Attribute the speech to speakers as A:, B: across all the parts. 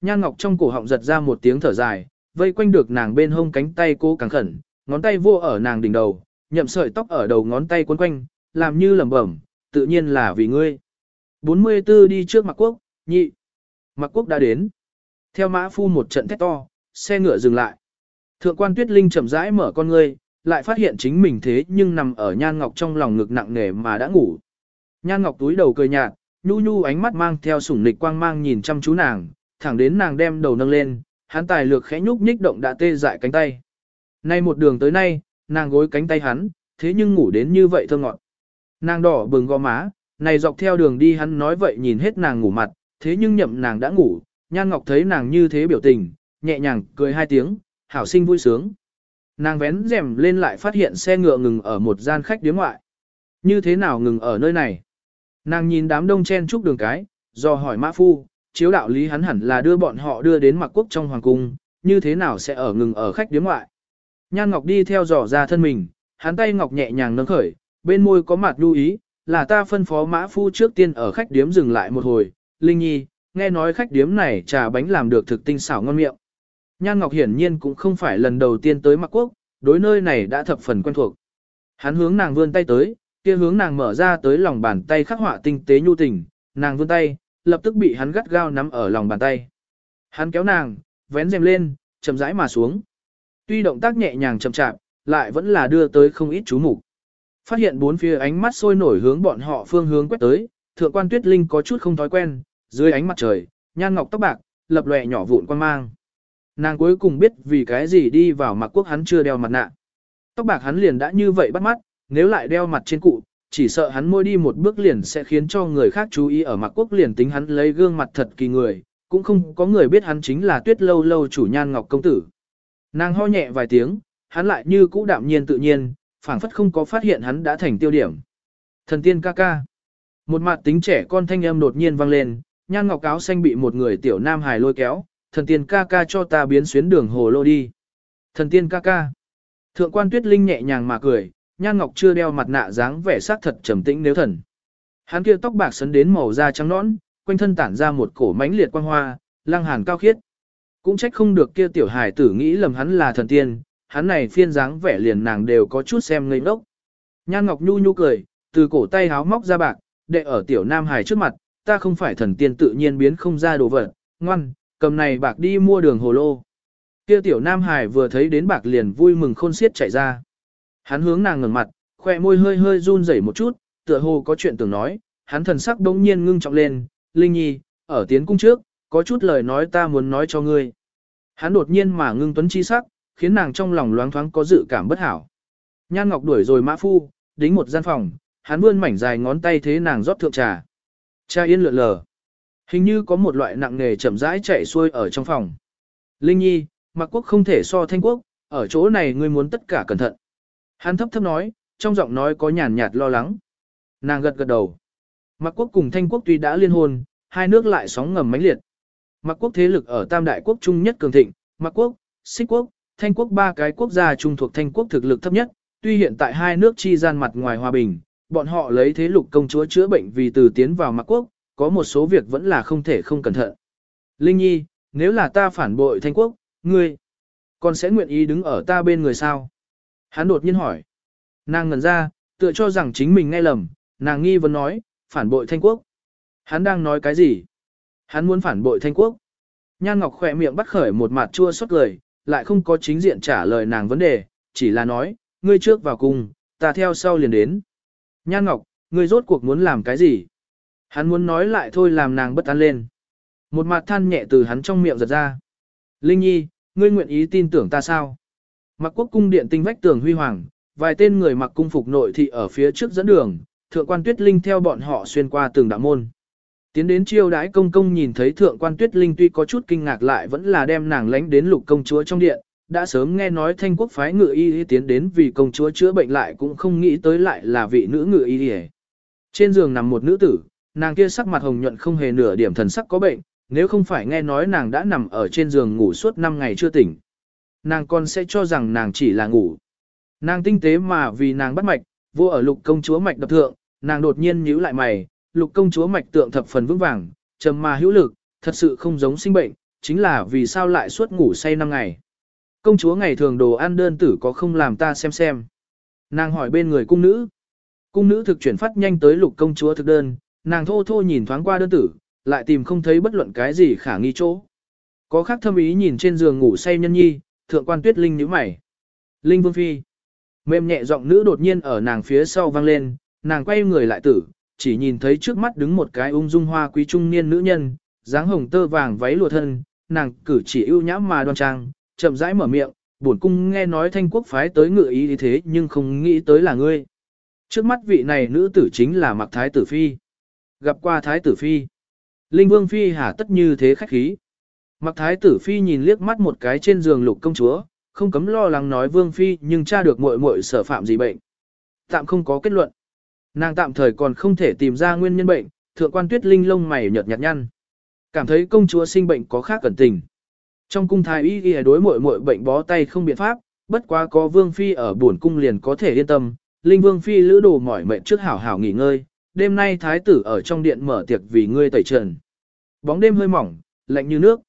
A: Nhan Ngọc trong cổ họng giật ra một tiếng thở dài, vây quanh được nàng bên hông cánh tay cô càng khẩn, ngón tay vô ở nàng đỉnh đầu, nhậm sợi tóc ở đầu ngón tay quấn quanh, làm như lẩm bẩm, tự nhiên là vì ngươi. 44 đi trước Mạc Quốc, nhị. Mạc Quốc đã đến. Theo mã phu một trận thét to, xe ngựa dừng lại. Thượng quan Tuyết Linh chậm rãi mở con ngươi, lại phát hiện chính mình thế nhưng nằm ở Nhan Ngọc trong lòng ngực nặng nề mà đã ngủ. Nhan Ngọc túi đầu cười nhạt, nhu nhu ánh mắt mang theo sủng nịch quang mang nhìn chăm chú nàng, thẳng đến nàng đem đầu nâng lên, hắn tài lược khẽ nhúc nhích động đã tê dại cánh tay. Nay một đường tới nay, nàng gối cánh tay hắn, thế nhưng ngủ đến như vậy thơ ngọt. Nàng đỏ bừng gò má, này dọc theo đường đi hắn nói vậy nhìn hết nàng ngủ mặt, thế nhưng nhậm nàng đã ngủ, Nhan Ngọc thấy nàng như thế biểu tình, nhẹ nhàng cười hai tiếng, hảo sinh vui sướng. Nàng vén rèm lên lại phát hiện xe ngựa ngừng ở một gian khách điếm ngoại. Như thế nào ngừng ở nơi này? Nàng nhìn đám đông chen chúc đường cái, do hỏi mã phu, chiếu đạo lý hắn hẳn là đưa bọn họ đưa đến mặc quốc trong hoàng cung, như thế nào sẽ ở ngừng ở khách điếm ngoại. Nhan Ngọc đi theo dò ra thân mình, hắn tay Ngọc nhẹ nhàng nâng khởi, bên môi có mặt lưu ý, là ta phân phó mã phu trước tiên ở khách điếm dừng lại một hồi, Linh Nhi, nghe nói khách điếm này trà bánh làm được thực tinh xảo ngon miệng. Nhan Ngọc hiển nhiên cũng không phải lần đầu tiên tới Mạc Quốc, đối nơi này đã thập phần quen thuộc. Hắn hướng nàng vươn tay tới, kia hướng nàng mở ra tới lòng bàn tay khắc họa tinh tế nhu tình, nàng vươn tay, lập tức bị hắn gắt gao nắm ở lòng bàn tay. Hắn kéo nàng, vén rèm lên, chậm rãi mà xuống. Tuy động tác nhẹ nhàng chậm chạp, lại vẫn là đưa tới không ít chú mục. Phát hiện bốn phía ánh mắt sôi nổi hướng bọn họ phương hướng quét tới, thượng quan tuyết linh có chút không thói quen, dưới ánh mặt trời, nhan ngọc tóc bạc, lập lòe nhỏ vụn quan mang. Nàng cuối cùng biết vì cái gì đi vào mặc quốc hắn chưa đeo mặt nạ. Tóc bạc hắn liền đã như vậy bắt mắt, nếu lại đeo mặt trên cụ, chỉ sợ hắn môi đi một bước liền sẽ khiến cho người khác chú ý ở mặc quốc liền tính hắn lấy gương mặt thật kỳ người, cũng không có người biết hắn chính là tuyết lâu lâu chủ nhan ngọc công tử. Nàng ho nhẹ vài tiếng, hắn lại như cũ đạm nhiên tự nhiên, phảng phất không có phát hiện hắn đã thành tiêu điểm. Thần tiên ca ca. Một mặt tính trẻ con thanh âm đột nhiên vang lên, nhan ngọc áo xanh bị một người tiểu nam hài lôi kéo, thần tiên ca ca cho ta biến xuyến đường hồ lô đi. Thần tiên ca ca. Thượng quan tuyết linh nhẹ nhàng mà cười, nhan ngọc chưa đeo mặt nạ dáng vẻ sắc thật trầm tĩnh nếu thần. Hắn kia tóc bạc sấn đến màu da trắng nõn, quanh thân tản ra một cổ mãnh liệt quang hoa, lăng hàn cao khiết. Cũng trách không được kia tiểu hài tử nghĩ lầm hắn là thần tiên, hắn này phiên dáng vẻ liền nàng đều có chút xem ngây ngốc. Nhan Ngọc Nhu nhu cười, từ cổ tay háo móc ra bạc, đệ ở tiểu nam hài trước mặt, ta không phải thần tiên tự nhiên biến không ra đồ vật, ngoan, cầm này bạc đi mua đường hồ lô. Kia tiểu nam hài vừa thấy đến bạc liền vui mừng khôn xiết chạy ra. Hắn hướng nàng ngẩng mặt, khoe môi hơi hơi run rẩy một chút, tựa hồ có chuyện tưởng nói, hắn thần sắc bỗng nhiên ngưng trọng lên, Linh Nhi, ở tiến cung trước, có chút lời nói ta muốn nói cho ngươi. Hắn đột nhiên mà ngưng tuấn chi sắc, khiến nàng trong lòng loáng thoáng có dự cảm bất hảo. Nhan Ngọc đuổi rồi mã phu, đính một gian phòng, hắn vươn mảnh dài ngón tay thế nàng rót thượng trà. Cha yên lượn lờ. Hình như có một loại nặng nghề chậm rãi chạy xuôi ở trong phòng. Linh Nhi, mặc quốc không thể so thanh quốc, ở chỗ này ngươi muốn tất cả cẩn thận. Hắn thấp thấp nói, trong giọng nói có nhàn nhạt lo lắng. Nàng gật gật đầu. Mạc quốc cùng thanh quốc tuy đã liên hôn, hai nước lại sóng ngầm mãnh liệt. Mạc quốc thế lực ở tam đại quốc trung nhất cường thịnh, Mạc quốc, xích quốc, thanh quốc ba cái quốc gia trung thuộc thanh quốc thực lực thấp nhất, tuy hiện tại hai nước chi gian mặt ngoài hòa bình, bọn họ lấy thế lục công chúa chữa bệnh vì từ tiến vào Mạc quốc, có một số việc vẫn là không thể không cẩn thận. Linh Nhi, nếu là ta phản bội thanh quốc, ngươi, còn sẽ nguyện ý đứng ở ta bên người sao? Hắn đột nhiên hỏi. Nàng ngẩn ra, tựa cho rằng chính mình nghe lầm, nàng nghi vấn nói, phản bội thanh quốc. Hắn đang nói cái gì? Hắn muốn phản bội thanh quốc. Nhan Ngọc khỏe miệng bắt khởi một mặt chua xót lời, lại không có chính diện trả lời nàng vấn đề, chỉ là nói, ngươi trước vào cùng, ta theo sau liền đến. Nhan Ngọc, ngươi rốt cuộc muốn làm cái gì? Hắn muốn nói lại thôi làm nàng bất an lên. Một mặt than nhẹ từ hắn trong miệng giật ra. Linh Nhi, ngươi nguyện ý tin tưởng ta sao? Mặc quốc cung điện tinh vách tường huy hoàng, vài tên người mặc cung phục nội thị ở phía trước dẫn đường, thượng quan tuyết linh theo bọn họ xuyên qua từng đạo môn. Tiến đến chiêu đãi công công nhìn thấy thượng quan tuyết linh tuy có chút kinh ngạc lại vẫn là đem nàng lánh đến lục công chúa trong điện, đã sớm nghe nói thanh quốc phái ngự y tiến đến vì công chúa chữa bệnh lại cũng không nghĩ tới lại là vị nữ ngự y Trên giường nằm một nữ tử, nàng kia sắc mặt hồng nhuận không hề nửa điểm thần sắc có bệnh, nếu không phải nghe nói nàng đã nằm ở trên giường ngủ suốt 5 ngày chưa tỉnh. Nàng còn sẽ cho rằng nàng chỉ là ngủ. Nàng tinh tế mà vì nàng bắt mạch, vô ở lục công chúa mạch đập thượng, nàng đột nhiên nhíu lại mày, lục công chúa mạch tượng thập phần vững vàng, trầm mà hữu lực, thật sự không giống sinh bệnh, chính là vì sao lại suốt ngủ say năm ngày. Công chúa ngày thường đồ ăn đơn tử có không làm ta xem xem. Nàng hỏi bên người cung nữ. Cung nữ thực chuyển phát nhanh tới lục công chúa thực đơn, nàng thô thô nhìn thoáng qua đơn tử, lại tìm không thấy bất luận cái gì khả nghi chỗ. Có khác thâm ý nhìn trên giường ngủ say nhân nhi, thượng quan tuyết linh nhíu mày. Linh vương phi. Mềm nhẹ giọng nữ đột nhiên ở nàng phía sau vang lên, nàng quay người lại tử, chỉ nhìn thấy trước mắt đứng một cái ung dung hoa quý trung niên nữ nhân, dáng hồng tơ vàng váy lụa thân, nàng cử chỉ ưu nhã mà đoan trang, chậm rãi mở miệng, bổn cung nghe nói thanh quốc phái tới ngựa ý thế nhưng không nghĩ tới là ngươi. Trước mắt vị này nữ tử chính là mặc thái tử phi. Gặp qua thái tử phi. Linh vương phi hả tất như thế khách khí. Mặc thái tử phi nhìn liếc mắt một cái trên giường lục công chúa, không cấm lo lắng nói vương phi nhưng tra được muội muội sở phạm gì bệnh. Tạm không có kết luận. Nàng tạm thời còn không thể tìm ra nguyên nhân bệnh, thượng quan tuyết linh lông mày nhợt nhạt nhăn. Cảm thấy công chúa sinh bệnh có khác cẩn tình. Trong cung thái y ghi đối muội muội bệnh bó tay không biện pháp, bất quá có vương phi ở buồn cung liền có thể yên tâm, linh vương phi lữ đồ mỏi mệnh trước hảo hảo nghỉ ngơi, đêm nay thái tử ở trong điện mở tiệc vì ngươi tẩy trần. Bóng đêm hơi mỏng, lạnh như nước.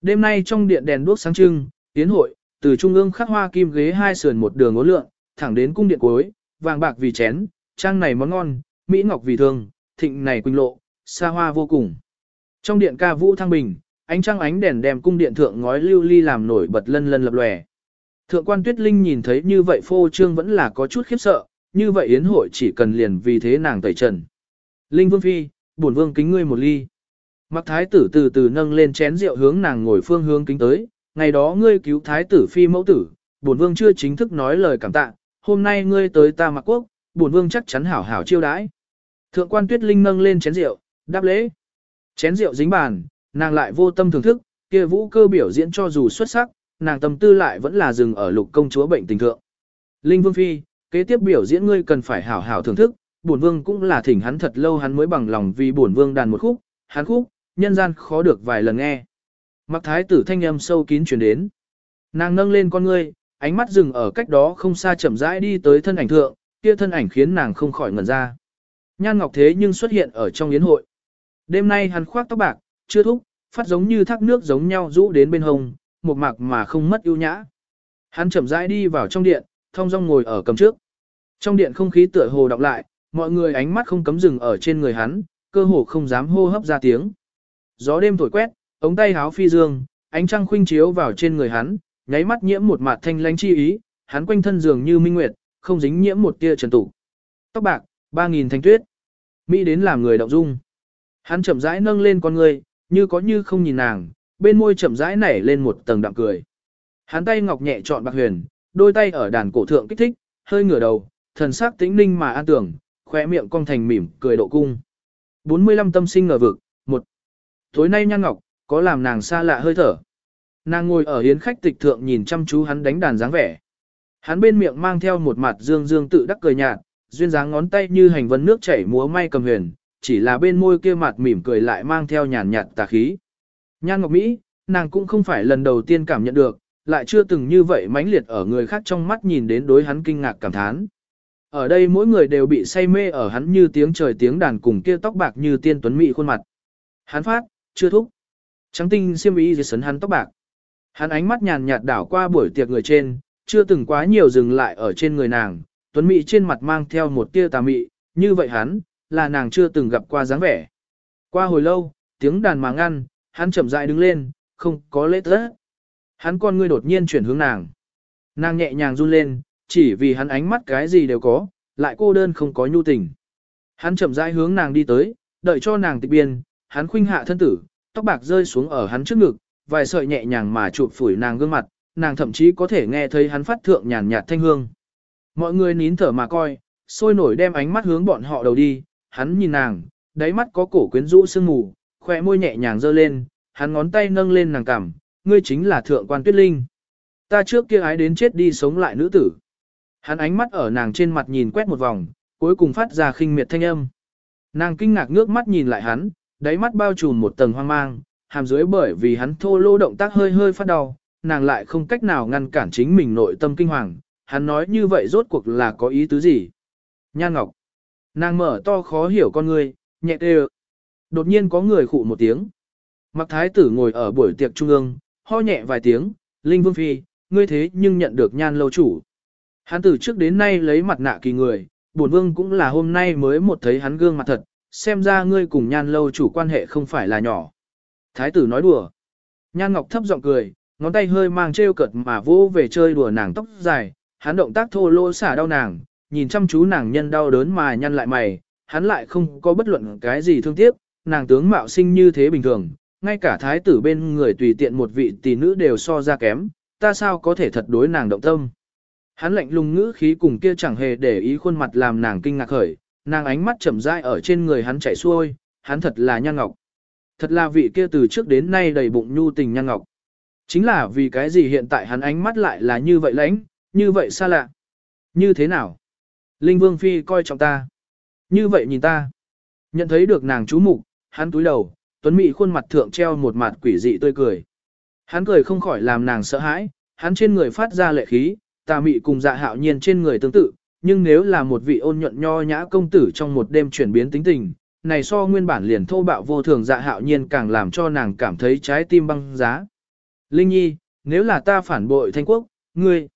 A: Đêm nay trong điện đèn đuốc sáng trưng, tiến hội, từ trung ương khắc hoa kim ghế hai sườn một đường ngố lượng, thẳng đến cung điện cuối, vàng bạc vì chén, trang này món ngon, mỹ ngọc vì thương, thịnh này quỳnh lộ, xa hoa vô cùng. Trong điện ca vũ thăng bình, ánh trăng ánh đèn đem cung điện thượng ngói lưu ly làm nổi bật lân lân lập lòe. Thượng quan Tuyết Linh nhìn thấy như vậy phô trương vẫn là có chút khiếp sợ, như vậy yến hội chỉ cần liền vì thế nàng tẩy trần. Linh Vương Phi, bổn vương kính ngươi một ly. Mặc thái tử từ từ nâng lên chén rượu hướng nàng ngồi phương hướng kính tới, ngày đó ngươi cứu thái tử phi mẫu tử, bổn vương chưa chính thức nói lời cảm tạ, hôm nay ngươi tới ta mặc quốc, bổn vương chắc chắn hảo hảo chiêu đãi. Thượng quan Tuyết Linh nâng lên chén rượu, đáp lễ. Chén rượu dính bàn, nàng lại vô tâm thưởng thức, kia vũ cơ biểu diễn cho dù xuất sắc, nàng tâm tư lại vẫn là dừng ở lục công chúa bệnh tình thượng. Linh Vương Phi, kế tiếp biểu diễn ngươi cần phải hảo hảo thưởng thức, bổn vương cũng là thỉnh hắn thật lâu hắn mới bằng lòng vì bổn vương đàn một khúc, hắn khúc, nhân gian khó được vài lần nghe. Mặc thái tử thanh âm sâu kín truyền đến. Nàng nâng lên con ngươi, ánh mắt dừng ở cách đó không xa chậm rãi đi tới thân ảnh thượng, kia thân ảnh khiến nàng không khỏi ngẩn ra. Nhan Ngọc thế nhưng xuất hiện ở trong yến hội. Đêm nay hắn khoác tóc bạc, chưa thúc, phát giống như thác nước giống nhau rũ đến bên hông, một mạc mà không mất ưu nhã. Hắn chậm rãi đi vào trong điện, thong dong ngồi ở cầm trước. Trong điện không khí tựa hồ đọc lại, mọi người ánh mắt không cấm dừng ở trên người hắn, cơ hồ không dám hô hấp ra tiếng. Gió đêm thổi quét, ống tay háo phi dương, ánh trăng khuynh chiếu vào trên người hắn, nháy mắt nhiễm một mạt thanh lánh chi ý, hắn quanh thân dường như minh nguyệt, không dính nhiễm một tia trần tụ. Tóc bạc, ba nghìn thanh tuyết. Mỹ đến làm người động dung. Hắn chậm rãi nâng lên con người, như có như không nhìn nàng, bên môi chậm rãi nảy lên một tầng đạm cười. Hắn tay ngọc nhẹ chọn bạc huyền, đôi tay ở đàn cổ thượng kích thích, hơi ngửa đầu, thần sắc tĩnh ninh mà an tưởng, khóe miệng cong thành mỉm cười độ cung. 45 tâm sinh ngờ vực, Tối nay nhan ngọc, có làm nàng xa lạ hơi thở. Nàng ngồi ở hiến khách tịch thượng nhìn chăm chú hắn đánh đàn dáng vẻ. Hắn bên miệng mang theo một mặt dương dương tự đắc cười nhạt, duyên dáng ngón tay như hành vân nước chảy múa may cầm huyền, chỉ là bên môi kia mặt mỉm cười lại mang theo nhàn nhạt tà khí. Nhan Ngọc Mỹ, nàng cũng không phải lần đầu tiên cảm nhận được, lại chưa từng như vậy mãnh liệt ở người khác trong mắt nhìn đến đối hắn kinh ngạc cảm thán. Ở đây mỗi người đều bị say mê ở hắn như tiếng trời tiếng đàn cùng kia tóc bạc như tiên tuấn mỹ khuôn mặt. Hắn phát, chưa thúc. Trắng tinh xiêm ý dưới sấn hắn tóc bạc. Hắn ánh mắt nhàn nhạt đảo qua buổi tiệc người trên, chưa từng quá nhiều dừng lại ở trên người nàng, tuấn mỹ trên mặt mang theo một tia tà mị, như vậy hắn, là nàng chưa từng gặp qua dáng vẻ. Qua hồi lâu, tiếng đàn mà ngăn, hắn chậm rãi đứng lên, không có lễ tớ. Hắn con ngươi đột nhiên chuyển hướng nàng. Nàng nhẹ nhàng run lên, chỉ vì hắn ánh mắt cái gì đều có, lại cô đơn không có nhu tình. Hắn chậm rãi hướng nàng đi tới, đợi cho nàng tịch biên, hắn khuynh hạ thân tử, tóc bạc rơi xuống ở hắn trước ngực, vài sợi nhẹ nhàng mà chụp phủi nàng gương mặt, nàng thậm chí có thể nghe thấy hắn phát thượng nhàn nhạt thanh hương. Mọi người nín thở mà coi, sôi nổi đem ánh mắt hướng bọn họ đầu đi, hắn nhìn nàng, đáy mắt có cổ quyến rũ sương mù, khỏe môi nhẹ nhàng dơ lên, hắn ngón tay nâng lên nàng cằm, ngươi chính là thượng quan tuyết linh. Ta trước kia ái đến chết đi sống lại nữ tử. Hắn ánh mắt ở nàng trên mặt nhìn quét một vòng, cuối cùng phát ra khinh miệt thanh âm. Nàng kinh ngạc ngước mắt nhìn lại hắn, đáy mắt bao trùm một tầng hoang mang, hàm dưới bởi vì hắn thô lô động tác hơi hơi phát đau, nàng lại không cách nào ngăn cản chính mình nội tâm kinh hoàng. Hắn nói như vậy rốt cuộc là có ý tứ gì? Nhan Ngọc. Nàng mở to khó hiểu con người, nhẹ tê Đột nhiên có người khụ một tiếng. Mặc thái tử ngồi ở buổi tiệc trung ương, ho nhẹ vài tiếng, Linh Vương Phi, ngươi thế nhưng nhận được nhan lâu chủ. Hắn từ trước đến nay lấy mặt nạ kỳ người, bổn vương cũng là hôm nay mới một thấy hắn gương mặt thật, xem ra ngươi cùng nhan lâu chủ quan hệ không phải là nhỏ. Thái tử nói đùa. Nhan Ngọc thấp giọng cười, ngón tay hơi mang trêu cợt mà vô về chơi đùa nàng tóc dài, hắn động tác thô lỗ xả đau nàng, nhìn chăm chú nàng nhân đau đớn mà nhăn lại mày, hắn lại không có bất luận cái gì thương tiếc, nàng tướng mạo sinh như thế bình thường, ngay cả thái tử bên người tùy tiện một vị tỷ nữ đều so ra kém, ta sao có thể thật đối nàng động tâm. Hắn lạnh lùng ngữ khí cùng kia chẳng hề để ý khuôn mặt làm nàng kinh ngạc khởi, nàng ánh mắt chậm rãi ở trên người hắn chảy xuôi, hắn thật là nhan ngọc. Thật là vị kia từ trước đến nay đầy bụng nhu tình nhan ngọc. Chính là vì cái gì hiện tại hắn ánh mắt lại là như vậy lãnh, như vậy xa lạ. Như thế nào? Linh Vương Phi coi trọng ta. Như vậy nhìn ta. Nhận thấy được nàng chú mục, hắn túi đầu, tuấn mị khuôn mặt thượng treo một mặt quỷ dị tươi cười. Hắn cười không khỏi làm nàng sợ hãi, hắn trên người phát ra lệ khí, tà mị cùng dạ hạo nhiên trên người tương tự, nhưng nếu là một vị ôn nhuận nho nhã công tử trong một đêm chuyển biến tính tình, này so nguyên bản liền thô bạo vô thường dạ hạo nhiên càng làm cho nàng cảm thấy trái tim băng giá. Linh Nhi, nếu là ta phản bội thanh quốc, ngươi,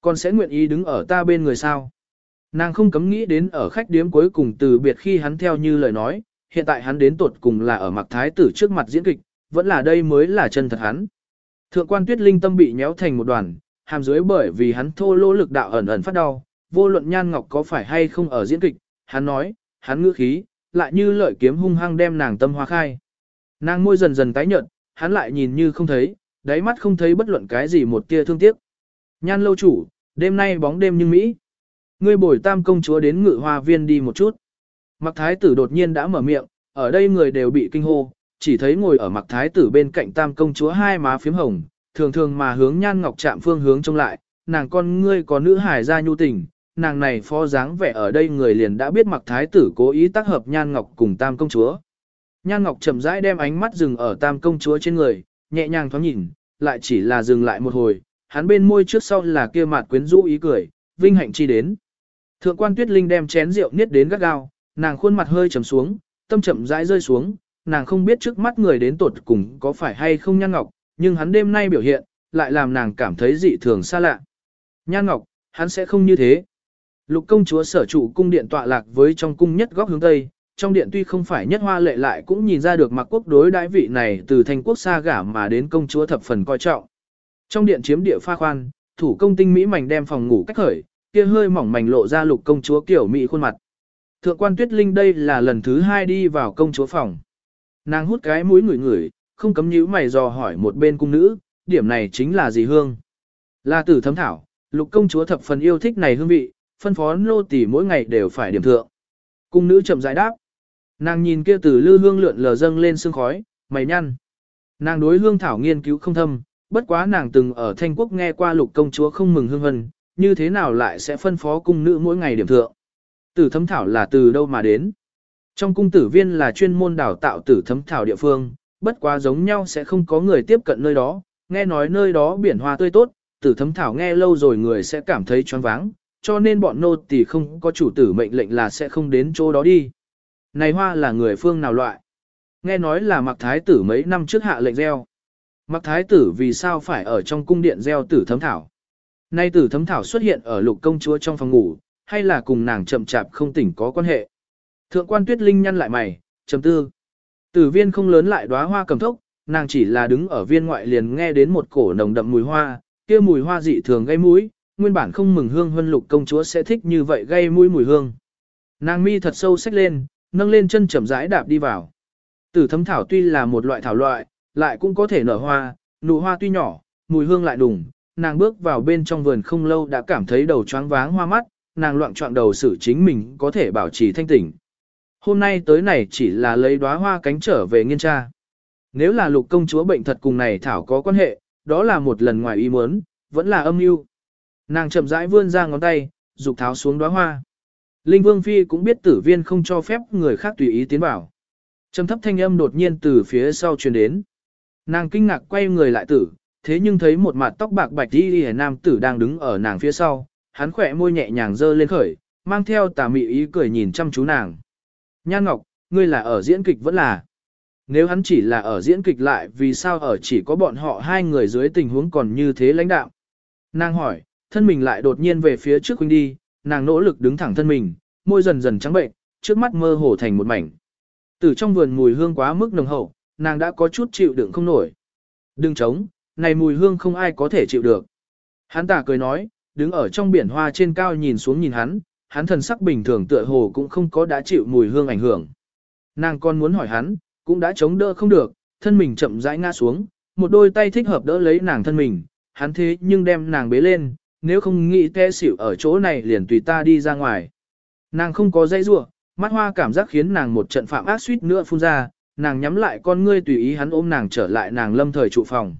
A: còn sẽ nguyện ý đứng ở ta bên người sao? Nàng không cấm nghĩ đến ở khách điếm cuối cùng từ biệt khi hắn theo như lời nói, hiện tại hắn đến tuột cùng là ở mặt thái tử trước mặt diễn kịch, vẫn là đây mới là chân thật hắn. Thượng quan tuyết linh tâm bị nhéo thành một đoàn, hàm dưới bởi vì hắn thô lỗ lực đạo ẩn ẩn phát đau, vô luận nhan ngọc có phải hay không ở diễn kịch, hắn nói, hắn ngữ khí, lại như lợi kiếm hung hăng đem nàng tâm hoa khai. Nàng môi dần dần tái nhợt, hắn lại nhìn như không thấy, đáy mắt không thấy bất luận cái gì một tia thương tiếc. Nhan lâu chủ, đêm nay bóng đêm nhưng Mỹ. Ngươi bồi tam công chúa đến ngự hoa viên đi một chút. Mặc thái tử đột nhiên đã mở miệng, ở đây người đều bị kinh hô, chỉ thấy ngồi ở mặc thái tử bên cạnh tam công chúa hai má phím hồng, thường thường mà hướng nhan ngọc chạm phương hướng trông lại, nàng con ngươi có nữ hải ra nhu tình, nàng này phó dáng vẻ ở đây người liền đã biết mặc thái tử cố ý tác hợp nhan ngọc cùng tam công chúa. Nhan ngọc chậm rãi đem ánh mắt dừng ở tam công chúa trên người, nhẹ nhàng thoáng nhìn, lại chỉ là dừng lại một hồi, hắn bên môi trước sau là kia mặt quyến rũ ý cười, vinh hạnh chi đến. Thượng quan tuyết linh đem chén rượu niết đến gắt gao, nàng khuôn mặt hơi trầm xuống, tâm chậm rãi rơi xuống, nàng không biết trước mắt người đến tột cùng có phải hay không nhan ngọc, nhưng hắn đêm nay biểu hiện, lại làm nàng cảm thấy dị thường xa lạ. Nhan ngọc, hắn sẽ không như thế. Lục công chúa sở trụ cung điện tọa lạc với trong cung nhất góc hướng tây, trong điện tuy không phải nhất hoa lệ lại cũng nhìn ra được mặc quốc đối đãi vị này từ thành quốc xa gả mà đến công chúa thập phần coi trọng. Trong điện chiếm địa pha khoan, thủ công tinh mỹ mảnh đem phòng ngủ cách khởi, kia hơi mỏng mảnh lộ ra lục công chúa kiểu mỹ khuôn mặt. Thượng quan tuyết linh đây là lần thứ hai đi vào công chúa phòng. Nàng hút cái mũi ngửi ngửi, không cấm nhíu mày dò hỏi một bên cung nữ, điểm này chính là gì hương? Là tử thấm thảo, lục công chúa thập phần yêu thích này hương vị, phân phó nô tỳ mỗi ngày đều phải điểm thượng. Cung nữ chậm rãi đáp. Nàng nhìn kia từ lư hương lượn lờ dâng lên sương khói, mày nhăn. Nàng đối hương thảo nghiên cứu không thâm, bất quá nàng từng ở Thanh Quốc nghe qua lục công chúa không mừng hương hân, như thế nào lại sẽ phân phó cung nữ mỗi ngày điểm thượng. Tử thấm thảo là từ đâu mà đến? Trong cung tử viên là chuyên môn đào tạo tử thấm thảo địa phương, bất quá giống nhau sẽ không có người tiếp cận nơi đó, nghe nói nơi đó biển hoa tươi tốt, tử thấm thảo nghe lâu rồi người sẽ cảm thấy choáng váng, cho nên bọn nô tỳ không có chủ tử mệnh lệnh là sẽ không đến chỗ đó đi. Này hoa là người phương nào loại? Nghe nói là mặc thái tử mấy năm trước hạ lệnh gieo. Mặc thái tử vì sao phải ở trong cung điện gieo tử thấm thảo? Nay tử thấm thảo xuất hiện ở lục công chúa trong phòng ngủ, hay là cùng nàng chậm chạp không tỉnh có quan hệ? Thượng quan tuyết linh nhăn lại mày, chấm tư. Tử viên không lớn lại đóa hoa cầm thốc, nàng chỉ là đứng ở viên ngoại liền nghe đến một cổ nồng đậm mùi hoa, kia mùi hoa dị thường gây mũi, nguyên bản không mừng hương huân lục công chúa sẽ thích như vậy gây mũi mùi hương. Nàng mi thật sâu xách lên, nâng lên chân chậm rãi đạp đi vào. Tử thấm thảo tuy là một loại thảo loại, lại cũng có thể nở hoa, nụ hoa tuy nhỏ, mùi hương lại đùng. Nàng bước vào bên trong vườn không lâu đã cảm thấy đầu choáng váng hoa mắt, nàng loạn trọng đầu xử chính mình có thể bảo trì thanh tỉnh. Hôm nay tới này chỉ là lấy đóa hoa cánh trở về nghiên tra. Nếu là lục công chúa bệnh thật cùng này thảo có quan hệ, đó là một lần ngoài ý muốn, vẫn là âm mưu. Nàng chậm rãi vươn ra ngón tay, dục tháo xuống đóa hoa. Linh Vương Phi cũng biết tử viên không cho phép người khác tùy ý tiến vào. Trầm thấp thanh âm đột nhiên từ phía sau truyền đến. Nàng kinh ngạc quay người lại tử, thế nhưng thấy một mặt tóc bạc bạch đi đi nam tử đang đứng ở nàng phía sau, hắn khỏe môi nhẹ nhàng dơ lên khởi, mang theo tà mị ý cười nhìn chăm chú nàng. Nhan Ngọc, ngươi là ở diễn kịch vẫn là. nếu hắn chỉ là ở diễn kịch lại vì sao ở chỉ có bọn họ hai người dưới tình huống còn như thế lãnh đạo. Nàng hỏi, thân mình lại đột nhiên về phía trước huynh đi, nàng nỗ lực đứng thẳng thân mình, môi dần dần trắng bệnh, trước mắt mơ hồ thành một mảnh. Từ trong vườn mùi hương quá mức nồng hậu, nàng đã có chút chịu đựng không nổi. Đừng chống, này mùi hương không ai có thể chịu được. Hắn tà cười nói, đứng ở trong biển hoa trên cao nhìn xuống nhìn hắn, hắn thần sắc bình thường tựa hồ cũng không có đã chịu mùi hương ảnh hưởng. Nàng còn muốn hỏi hắn, cũng đã chống đỡ không được, thân mình chậm rãi ngã xuống, một đôi tay thích hợp đỡ lấy nàng thân mình, hắn thế nhưng đem nàng bế lên, nếu không nghĩ te xỉu ở chỗ này liền tùy ta đi ra ngoài. Nàng không có dây rua, mắt hoa cảm giác khiến nàng một trận phạm ác suýt nữa phun ra, nàng nhắm lại con ngươi tùy ý hắn ôm nàng trở lại nàng lâm thời trụ phòng.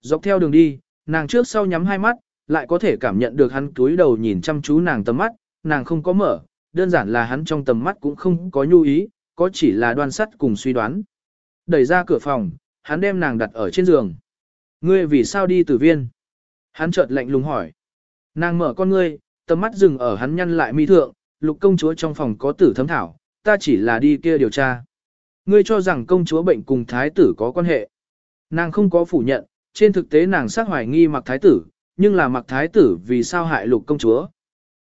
A: Dọc theo đường đi, nàng trước sau nhắm hai mắt, lại có thể cảm nhận được hắn túi đầu nhìn chăm chú nàng tầm mắt, nàng không có mở, đơn giản là hắn trong tầm mắt cũng không có nhu ý, có chỉ là đoan sắt cùng suy đoán. Đẩy ra cửa phòng, hắn đem nàng đặt ở trên giường. Ngươi vì sao đi tử viên? Hắn chợt lạnh lùng hỏi. Nàng mở con ngươi, tầm mắt dừng ở hắn nhăn lại mi thượng, lục công chúa trong phòng có tử thấm thảo, ta chỉ là đi kia điều tra. Ngươi cho rằng công chúa bệnh cùng thái tử có quan hệ. Nàng không có phủ nhận, trên thực tế nàng xác hoài nghi mặc thái tử, nhưng là mặc thái tử vì sao hại lục công chúa.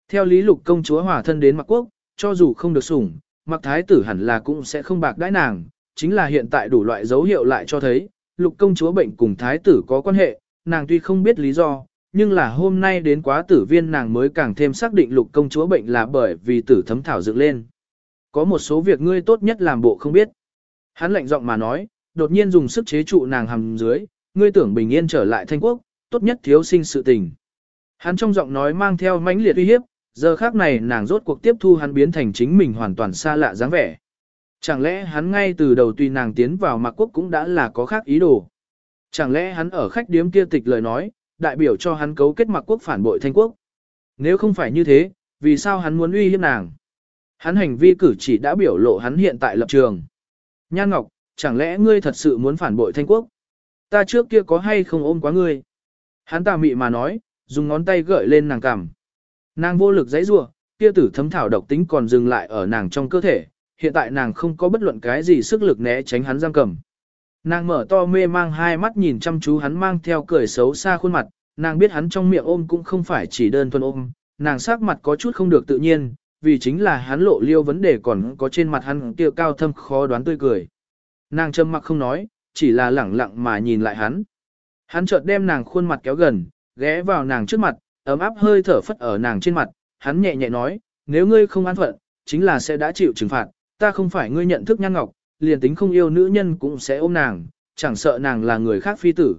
A: Theo lý lục công chúa hòa thân đến mặc quốc, cho dù không được sủng, mặc thái tử hẳn là cũng sẽ không bạc đãi nàng, chính là hiện tại đủ loại dấu hiệu lại cho thấy, lục công chúa bệnh cùng thái tử có quan hệ, nàng tuy không biết lý do, nhưng là hôm nay đến quá tử viên nàng mới càng thêm xác định lục công chúa bệnh là bởi vì tử thấm thảo dựng lên. Có một số việc ngươi tốt nhất làm bộ không biết. Hắn lạnh giọng mà nói, đột nhiên dùng sức chế trụ nàng hầm dưới, ngươi tưởng bình yên trở lại thanh quốc, tốt nhất thiếu sinh sự tình. Hắn trong giọng nói mang theo mãnh liệt uy hiếp, giờ khác này nàng rốt cuộc tiếp thu hắn biến thành chính mình hoàn toàn xa lạ dáng vẻ. Chẳng lẽ hắn ngay từ đầu tùy nàng tiến vào mạc quốc cũng đã là có khác ý đồ. Chẳng lẽ hắn ở khách điếm kia tịch lời nói, đại biểu cho hắn cấu kết mặc quốc phản bội thanh quốc. Nếu không phải như thế, vì sao hắn muốn uy hiếp nàng? Hắn hành vi cử chỉ đã biểu lộ hắn hiện tại lập trường. Nhan Ngọc, chẳng lẽ ngươi thật sự muốn phản bội thanh quốc? Ta trước kia có hay không ôm quá ngươi? Hắn tà mị mà nói, dùng ngón tay gợi lên nàng cằm. Nàng vô lực dãy rủa, kia tử thấm thảo độc tính còn dừng lại ở nàng trong cơ thể, hiện tại nàng không có bất luận cái gì sức lực né tránh hắn giam cầm. Nàng mở to mê mang hai mắt nhìn chăm chú hắn mang theo cười xấu xa khuôn mặt, nàng biết hắn trong miệng ôm cũng không phải chỉ đơn thuần ôm, nàng sắc mặt có chút không được tự nhiên, vì chính là hắn lộ liêu vấn đề còn có trên mặt hắn kia cao thâm khó đoán tươi cười. Nàng châm mặc không nói, chỉ là lẳng lặng mà nhìn lại hắn. Hắn chợt đem nàng khuôn mặt kéo gần, ghé vào nàng trước mặt, ấm áp hơi thở phất ở nàng trên mặt, hắn nhẹ nhẹ nói, nếu ngươi không an phận, chính là sẽ đã chịu trừng phạt, ta không phải ngươi nhận thức nhan ngọc, liền tính không yêu nữ nhân cũng sẽ ôm nàng, chẳng sợ nàng là người khác phi tử.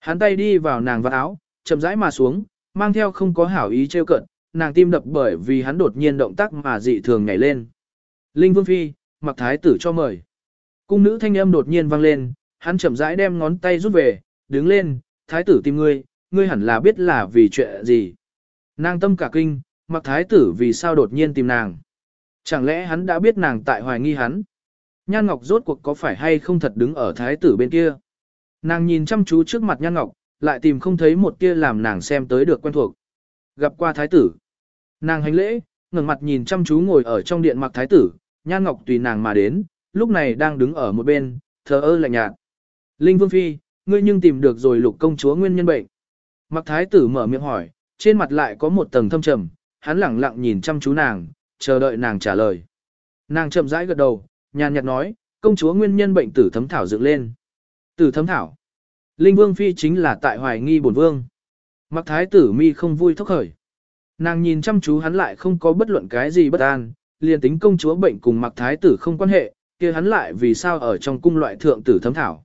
A: Hắn tay đi vào nàng vào áo, chậm rãi mà xuống, mang theo không có hảo ý trêu cận, nàng tim đập bởi vì hắn đột nhiên động tác mà dị thường nhảy lên. Linh Vương Phi, mặc thái tử cho mời. Cung nữ thanh âm đột nhiên vang lên, hắn chậm rãi đem ngón tay rút về, đứng lên, thái tử tìm ngươi, ngươi hẳn là biết là vì chuyện gì. Nàng tâm cả kinh, mặc thái tử vì sao đột nhiên tìm nàng. Chẳng lẽ hắn đã biết nàng tại hoài nghi hắn? Nhan Ngọc rốt cuộc có phải hay không thật đứng ở thái tử bên kia? Nàng nhìn chăm chú trước mặt Nhan Ngọc, lại tìm không thấy một kia làm nàng xem tới được quen thuộc. Gặp qua thái tử. Nàng hành lễ, ngẩng mặt nhìn chăm chú ngồi ở trong điện mặc thái tử, Nhan Ngọc tùy nàng mà đến, lúc này đang đứng ở một bên, thờ ơ lạnh nhạt. Linh Vương Phi, ngươi nhưng tìm được rồi lục công chúa nguyên nhân bệnh. Mặc thái tử mở miệng hỏi, trên mặt lại có một tầng thâm trầm, hắn lẳng lặng nhìn chăm chú nàng, chờ đợi nàng trả lời. Nàng chậm rãi gật đầu, nhàn nhạt nói, công chúa nguyên nhân bệnh tử thấm thảo dựng lên. Tử thấm thảo. Linh vương phi chính là tại hoài nghi bổn vương. Mặc thái tử mi không vui thốc khởi. Nàng nhìn chăm chú hắn lại không có bất luận cái gì bất an, liền tính công chúa bệnh cùng mặc thái tử không quan hệ, kia hắn lại vì sao ở trong cung loại thượng tử thấm thảo.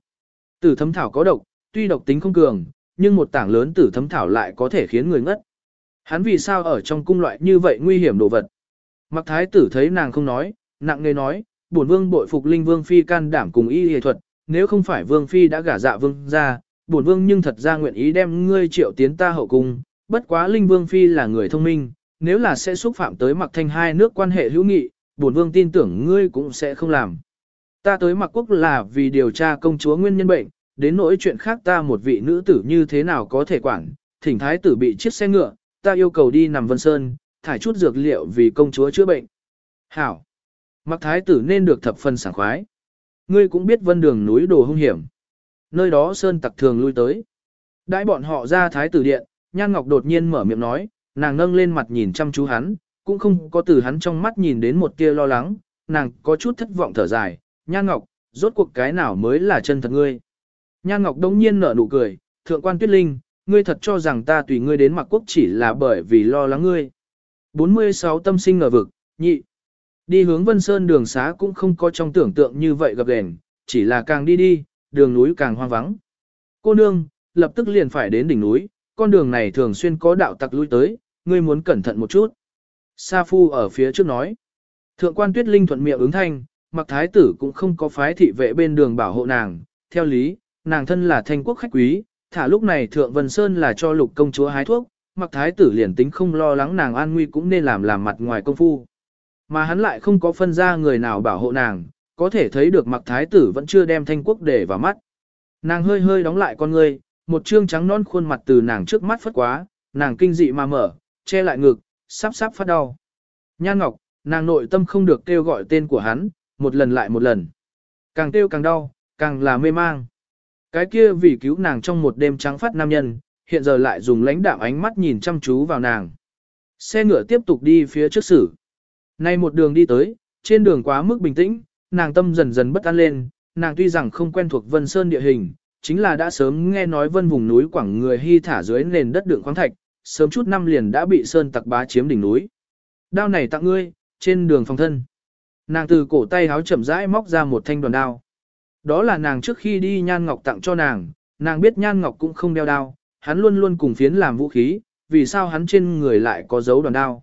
A: Tử thấm thảo có độc, tuy độc tính không cường, nhưng một tảng lớn tử thấm thảo lại có thể khiến người ngất. Hắn vì sao ở trong cung loại như vậy nguy hiểm đồ vật. Mặc thái tử thấy nàng không nói, nặng nề nói, bổn vương bội phục linh vương phi can đảm cùng y y thuật, nếu không phải vương phi đã gả dạ vương ra, bổn vương nhưng thật ra nguyện ý đem ngươi triệu tiến ta hậu cung, bất quá linh vương phi là người thông minh, nếu là sẽ xúc phạm tới mặc thanh hai nước quan hệ hữu nghị, bổn vương tin tưởng ngươi cũng sẽ không làm. Ta tới mặc quốc là vì điều tra công chúa nguyên nhân bệnh, đến nỗi chuyện khác ta một vị nữ tử như thế nào có thể quản, thỉnh thái tử bị chiếc xe ngựa, ta yêu cầu đi nằm vân sơn, thải chút dược liệu vì công chúa chữa bệnh. Hảo! Mặc thái tử nên được thập phần sảng khoái. ngươi cũng biết vân đường núi đồ hung hiểm. Nơi đó sơn tặc thường lui tới. Đãi bọn họ ra thái tử điện, Nhan Ngọc đột nhiên mở miệng nói, nàng nâng lên mặt nhìn chăm chú hắn, cũng không có từ hắn trong mắt nhìn đến một tia lo lắng, nàng có chút thất vọng thở dài, Nhan Ngọc, rốt cuộc cái nào mới là chân thật ngươi. Nhan Ngọc đống nhiên nở nụ cười, thượng quan tuyết linh, ngươi thật cho rằng ta tùy ngươi đến mặc quốc chỉ là bởi vì lo lắng ngươi. 46 tâm sinh ngờ vực, nhị. Đi hướng Vân Sơn đường xá cũng không có trong tưởng tượng như vậy gặp gền, chỉ là càng đi đi, đường núi càng hoang vắng. Cô nương, lập tức liền phải đến đỉnh núi, con đường này thường xuyên có đạo tặc lui tới, ngươi muốn cẩn thận một chút. Sa Phu ở phía trước nói. Thượng quan Tuyết Linh thuận miệng ứng thanh, mặc thái tử cũng không có phái thị vệ bên đường bảo hộ nàng. Theo lý, nàng thân là thanh quốc khách quý, thả lúc này Thượng Vân Sơn là cho lục công chúa hái thuốc, mặc thái tử liền tính không lo lắng nàng an nguy cũng nên làm làm mặt ngoài công phu. Mà hắn lại không có phân ra người nào bảo hộ nàng, có thể thấy được mặc thái tử vẫn chưa đem thanh quốc để vào mắt. Nàng hơi hơi đóng lại con ngươi, một trương trắng non khuôn mặt từ nàng trước mắt phất quá, nàng kinh dị mà mở, che lại ngực, sắp sắp phát đau. Nhan Ngọc, nàng nội tâm không được kêu gọi tên của hắn, một lần lại một lần. Càng kêu càng đau, càng là mê mang. Cái kia vì cứu nàng trong một đêm trắng phát nam nhân, hiện giờ lại dùng lãnh đạm ánh mắt nhìn chăm chú vào nàng. Xe ngựa tiếp tục đi phía trước xử. Nay một đường đi tới, trên đường quá mức bình tĩnh, nàng tâm dần dần bất an lên, nàng tuy rằng không quen thuộc Vân Sơn địa hình, chính là đã sớm nghe nói vân vùng núi quảng người hy thả dưới nền đất đường khoáng thạch, sớm chút năm liền đã bị Sơn tặc bá chiếm đỉnh núi. Đao này tặng ngươi, trên đường phòng thân. Nàng từ cổ tay háo chậm rãi móc ra một thanh đoàn đao. Đó là nàng trước khi đi Nhan Ngọc tặng cho nàng, nàng biết Nhan Ngọc cũng không đeo đao, hắn luôn luôn cùng phiến làm vũ khí, vì sao hắn trên người lại có dấu đoàn đao.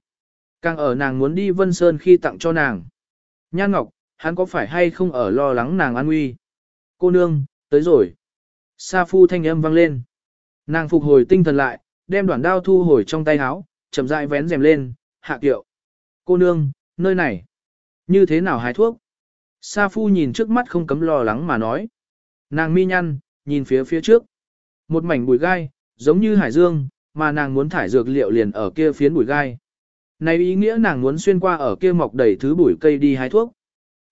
A: Càng ở nàng muốn đi Vân Sơn khi tặng cho nàng. Nhan Ngọc, hắn có phải hay không ở lo lắng nàng an nguy? Cô nương, tới rồi. Sa phu thanh âm vang lên. Nàng phục hồi tinh thần lại, đem đoạn đao thu hồi trong tay áo, chậm rãi vén rèm lên, hạ kiệu. Cô nương, nơi này. Như thế nào hái thuốc? Sa phu nhìn trước mắt không cấm lo lắng mà nói. Nàng mi nhăn, nhìn phía phía trước. Một mảnh bụi gai, giống như hải dương, mà nàng muốn thải dược liệu liền ở kia phiến bụi gai. Này ý nghĩa nàng muốn xuyên qua ở kia mọc đầy thứ bụi cây đi hái thuốc.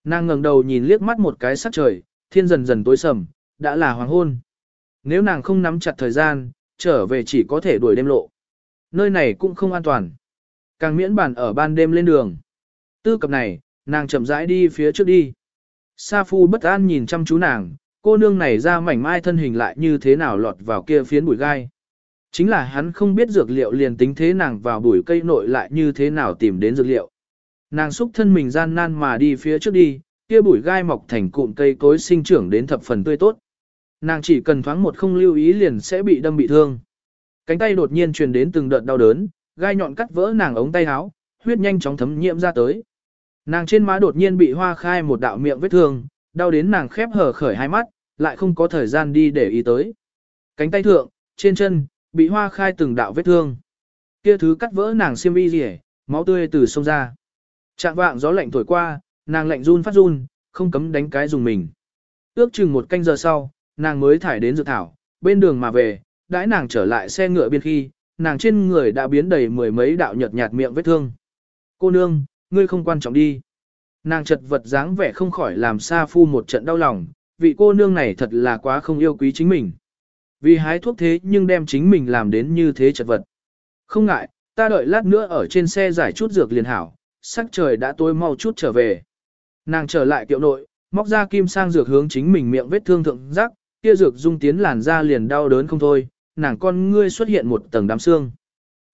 A: Nàng ngẩng đầu nhìn liếc mắt một cái sắc trời, thiên dần dần tối sầm, đã là hoàng hôn. Nếu nàng không nắm chặt thời gian, trở về chỉ có thể đuổi đêm lộ. Nơi này cũng không an toàn. Càng miễn bản ở ban đêm lên đường. Tư cập này, nàng chậm rãi đi phía trước đi. Sa phu bất an nhìn chăm chú nàng, cô nương này ra mảnh mai thân hình lại như thế nào lọt vào kia phiến bụi gai. Chính là hắn không biết dược liệu liền tính thế nàng vào bụi cây nội lại như thế nào tìm đến dược liệu. Nàng xúc thân mình gian nan mà đi phía trước đi, kia bụi gai mọc thành cụm cây cối sinh trưởng đến thập phần tươi tốt. Nàng chỉ cần thoáng một không lưu ý liền sẽ bị đâm bị thương. Cánh tay đột nhiên truyền đến từng đợt đau đớn, gai nhọn cắt vỡ nàng ống tay áo, huyết nhanh chóng thấm nhiễm ra tới. Nàng trên má đột nhiên bị hoa khai một đạo miệng vết thương, đau đến nàng khép hở khởi hai mắt, lại không có thời gian đi để ý tới. Cánh tay thượng, trên chân, bị hoa khai từng đạo vết thương. Kia thứ cắt vỡ nàng xiêm y rỉ, máu tươi từ sông ra. Trạng vạng gió lạnh thổi qua, nàng lạnh run phát run, không cấm đánh cái dùng mình. Ước chừng một canh giờ sau, nàng mới thải đến dược thảo, bên đường mà về, đãi nàng trở lại xe ngựa biên khi, nàng trên người đã biến đầy mười mấy đạo nhợt nhạt miệng vết thương. Cô nương, ngươi không quan trọng đi. Nàng chật vật dáng vẻ không khỏi làm Sa Phu một trận đau lòng, vị cô nương này thật là quá không yêu quý chính mình. Vì hái thuốc thế nhưng đem chính mình làm đến như thế chật vật. Không ngại, ta đợi lát nữa ở trên xe giải chút dược liền hảo, sắc trời đã tối mau chút trở về. Nàng trở lại kiệu nội, móc ra kim sang dược hướng chính mình miệng vết thương thượng rắc, kia dược dung tiến làn da liền đau đớn không thôi, nàng con ngươi xuất hiện một tầng đám xương.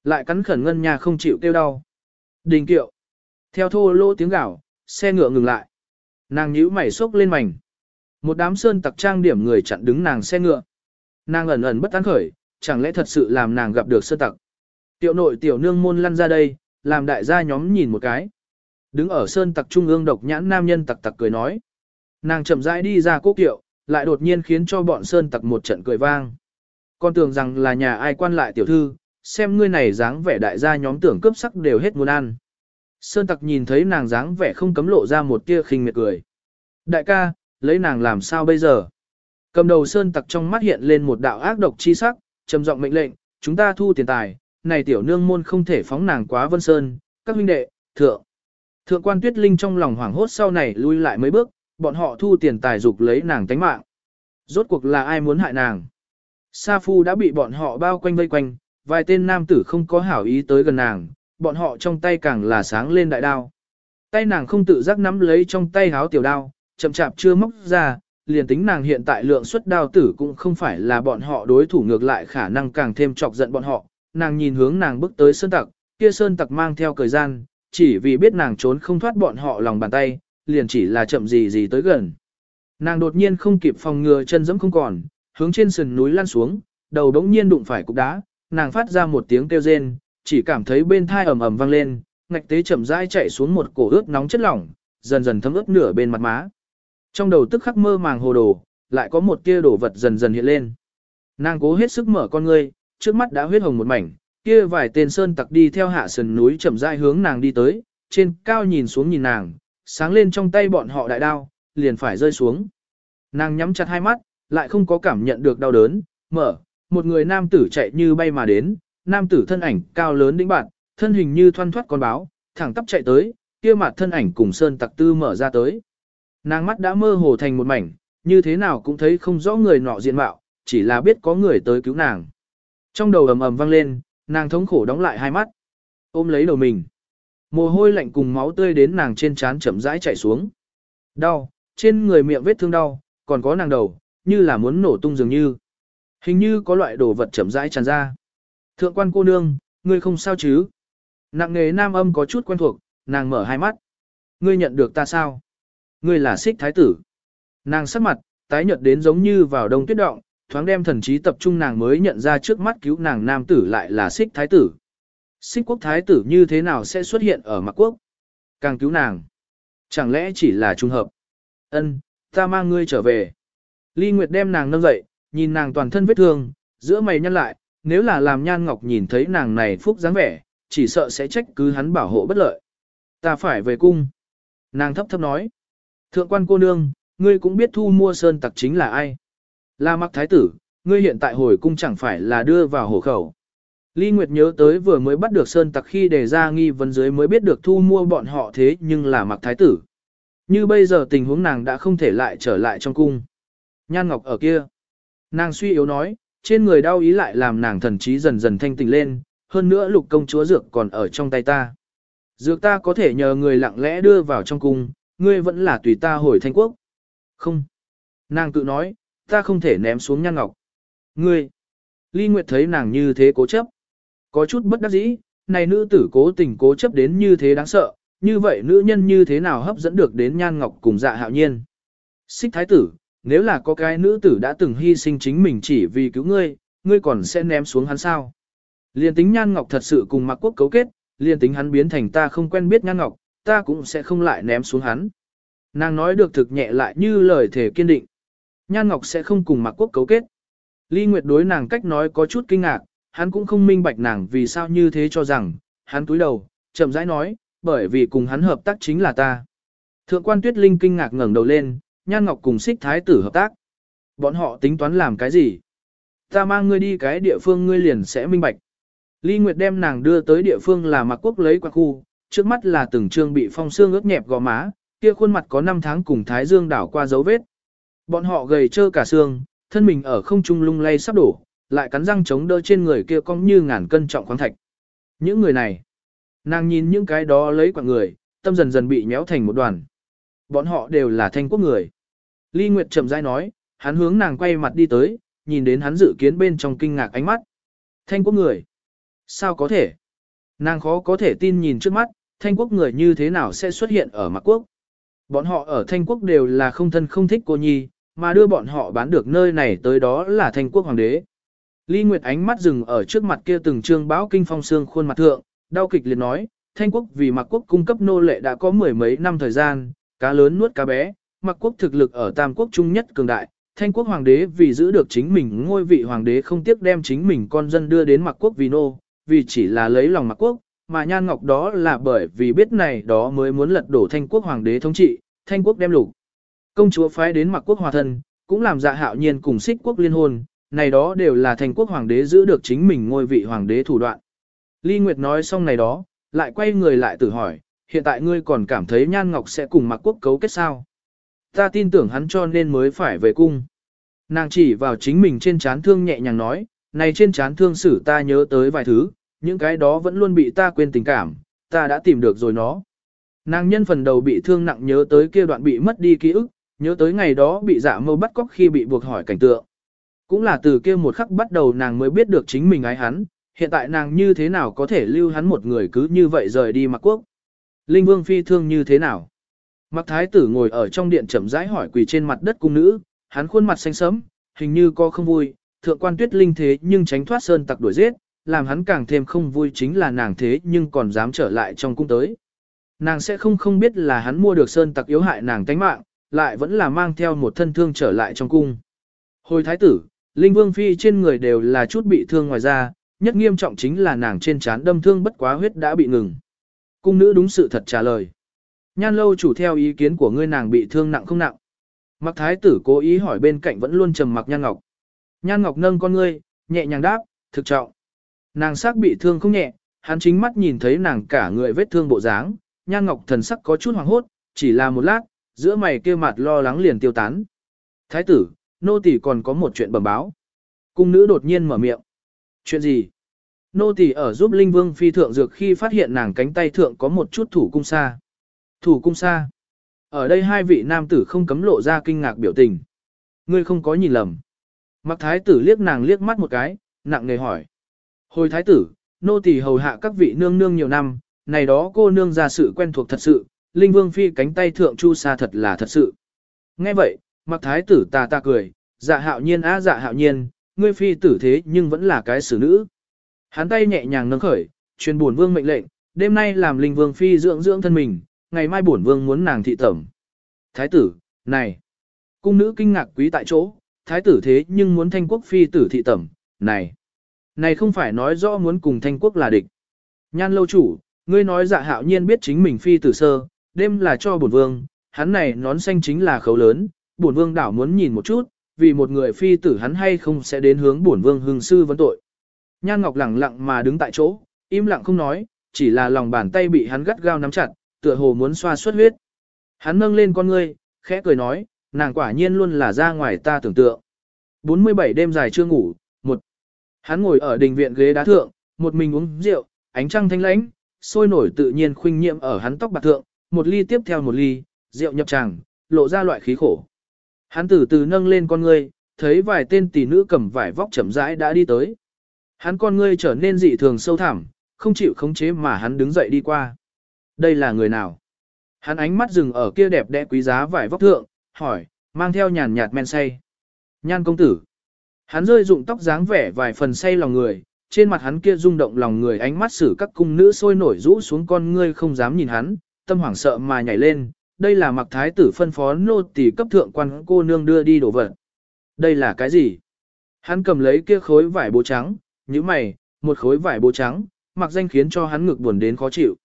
A: Lại cắn khẩn ngân nhà không chịu tiêu đau. Đình kiệu. Theo thô lỗ tiếng gạo, xe ngựa ngừng lại. Nàng nhíu mày sốc lên mảnh. Một đám sơn tặc trang điểm người chặn đứng nàng xe ngựa. Nàng ẩn ẩn bất tán khởi, chẳng lẽ thật sự làm nàng gặp được sơn tặc. Tiểu nội tiểu nương môn lăn ra đây, làm đại gia nhóm nhìn một cái. Đứng ở sơn tặc trung ương độc nhãn nam nhân tặc tặc cười nói. Nàng chậm rãi đi ra cố kiệu, lại đột nhiên khiến cho bọn sơn tặc một trận cười vang. Con tưởng rằng là nhà ai quan lại tiểu thư, xem ngươi này dáng vẻ đại gia nhóm tưởng cướp sắc đều hết muốn ăn. Sơn tặc nhìn thấy nàng dáng vẻ không cấm lộ ra một tia khinh miệt cười. Đại ca, lấy nàng làm sao bây giờ? Cầm đầu sơn tặc trong mắt hiện lên một đạo ác độc chi sắc, trầm giọng mệnh lệnh, chúng ta thu tiền tài, này tiểu nương môn không thể phóng nàng quá vân sơn, các huynh đệ, thượng. Thượng quan tuyết linh trong lòng hoảng hốt sau này lui lại mấy bước, bọn họ thu tiền tài dục lấy nàng tánh mạng. Rốt cuộc là ai muốn hại nàng? Sa Phu đã bị bọn họ bao quanh vây quanh, vài tên nam tử không có hảo ý tới gần nàng, bọn họ trong tay càng là sáng lên đại đao. Tay nàng không tự giác nắm lấy trong tay háo tiểu đao, chậm chạp chưa móc ra, liền tính nàng hiện tại lượng suất đao tử cũng không phải là bọn họ đối thủ ngược lại khả năng càng thêm chọc giận bọn họ. Nàng nhìn hướng nàng bước tới sơn tặc, kia sơn tặc mang theo thời gian, chỉ vì biết nàng trốn không thoát bọn họ lòng bàn tay, liền chỉ là chậm gì gì tới gần. Nàng đột nhiên không kịp phòng ngừa chân dẫm không còn, hướng trên sườn núi lăn xuống, đầu đống nhiên đụng phải cục đá, nàng phát ra một tiếng kêu rên, chỉ cảm thấy bên thai ầm ầm vang lên, ngạch tế chậm rãi chạy xuống một cổ ướt nóng chất lỏng, dần dần thấm ướt nửa bên mặt má. Trong đầu tức khắc mơ màng hồ đồ, lại có một tia đổ vật dần dần hiện lên. Nàng cố hết sức mở con ngươi, trước mắt đã huyết hồng một mảnh, kia vài tên sơn tặc đi theo hạ sườn núi chậm rãi hướng nàng đi tới, trên cao nhìn xuống nhìn nàng, sáng lên trong tay bọn họ đại đao, liền phải rơi xuống. Nàng nhắm chặt hai mắt, lại không có cảm nhận được đau đớn, mở, một người nam tử chạy như bay mà đến, nam tử thân ảnh cao lớn đĩnh bạn, thân hình như thoăn thoát con báo, thẳng tắp chạy tới, kia mặt thân ảnh cùng sơn tặc tư mở ra tới. Nàng mắt đã mơ hồ thành một mảnh, như thế nào cũng thấy không rõ người nọ diện mạo, chỉ là biết có người tới cứu nàng. Trong đầu ầm ầm vang lên, nàng thống khổ đóng lại hai mắt, ôm lấy đầu mình. Mồ hôi lạnh cùng máu tươi đến nàng trên trán chậm rãi chảy xuống. Đau, trên người miệng vết thương đau, còn có nàng đầu, như là muốn nổ tung dường như. Hình như có loại đồ vật chậm rãi tràn ra. Thượng quan cô nương, ngươi không sao chứ? Nặng nề nam âm có chút quen thuộc, nàng mở hai mắt. Ngươi nhận được ta sao? Ngươi là xích thái tử. Nàng sắc mặt, tái nhợt đến giống như vào đông tuyết động, thoáng đem thần trí tập trung nàng mới nhận ra trước mắt cứu nàng nam tử lại là xích thái tử. Xích quốc thái tử như thế nào sẽ xuất hiện ở mặt quốc? Càng cứu nàng. Chẳng lẽ chỉ là trùng hợp? Ân, ta mang ngươi trở về. Ly Nguyệt đem nàng nâng dậy, nhìn nàng toàn thân vết thương, giữa mày nhăn lại, nếu là làm nhan ngọc nhìn thấy nàng này phúc dáng vẻ, chỉ sợ sẽ trách cứ hắn bảo hộ bất lợi. Ta phải về cung. Nàng thấp thấp nói. Thượng quan cô nương, ngươi cũng biết thu mua sơn tặc chính là ai. Là mặc thái tử, ngươi hiện tại hồi cung chẳng phải là đưa vào hổ khẩu. Ly Nguyệt nhớ tới vừa mới bắt được sơn tặc khi đề ra nghi vấn dưới mới biết được thu mua bọn họ thế nhưng là mặc thái tử. Như bây giờ tình huống nàng đã không thể lại trở lại trong cung. Nhan Ngọc ở kia. Nàng suy yếu nói, trên người đau ý lại làm nàng thần trí dần dần thanh tỉnh lên, hơn nữa lục công chúa dược còn ở trong tay ta. Dược ta có thể nhờ người lặng lẽ đưa vào trong cung, ngươi vẫn là tùy ta hồi thanh quốc. Không. Nàng tự nói, ta không thể ném xuống nhan ngọc. Ngươi. Ly Nguyệt thấy nàng như thế cố chấp. Có chút bất đắc dĩ, này nữ tử cố tình cố chấp đến như thế đáng sợ, như vậy nữ nhân như thế nào hấp dẫn được đến nhan ngọc cùng dạ hạo nhiên. Xích thái tử, nếu là có cái nữ tử đã từng hy sinh chính mình chỉ vì cứu ngươi, ngươi còn sẽ ném xuống hắn sao. Liên tính nhan ngọc thật sự cùng mặc quốc cấu kết, liên tính hắn biến thành ta không quen biết nhan ngọc, ta cũng sẽ không lại ném xuống hắn. Nàng nói được thực nhẹ lại như lời thể kiên định. Nhan ngọc sẽ không cùng mạc quốc cấu kết. Ly Nguyệt đối nàng cách nói có chút kinh ngạc, hắn cũng không minh bạch nàng vì sao như thế cho rằng, hắn túi đầu, chậm rãi nói, bởi vì cùng hắn hợp tác chính là ta. Thượng quan Tuyết Linh kinh ngạc ngẩng đầu lên, Nhan Ngọc cùng Sích Thái tử hợp tác. Bọn họ tính toán làm cái gì? Ta mang ngươi đi cái địa phương ngươi liền sẽ minh bạch. Ly Nguyệt đem nàng đưa tới địa phương là mạc quốc lấy qua khu, trước mắt là từng trương bị phong xương ướt nhẹp gò má, kia khuôn mặt có 5 tháng cùng Thái Dương đảo qua dấu vết. Bọn họ gầy trơ cả xương, thân mình ở không trung lung lay sắp đổ, lại cắn răng chống đỡ trên người kia cong như ngàn cân trọng khoáng thạch. Những người này, nàng nhìn những cái đó lấy quả người, tâm dần dần bị nhéo thành một đoàn. Bọn họ đều là thanh quốc người. Ly Nguyệt chậm rãi nói, hắn hướng nàng quay mặt đi tới, nhìn đến hắn dự kiến bên trong kinh ngạc ánh mắt. Thanh quốc người. Sao có thể? Nàng khó có thể tin nhìn trước mắt, thanh quốc người như thế nào sẽ xuất hiện ở Mạc quốc. Bọn họ ở thanh quốc đều là không thân không thích cô nhi, mà đưa bọn họ bán được nơi này tới đó là thanh quốc hoàng đế. Ly Nguyệt ánh mắt dừng ở trước mặt kia từng trương báo kinh phong xương khuôn mặt thượng, đau kịch liệt nói, thanh quốc vì Mạc quốc cung cấp nô lệ đã có mười mấy năm thời gian, cá lớn nuốt cá bé, Mạc quốc thực lực ở tam quốc trung nhất cường đại, thanh quốc hoàng đế vì giữ được chính mình ngôi vị hoàng đế không tiếc đem chính mình con dân đưa đến Mạc quốc vì nô, vì chỉ là lấy lòng Mạc quốc, mà nhan ngọc đó là bởi vì biết này đó mới muốn lật đổ thanh quốc hoàng đế thống trị, thanh quốc đem lục. Công chúa phái đến mặc quốc hòa thân, cũng làm dạ hạo nhiên cùng xích quốc liên hôn, này đó đều là thanh quốc hoàng đế giữ được chính mình ngôi vị hoàng đế thủ đoạn. Ly Nguyệt nói xong này đó, lại quay người lại tự hỏi, hiện tại ngươi còn cảm thấy Nhan Ngọc sẽ cùng mặc quốc cấu kết sao? Ta tin tưởng hắn cho nên mới phải về cung. Nàng chỉ vào chính mình trên chán thương nhẹ nhàng nói, này trên chán thương xử ta nhớ tới vài thứ, những cái đó vẫn luôn bị ta quên tình cảm, ta đã tìm được rồi nó. Nàng nhân phần đầu bị thương nặng nhớ tới kia đoạn bị mất đi ký ức, nhớ tới ngày đó bị dạ mâu bắt cóc khi bị buộc hỏi cảnh tượng. Cũng là từ kia một khắc bắt đầu nàng mới biết được chính mình ái hắn, hiện tại nàng như thế nào có thể lưu hắn một người cứ như vậy rời đi mặc quốc. Linh Vương phi thương như thế nào? Mặc thái tử ngồi ở trong điện chậm rãi hỏi quỳ trên mặt đất cung nữ, hắn khuôn mặt xanh sẫm, hình như có không vui, thượng quan tuyết linh thế nhưng tránh thoát sơn tặc đuổi giết, làm hắn càng thêm không vui chính là nàng thế nhưng còn dám trở lại trong cung tới. Nàng sẽ không không biết là hắn mua được sơn tặc yếu hại nàng tánh mạng, lại vẫn là mang theo một thân thương trở lại trong cung. Hồi thái tử, Linh Vương Phi trên người đều là chút bị thương ngoài ra, nhất nghiêm trọng chính là nàng trên trán đâm thương bất quá huyết đã bị ngừng. Cung nữ đúng sự thật trả lời. Nhan lâu chủ theo ý kiến của ngươi nàng bị thương nặng không nặng. Mặc thái tử cố ý hỏi bên cạnh vẫn luôn trầm mặc Nhan Ngọc. Nhan Ngọc nâng con ngươi, nhẹ nhàng đáp, thực trọng. Nàng sắc bị thương không nhẹ, hắn chính mắt nhìn thấy nàng cả người vết thương bộ dáng, Nhan Ngọc thần sắc có chút hoàng hốt, chỉ là một lát, giữa mày kia mặt lo lắng liền tiêu tán. Thái tử, nô tỳ còn có một chuyện bẩm báo. Cung nữ đột nhiên mở miệng. Chuyện gì? Nô tỳ ở giúp Linh Vương phi thượng dược khi phát hiện nàng cánh tay thượng có một chút thủ cung sa. Thủ cung sa. Ở đây hai vị nam tử không cấm lộ ra kinh ngạc biểu tình. Ngươi không có nhìn lầm. Mặc thái tử liếc nàng liếc mắt một cái, nặng nề hỏi. Hồi thái tử, nô tỳ hầu hạ các vị nương nương nhiều năm, này đó cô nương ra sự quen thuộc thật sự, Linh Vương phi cánh tay thượng chu sa thật là thật sự. Nghe vậy, mặc thái tử ta ta cười, dạ hạo nhiên á dạ hạo nhiên, ngươi phi tử thế nhưng vẫn là cái xử nữ. Hắn tay nhẹ nhàng nâng khởi, truyền buồn vương mệnh lệnh, đêm nay làm Linh Vương phi dưỡng dưỡng thân mình, ngày mai bổn vương muốn nàng thị tẩm. Thái tử, này, cung nữ kinh ngạc quý tại chỗ, thái tử thế nhưng muốn thanh quốc phi tử thị tẩm, này, này không phải nói rõ muốn cùng thanh quốc là địch. Nhan lâu chủ, ngươi nói dạ hạo nhiên biết chính mình phi tử sơ, đêm là cho bổn vương, hắn này nón xanh chính là khấu lớn, bổn vương đảo muốn nhìn một chút, vì một người phi tử hắn hay không sẽ đến hướng bổn vương hương sư vấn tội. Nhan Ngọc lặng lặng mà đứng tại chỗ, im lặng không nói, chỉ là lòng bàn tay bị hắn gắt gao nắm chặt, tựa hồ muốn xoa xuất huyết. Hắn nâng lên con ngươi, khẽ cười nói, nàng quả nhiên luôn là ra ngoài ta tưởng tượng. 47 đêm dài chưa ngủ. Hắn ngồi ở đình viện ghế đá thượng, một mình uống rượu, ánh trăng thanh lãnh, sôi nổi tự nhiên khuynh nhiễm ở hắn tóc bạc thượng, một ly tiếp theo một ly, rượu nhập tràng, lộ ra loại khí khổ. Hắn từ từ nâng lên con ngươi, thấy vài tên tỷ nữ cầm vải vóc chậm rãi đã đi tới. Hắn con ngươi trở nên dị thường sâu thẳm, không chịu khống chế mà hắn đứng dậy đi qua. Đây là người nào? Hắn ánh mắt dừng ở kia đẹp đẽ quý giá vải vóc thượng, hỏi, mang theo nhàn nhạt men say. Nhan công tử. Hắn rơi dụng tóc dáng vẻ vài phần say lòng người, trên mặt hắn kia rung động lòng người ánh mắt xử các cung nữ sôi nổi rũ xuống con ngươi không dám nhìn hắn, tâm hoảng sợ mà nhảy lên, đây là mặc thái tử phân phó nô tỳ cấp thượng quan cô nương đưa đi đổ vật. Đây là cái gì? Hắn cầm lấy kia khối vải bố trắng, như mày, một khối vải bố trắng, mặc danh khiến cho hắn ngực buồn đến khó chịu.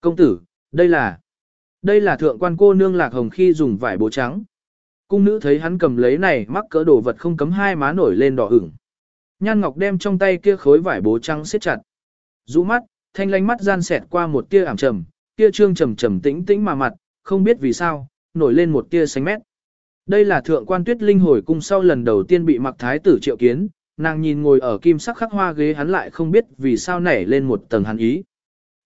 A: Công tử, đây là... Đây là thượng quan cô nương lạc hồng khi dùng vải bố trắng. Cung nữ thấy hắn cầm lấy này mắc cỡ đồ vật không cấm hai má nổi lên đỏ ửng. Nhan Ngọc đem trong tay kia khối vải bố trắng siết chặt. Rũ mắt, thanh lánh mắt gian xẹt qua một tia ảm trầm, tia trương trầm trầm tĩnh tĩnh mà mặt, không biết vì sao, nổi lên một tia xanh mét. Đây là thượng quan tuyết linh hồi cung sau lần đầu tiên bị mặc thái tử triệu kiến, nàng nhìn ngồi ở kim sắc khắc hoa ghế hắn lại không biết vì sao nảy lên một tầng hắn ý.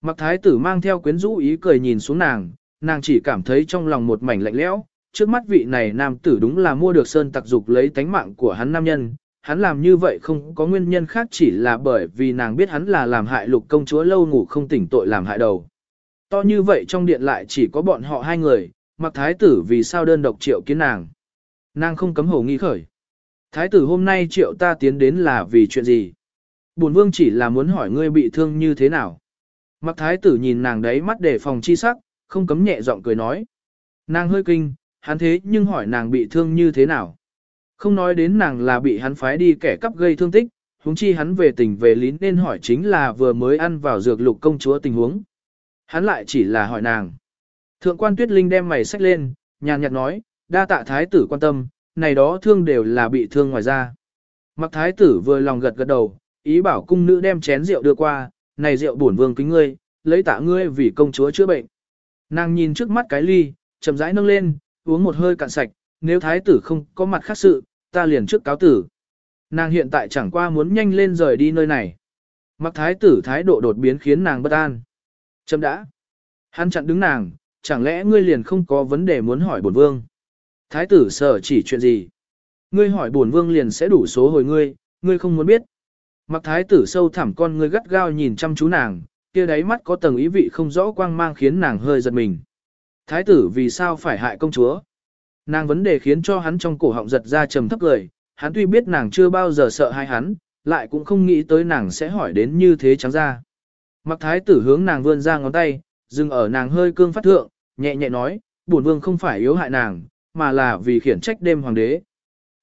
A: Mặc thái tử mang theo quyến rũ ý cười nhìn xuống nàng, nàng chỉ cảm thấy trong lòng một mảnh lạnh lẽo. Trước mắt vị này nam tử đúng là mua được sơn tặc dục lấy tánh mạng của hắn nam nhân, hắn làm như vậy không có nguyên nhân khác chỉ là bởi vì nàng biết hắn là làm hại lục công chúa lâu ngủ không tỉnh tội làm hại đầu. To như vậy trong điện lại chỉ có bọn họ hai người, mặc thái tử vì sao đơn độc triệu kiến nàng. Nàng không cấm hồ nghi khởi. Thái tử hôm nay triệu ta tiến đến là vì chuyện gì? Bổn vương chỉ là muốn hỏi ngươi bị thương như thế nào? Mặc thái tử nhìn nàng đấy mắt để phòng chi sắc, không cấm nhẹ giọng cười nói. Nàng hơi kinh, hắn thế nhưng hỏi nàng bị thương như thế nào? Không nói đến nàng là bị hắn phái đi kẻ cắp gây thương tích, huống chi hắn về tình về lý nên hỏi chính là vừa mới ăn vào dược lục công chúa tình huống. Hắn lại chỉ là hỏi nàng. Thượng quan tuyết linh đem mày sách lên, nhàn nhạt nói, đa tạ thái tử quan tâm, này đó thương đều là bị thương ngoài ra. Mặc thái tử vừa lòng gật gật đầu, ý bảo cung nữ đem chén rượu đưa qua, này rượu bổn vương kính ngươi, lấy tạ ngươi vì công chúa chữa bệnh. Nàng nhìn trước mắt cái ly, chậm rãi nâng lên, uống một hơi cạn sạch, nếu thái tử không có mặt khác sự, ta liền trước cáo tử. Nàng hiện tại chẳng qua muốn nhanh lên rời đi nơi này. Mặc thái tử thái độ đột biến khiến nàng bất an. Chấm đã. Hắn chặn đứng nàng, chẳng lẽ ngươi liền không có vấn đề muốn hỏi bổn vương? Thái tử sợ chỉ chuyện gì? Ngươi hỏi bổn vương liền sẽ đủ số hồi ngươi, ngươi không muốn biết. Mặc thái tử sâu thẳm con ngươi gắt gao nhìn chăm chú nàng, kia đáy mắt có tầng ý vị không rõ quang mang khiến nàng hơi giật mình. Thái tử vì sao phải hại công chúa? Nàng vấn đề khiến cho hắn trong cổ họng giật ra trầm thấp lời, hắn tuy biết nàng chưa bao giờ sợ hai hắn, lại cũng không nghĩ tới nàng sẽ hỏi đến như thế trắng ra. Mặc thái tử hướng nàng vươn ra ngón tay, dừng ở nàng hơi cương phát thượng, nhẹ nhẹ nói, bổn vương không phải yếu hại nàng, mà là vì khiển trách đêm hoàng đế.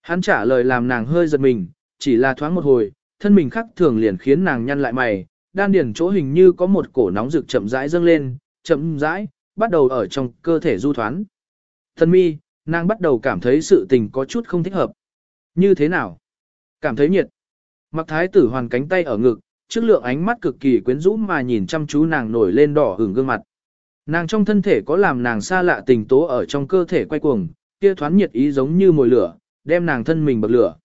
A: Hắn trả lời làm nàng hơi giật mình, chỉ là thoáng một hồi, thân mình khắc thường liền khiến nàng nhăn lại mày, đan điền chỗ hình như có một cổ nóng rực chậm rãi dâng lên, chậm rãi, bắt đầu ở trong cơ thể du thoán. thần mi, nàng bắt đầu cảm thấy sự tình có chút không thích hợp. Như thế nào? Cảm thấy nhiệt. Mặc thái tử hoàn cánh tay ở ngực, trước lượng ánh mắt cực kỳ quyến rũ mà nhìn chăm chú nàng nổi lên đỏ hưởng gương mặt. Nàng trong thân thể có làm nàng xa lạ tình tố ở trong cơ thể quay cuồng, kia thoáng nhiệt ý giống như mồi lửa, đem nàng thân mình bậc lửa.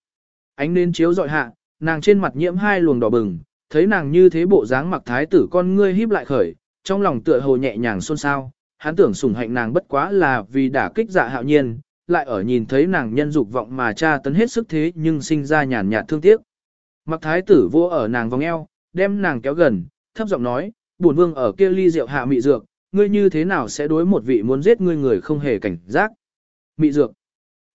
A: Ánh nến chiếu dọi hạ, nàng trên mặt nhiễm hai luồng đỏ bừng, thấy nàng như thế bộ dáng mặc thái tử con ngươi híp lại khởi, trong lòng tựa hồ nhẹ nhàng xôn xao, hắn tưởng sủng hạnh nàng bất quá là vì đả kích dạ hạo nhiên, lại ở nhìn thấy nàng nhân dục vọng mà cha tấn hết sức thế nhưng sinh ra nhàn nhạt thương tiếc. Mặc thái tử vô ở nàng vòng eo, đem nàng kéo gần, thấp giọng nói, buồn vương ở kia ly rượu hạ mị dược, ngươi như thế nào sẽ đối một vị muốn giết ngươi người không hề cảnh giác. Mị dược.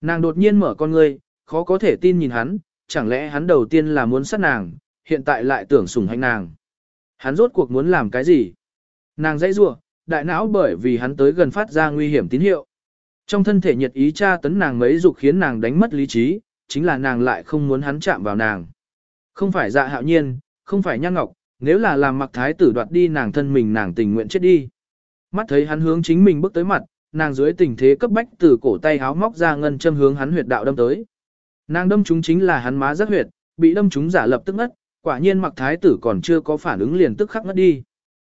A: Nàng đột nhiên mở con ngươi, khó có thể tin nhìn hắn, chẳng lẽ hắn đầu tiên là muốn sát nàng, hiện tại lại tưởng sủng hạnh nàng. Hắn rốt cuộc muốn làm cái gì? Nàng dãy rủa, đại não bởi vì hắn tới gần phát ra nguy hiểm tín hiệu. Trong thân thể nhiệt ý tra tấn nàng mấy dục khiến nàng đánh mất lý trí, chính là nàng lại không muốn hắn chạm vào nàng. Không phải dạ hạo nhiên, không phải nhan ngọc, nếu là làm mặc thái tử đoạt đi nàng thân mình nàng tình nguyện chết đi. Mắt thấy hắn hướng chính mình bước tới mặt, nàng dưới tình thế cấp bách từ cổ tay háo móc ra ngân châm hướng hắn huyệt đạo đâm tới. Nàng đâm chúng chính là hắn má rất huyệt, bị đâm chúng giả lập tức ngất, quả nhiên mặc thái tử còn chưa có phản ứng liền tức khắc ngất đi.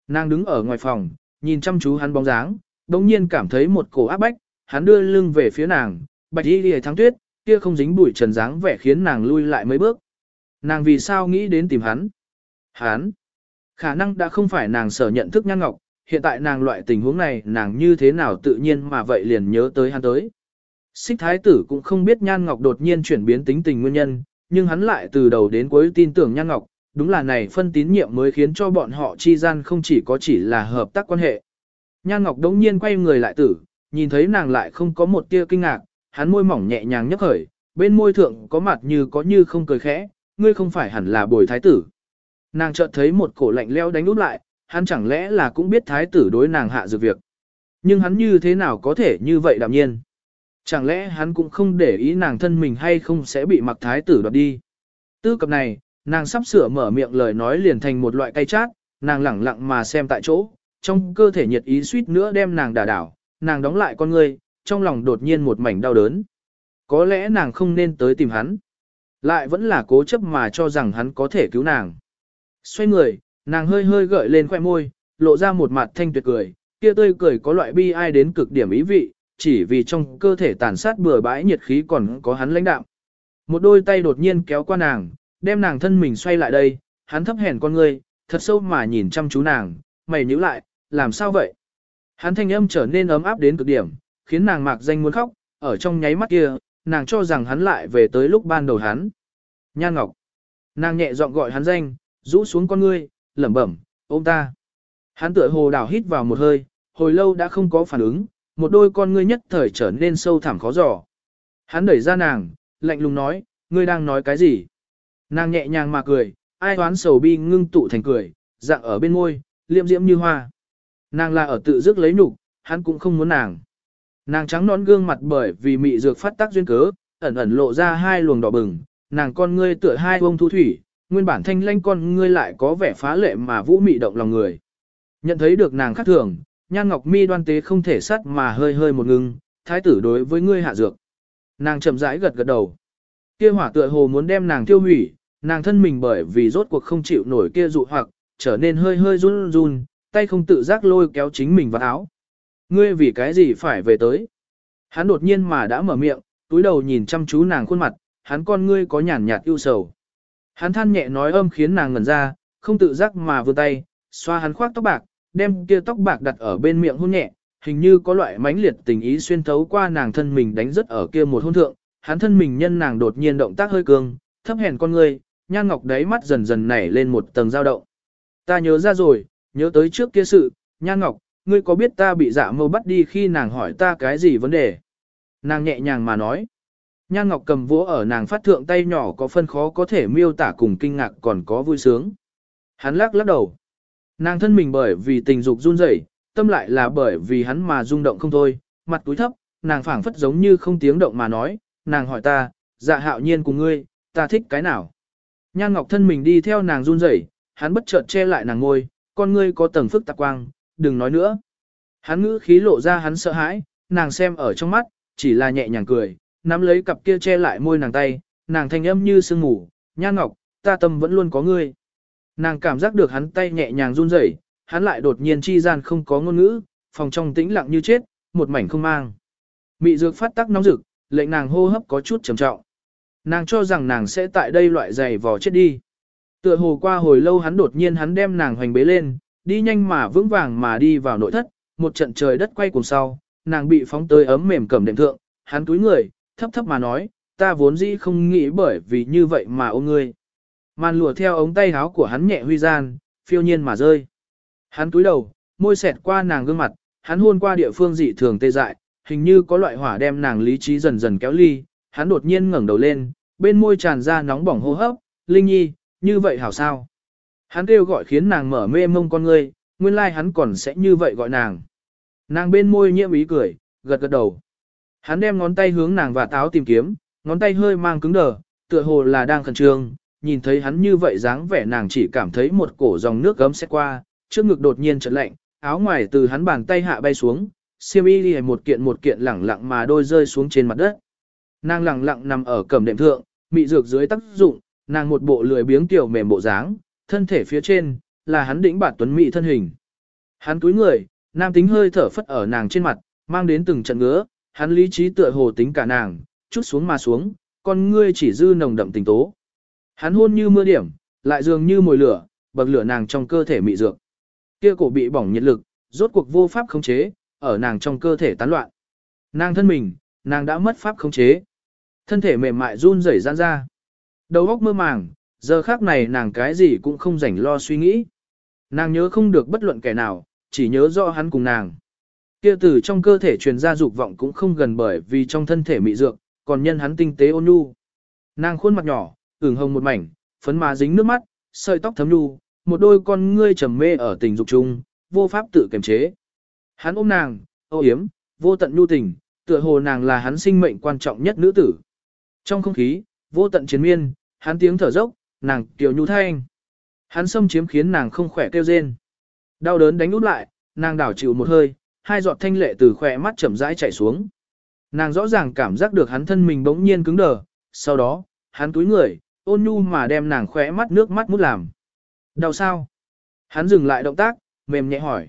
A: Nàng đứng ở ngoài phòng, nhìn chăm chú hắn bóng dáng, đồng nhiên cảm thấy một cổ áp bách, hắn đưa lưng về phía nàng, bạch y lìa thắng tuyết, kia không dính bụi trần dáng vẻ khiến nàng lui lại mấy bước. Nàng vì sao nghĩ đến tìm hắn? Hắn? Khả năng đã không phải nàng sở nhận thức nhan ngọc, hiện tại nàng loại tình huống này nàng như thế nào tự nhiên mà vậy liền nhớ tới hắn tới. Xích thái tử cũng không biết nhan ngọc đột nhiên chuyển biến tính tình nguyên nhân, nhưng hắn lại từ đầu đến cuối tin tưởng nhan ngọc, đúng là này phân tín nhiệm mới khiến cho bọn họ chi gian không chỉ có chỉ là hợp tác quan hệ. Nhan ngọc đống nhiên quay người lại tử, nhìn thấy nàng lại không có một tia kinh ngạc, hắn môi mỏng nhẹ nhàng nhấp khởi, bên môi thượng có mặt như có như không cười khẽ, ngươi không phải hẳn là bồi thái tử. Nàng chợt thấy một cổ lạnh leo đánh úp lại, hắn chẳng lẽ là cũng biết thái tử đối nàng hạ dược việc. Nhưng hắn như thế nào có thể như vậy đạm nhiên. Chẳng lẽ hắn cũng không để ý nàng thân mình hay không sẽ bị mặc thái tử đoạt đi. Tư cập này, nàng sắp sửa mở miệng lời nói liền thành một loại cay chát, nàng lẳng lặng mà xem tại chỗ, trong cơ thể nhiệt ý suýt nữa đem nàng đả đảo, nàng đóng lại con ngươi, trong lòng đột nhiên một mảnh đau đớn. Có lẽ nàng không nên tới tìm hắn. Lại vẫn là cố chấp mà cho rằng hắn có thể cứu nàng. Xoay người, nàng hơi hơi gợi lên khoẻ môi, lộ ra một mặt thanh tuyệt cười, kia tươi cười có loại bi ai đến cực điểm ý vị, chỉ vì trong cơ thể tàn sát bừa bãi nhiệt khí còn có hắn lãnh đạm. Một đôi tay đột nhiên kéo qua nàng, đem nàng thân mình xoay lại đây, hắn thấp hèn con ngươi, thật sâu mà nhìn chăm chú nàng, mày nhíu lại, làm sao vậy? Hắn thanh âm trở nên ấm áp đến cực điểm, khiến nàng mạc danh muốn khóc, ở trong nháy mắt kia, nàng cho rằng hắn lại về tới lúc ban đầu hắn. Nhan Ngọc. Nàng nhẹ giọng gọi hắn danh, rũ xuống con ngươi, lẩm bẩm, ôm ta. Hắn tựa hồ đảo hít vào một hơi, hồi lâu đã không có phản ứng, một đôi con ngươi nhất thời trở nên sâu thẳm khó dò. Hắn đẩy ra nàng, lạnh lùng nói, ngươi đang nói cái gì? Nàng nhẹ nhàng mà cười, ai toán sầu bi ngưng tụ thành cười, dạng ở bên môi, liệm diễm như hoa. Nàng là ở tự dứt lấy nhục, hắn cũng không muốn nàng. Nàng trắng nón gương mặt bởi vì mị dược phát tác duyên cớ, ẩn ẩn lộ ra hai luồng đỏ bừng, nàng con ngươi tựa hai bông thu thủy, nguyên bản thanh lanh con ngươi lại có vẻ phá lệ mà vũ mị động lòng người. Nhận thấy được nàng khác thường, nhan ngọc mi đoan tế không thể sắt mà hơi hơi một ngưng, thái tử đối với ngươi hạ dược. Nàng chậm rãi gật gật đầu. Kia hỏa tựa hồ muốn đem nàng tiêu hủy, nàng thân mình bởi vì rốt cuộc không chịu nổi kia dụ hoặc, trở nên hơi hơi run run, tay không tự giác lôi kéo chính mình vào áo. Ngươi vì cái gì phải về tới? Hắn đột nhiên mà đã mở miệng, túi đầu nhìn chăm chú nàng khuôn mặt, hắn con ngươi có nhàn nhạt ưu sầu. Hắn than nhẹ nói âm khiến nàng ngẩn ra, không tự giác mà vươn tay, xoa hắn khoác tóc bạc, đem kia tóc bạc đặt ở bên miệng hôn nhẹ, hình như có loại mãnh liệt tình ý xuyên thấu qua nàng thân mình đánh rất ở kia một hôn thượng, hắn thân mình nhân nàng đột nhiên động tác hơi cường, thấp hèn con ngươi, nhan ngọc đáy mắt dần dần nảy lên một tầng dao động. Ta nhớ ra rồi, nhớ tới trước kia sự, nhan ngọc, ngươi có biết ta bị dạ mâu bắt đi khi nàng hỏi ta cái gì vấn đề? Nàng nhẹ nhàng mà nói. Nhan Ngọc cầm vỗ ở nàng phát thượng tay nhỏ có phân khó có thể miêu tả cùng kinh ngạc còn có vui sướng. Hắn lắc lắc đầu. Nàng thân mình bởi vì tình dục run rẩy, tâm lại là bởi vì hắn mà rung động không thôi, mặt túi thấp, nàng phảng phất giống như không tiếng động mà nói, nàng hỏi ta, dạ hạo nhiên cùng ngươi, ta thích cái nào. Nhan Ngọc thân mình đi theo nàng run rẩy, hắn bất chợt che lại nàng ngôi, con ngươi có tầng phức tạp quang, đừng nói nữa. Hắn ngữ khí lộ ra hắn sợ hãi, nàng xem ở trong mắt, chỉ là nhẹ nhàng cười, nắm lấy cặp kia che lại môi nàng tay, nàng thanh âm như sương ngủ, nhan ngọc, ta tâm vẫn luôn có ngươi. Nàng cảm giác được hắn tay nhẹ nhàng run rẩy, hắn lại đột nhiên chi gian không có ngôn ngữ, phòng trong tĩnh lặng như chết, một mảnh không mang. Mị dược phát tắc nóng rực, lệnh nàng hô hấp có chút trầm trọng. Nàng cho rằng nàng sẽ tại đây loại giày vò chết đi. Tựa hồ qua hồi lâu hắn đột nhiên hắn đem nàng hoành bế lên, đi nhanh mà vững vàng mà đi vào nội thất, một trận trời đất quay cùng sau, nàng bị phóng tới ấm mềm cẩm đệm thượng, hắn túi người, thấp thấp mà nói, ta vốn dĩ không nghĩ bởi vì như vậy mà ôm ngươi. Màn lùa theo ống tay áo của hắn nhẹ huy gian, phiêu nhiên mà rơi. Hắn túi đầu, môi xẹt qua nàng gương mặt, hắn hôn qua địa phương dị thường tê dại, hình như có loại hỏa đem nàng lý trí dần dần kéo ly, hắn đột nhiên ngẩng đầu lên, bên môi tràn ra nóng bỏng hô hấp, Linh Nhi, như vậy hảo sao? Hắn kêu gọi khiến nàng mở mê mông con ngươi, nguyên lai like hắn còn sẽ như vậy gọi nàng. Nàng bên môi nhiễm ý cười, gật gật đầu. Hắn đem ngón tay hướng nàng và táo tìm kiếm, ngón tay hơi mang cứng đờ, tựa hồ là đang khẩn trương, nhìn thấy hắn như vậy dáng vẻ nàng chỉ cảm thấy một cổ dòng nước gấm xét qua, trước ngực đột nhiên chợt lạnh, áo ngoài từ hắn bàn tay hạ bay xuống, siêm y đi một kiện một kiện lẳng lặng mà đôi rơi xuống trên mặt đất. Nàng lẳng lặng nằm ở cẩm đệm thượng, mị dược dưới tác dụng, nàng một bộ lười biếng tiểu mềm bộ dáng, thân thể phía trên là hắn đỉnh bản tuấn mỹ thân hình. Hắn túi người, nam tính hơi thở phất ở nàng trên mặt, mang đến từng trận ngứa, hắn lý trí tựa hồ tính cả nàng, chút xuống mà xuống, con ngươi chỉ dư nồng đậm tình tố. Hắn hôn như mưa điểm, lại dường như mồi lửa, bậc lửa nàng trong cơ thể mị dược. Kia cổ bị bỏng nhiệt lực, rốt cuộc vô pháp khống chế, ở nàng trong cơ thể tán loạn. Nàng thân mình, nàng đã mất pháp khống chế. Thân thể mềm mại run rẩy giãn ra. Đầu óc mơ màng, giờ khác này nàng cái gì cũng không rảnh lo suy nghĩ. Nàng nhớ không được bất luận kẻ nào, chỉ nhớ rõ hắn cùng nàng. Kia từ trong cơ thể truyền ra dục vọng cũng không gần bởi vì trong thân thể mị dược, còn nhân hắn tinh tế ôn nhu. Nàng khuôn mặt nhỏ, ửng hồng một mảnh, phấn má dính nước mắt, sợi tóc thấm nhu, một đôi con ngươi trầm mê ở tình dục chung, vô pháp tự kiềm chế. Hắn ôm nàng, âu yếm, vô tận nhu tình, tựa hồ nàng là hắn sinh mệnh quan trọng nhất nữ tử. Trong không khí, vô tận chiến miên, hắn tiếng thở dốc, nàng kiều nhu thanh. Hắn xâm chiếm khiến nàng không khỏe kêu rên. Đau đớn đánh út lại, nàng đảo chịu một hơi, hai giọt thanh lệ từ khỏe mắt chậm rãi chảy xuống. Nàng rõ ràng cảm giác được hắn thân mình bỗng nhiên cứng đờ, sau đó, hắn túi người, ôn nhu mà đem nàng khỏe mắt nước mắt mút làm. Đau sao? Hắn dừng lại động tác, mềm nhẹ hỏi.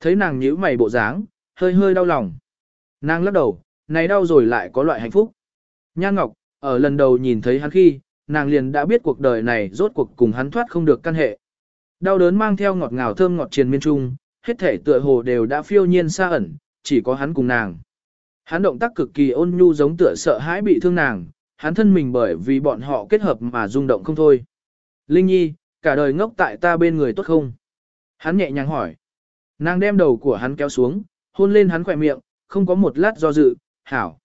A: Thấy nàng nhíu mày bộ dáng, hơi hơi đau lòng. Nàng lắc đầu, này đau rồi lại có loại hạnh phúc. Nhan Ngọc, ở lần đầu nhìn thấy hắn khi, nàng liền đã biết cuộc đời này rốt cuộc cùng hắn thoát không được căn hệ. Đau đớn mang theo ngọt ngào thơm ngọt triền miên trung, hết thể tựa hồ đều đã phiêu nhiên xa ẩn, chỉ có hắn cùng nàng. Hắn động tác cực kỳ ôn nhu giống tựa sợ hãi bị thương nàng, hắn thân mình bởi vì bọn họ kết hợp mà rung động không thôi. Linh Nhi, cả đời ngốc tại ta bên người tốt không? Hắn nhẹ nhàng hỏi. Nàng đem đầu của hắn kéo xuống, hôn lên hắn khỏe miệng, không có một lát do dự, hảo.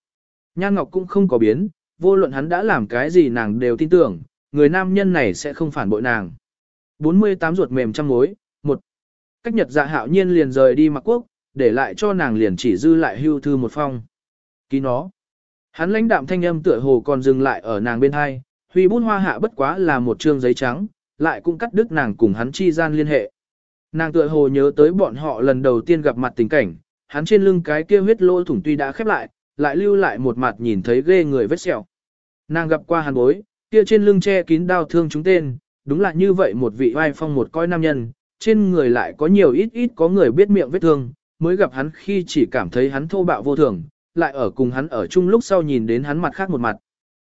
A: Nhan Ngọc cũng không có biến, vô luận hắn đã làm cái gì nàng đều tin tưởng, người nam nhân này sẽ không phản bội nàng. 48 ruột mềm trăm mối, một Cách nhật dạ hạo nhiên liền rời đi mặc quốc, để lại cho nàng liền chỉ dư lại hưu thư một phong. Ký nó. Hắn lãnh đạm thanh âm tựa hồ còn dừng lại ở nàng bên hai, huy bút hoa hạ bất quá là một trương giấy trắng, lại cũng cắt đứt nàng cùng hắn chi gian liên hệ. Nàng tựa hồ nhớ tới bọn họ lần đầu tiên gặp mặt tình cảnh, hắn trên lưng cái kia huyết lỗ thủng tuy đã khép lại, lại lưu lại một mặt nhìn thấy ghê người vết sẹo. Nàng gặp qua hàn bối, kia trên lưng che kín đau thương chúng tên, đúng là như vậy một vị vai phong một coi nam nhân, trên người lại có nhiều ít ít có người biết miệng vết thương, mới gặp hắn khi chỉ cảm thấy hắn thô bạo vô thường, lại ở cùng hắn ở chung lúc sau nhìn đến hắn mặt khác một mặt.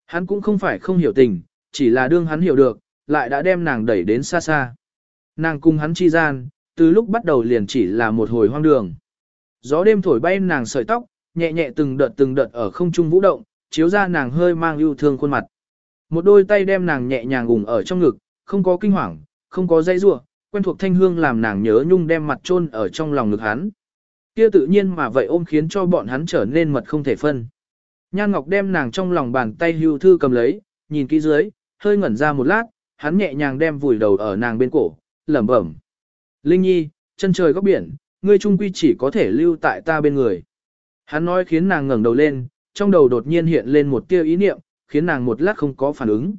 A: Hắn cũng không phải không hiểu tình, chỉ là đương hắn hiểu được, lại đã đem nàng đẩy đến xa xa. Nàng cùng hắn chi gian, từ lúc bắt đầu liền chỉ là một hồi hoang đường. Gió đêm thổi bay nàng sợi tóc, nhẹ nhẹ từng đợt từng đợt ở không trung vũ động, chiếu ra nàng hơi mang yêu thương khuôn mặt. Một đôi tay đem nàng nhẹ nhàng ủng ở trong ngực, không có kinh hoàng, không có dây rủa, quen thuộc thanh hương làm nàng nhớ nhung đem mặt chôn ở trong lòng ngực hắn. Kia tự nhiên mà vậy ôm khiến cho bọn hắn trở nên mật không thể phân. Nhan Ngọc đem nàng trong lòng bàn tay hưu thư cầm lấy, nhìn kỹ dưới, hơi ngẩn ra một lát, hắn nhẹ nhàng đem vùi đầu ở nàng bên cổ, lẩm bẩm. Linh Nhi, chân trời góc biển, ngươi trung quy chỉ có thể lưu tại ta bên người. Hắn nói khiến nàng ngẩng đầu lên, trong đầu đột nhiên hiện lên một tia ý niệm, khiến nàng một lát không có phản ứng.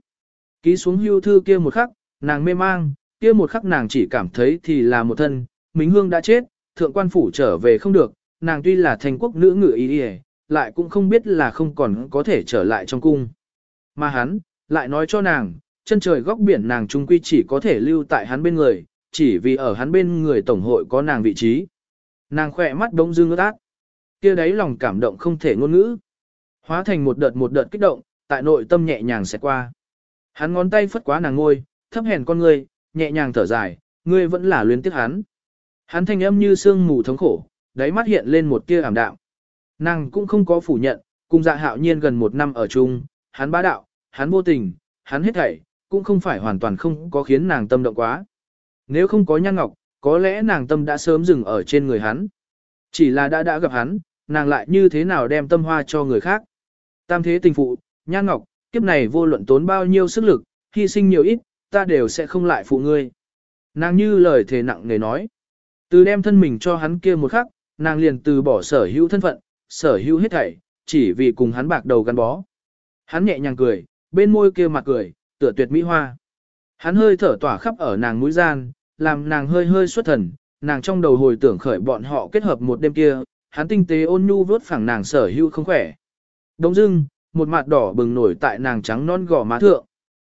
A: Ký xuống hưu thư kia một khắc, nàng mê mang, kia một khắc nàng chỉ cảm thấy thì là một thân, Mính Hương đã chết, thượng quan phủ trở về không được, nàng tuy là thành quốc nữ ngự ý đi lại cũng không biết là không còn có thể trở lại trong cung. Mà hắn, lại nói cho nàng, chân trời góc biển nàng trung quy chỉ có thể lưu tại hắn bên người, chỉ vì ở hắn bên người tổng hội có nàng vị trí. Nàng khỏe mắt bỗng dương ướt át. kia đấy lòng cảm động không thể ngôn ngữ. Hóa thành một đợt một đợt kích động, tại nội tâm nhẹ nhàng sẽ qua. Hắn ngón tay phất quá nàng ngôi, thấp hèn con ngươi, nhẹ nhàng thở dài, ngươi vẫn là luyến tiếc hắn. Hắn thanh âm như sương mù thống khổ, đáy mắt hiện lên một tia ảm đạm. Nàng cũng không có phủ nhận, cùng dạ hạo nhiên gần một năm ở chung, hắn bá đạo, hắn vô tình, hắn hết thảy, cũng không phải hoàn toàn không có khiến nàng tâm động quá. Nếu không có nhan ngọc, có lẽ nàng tâm đã sớm dừng ở trên người hắn. Chỉ là đã đã gặp hắn, nàng lại như thế nào đem tâm hoa cho người khác. Tam thế tình phụ, nhan ngọc, kiếp này vô luận tốn bao nhiêu sức lực, hy sinh nhiều ít, ta đều sẽ không lại phụ ngươi. Nàng như lời thề nặng nề nói. Từ đem thân mình cho hắn kia một khắc, nàng liền từ bỏ sở hữu thân phận, sở hữu hết thảy, chỉ vì cùng hắn bạc đầu gắn bó. Hắn nhẹ nhàng cười, bên môi kia mặt cười, tựa tuyệt mỹ hoa. Hắn hơi thở tỏa khắp ở nàng mũi gian, làm nàng hơi hơi xuất thần, nàng trong đầu hồi tưởng khởi bọn họ kết hợp một đêm kia, hắn tinh tế ôn nhu vớt phẳng nàng sở hữu không khỏe. Đông dưng, một mặt đỏ bừng nổi tại nàng trắng non gò má thượng.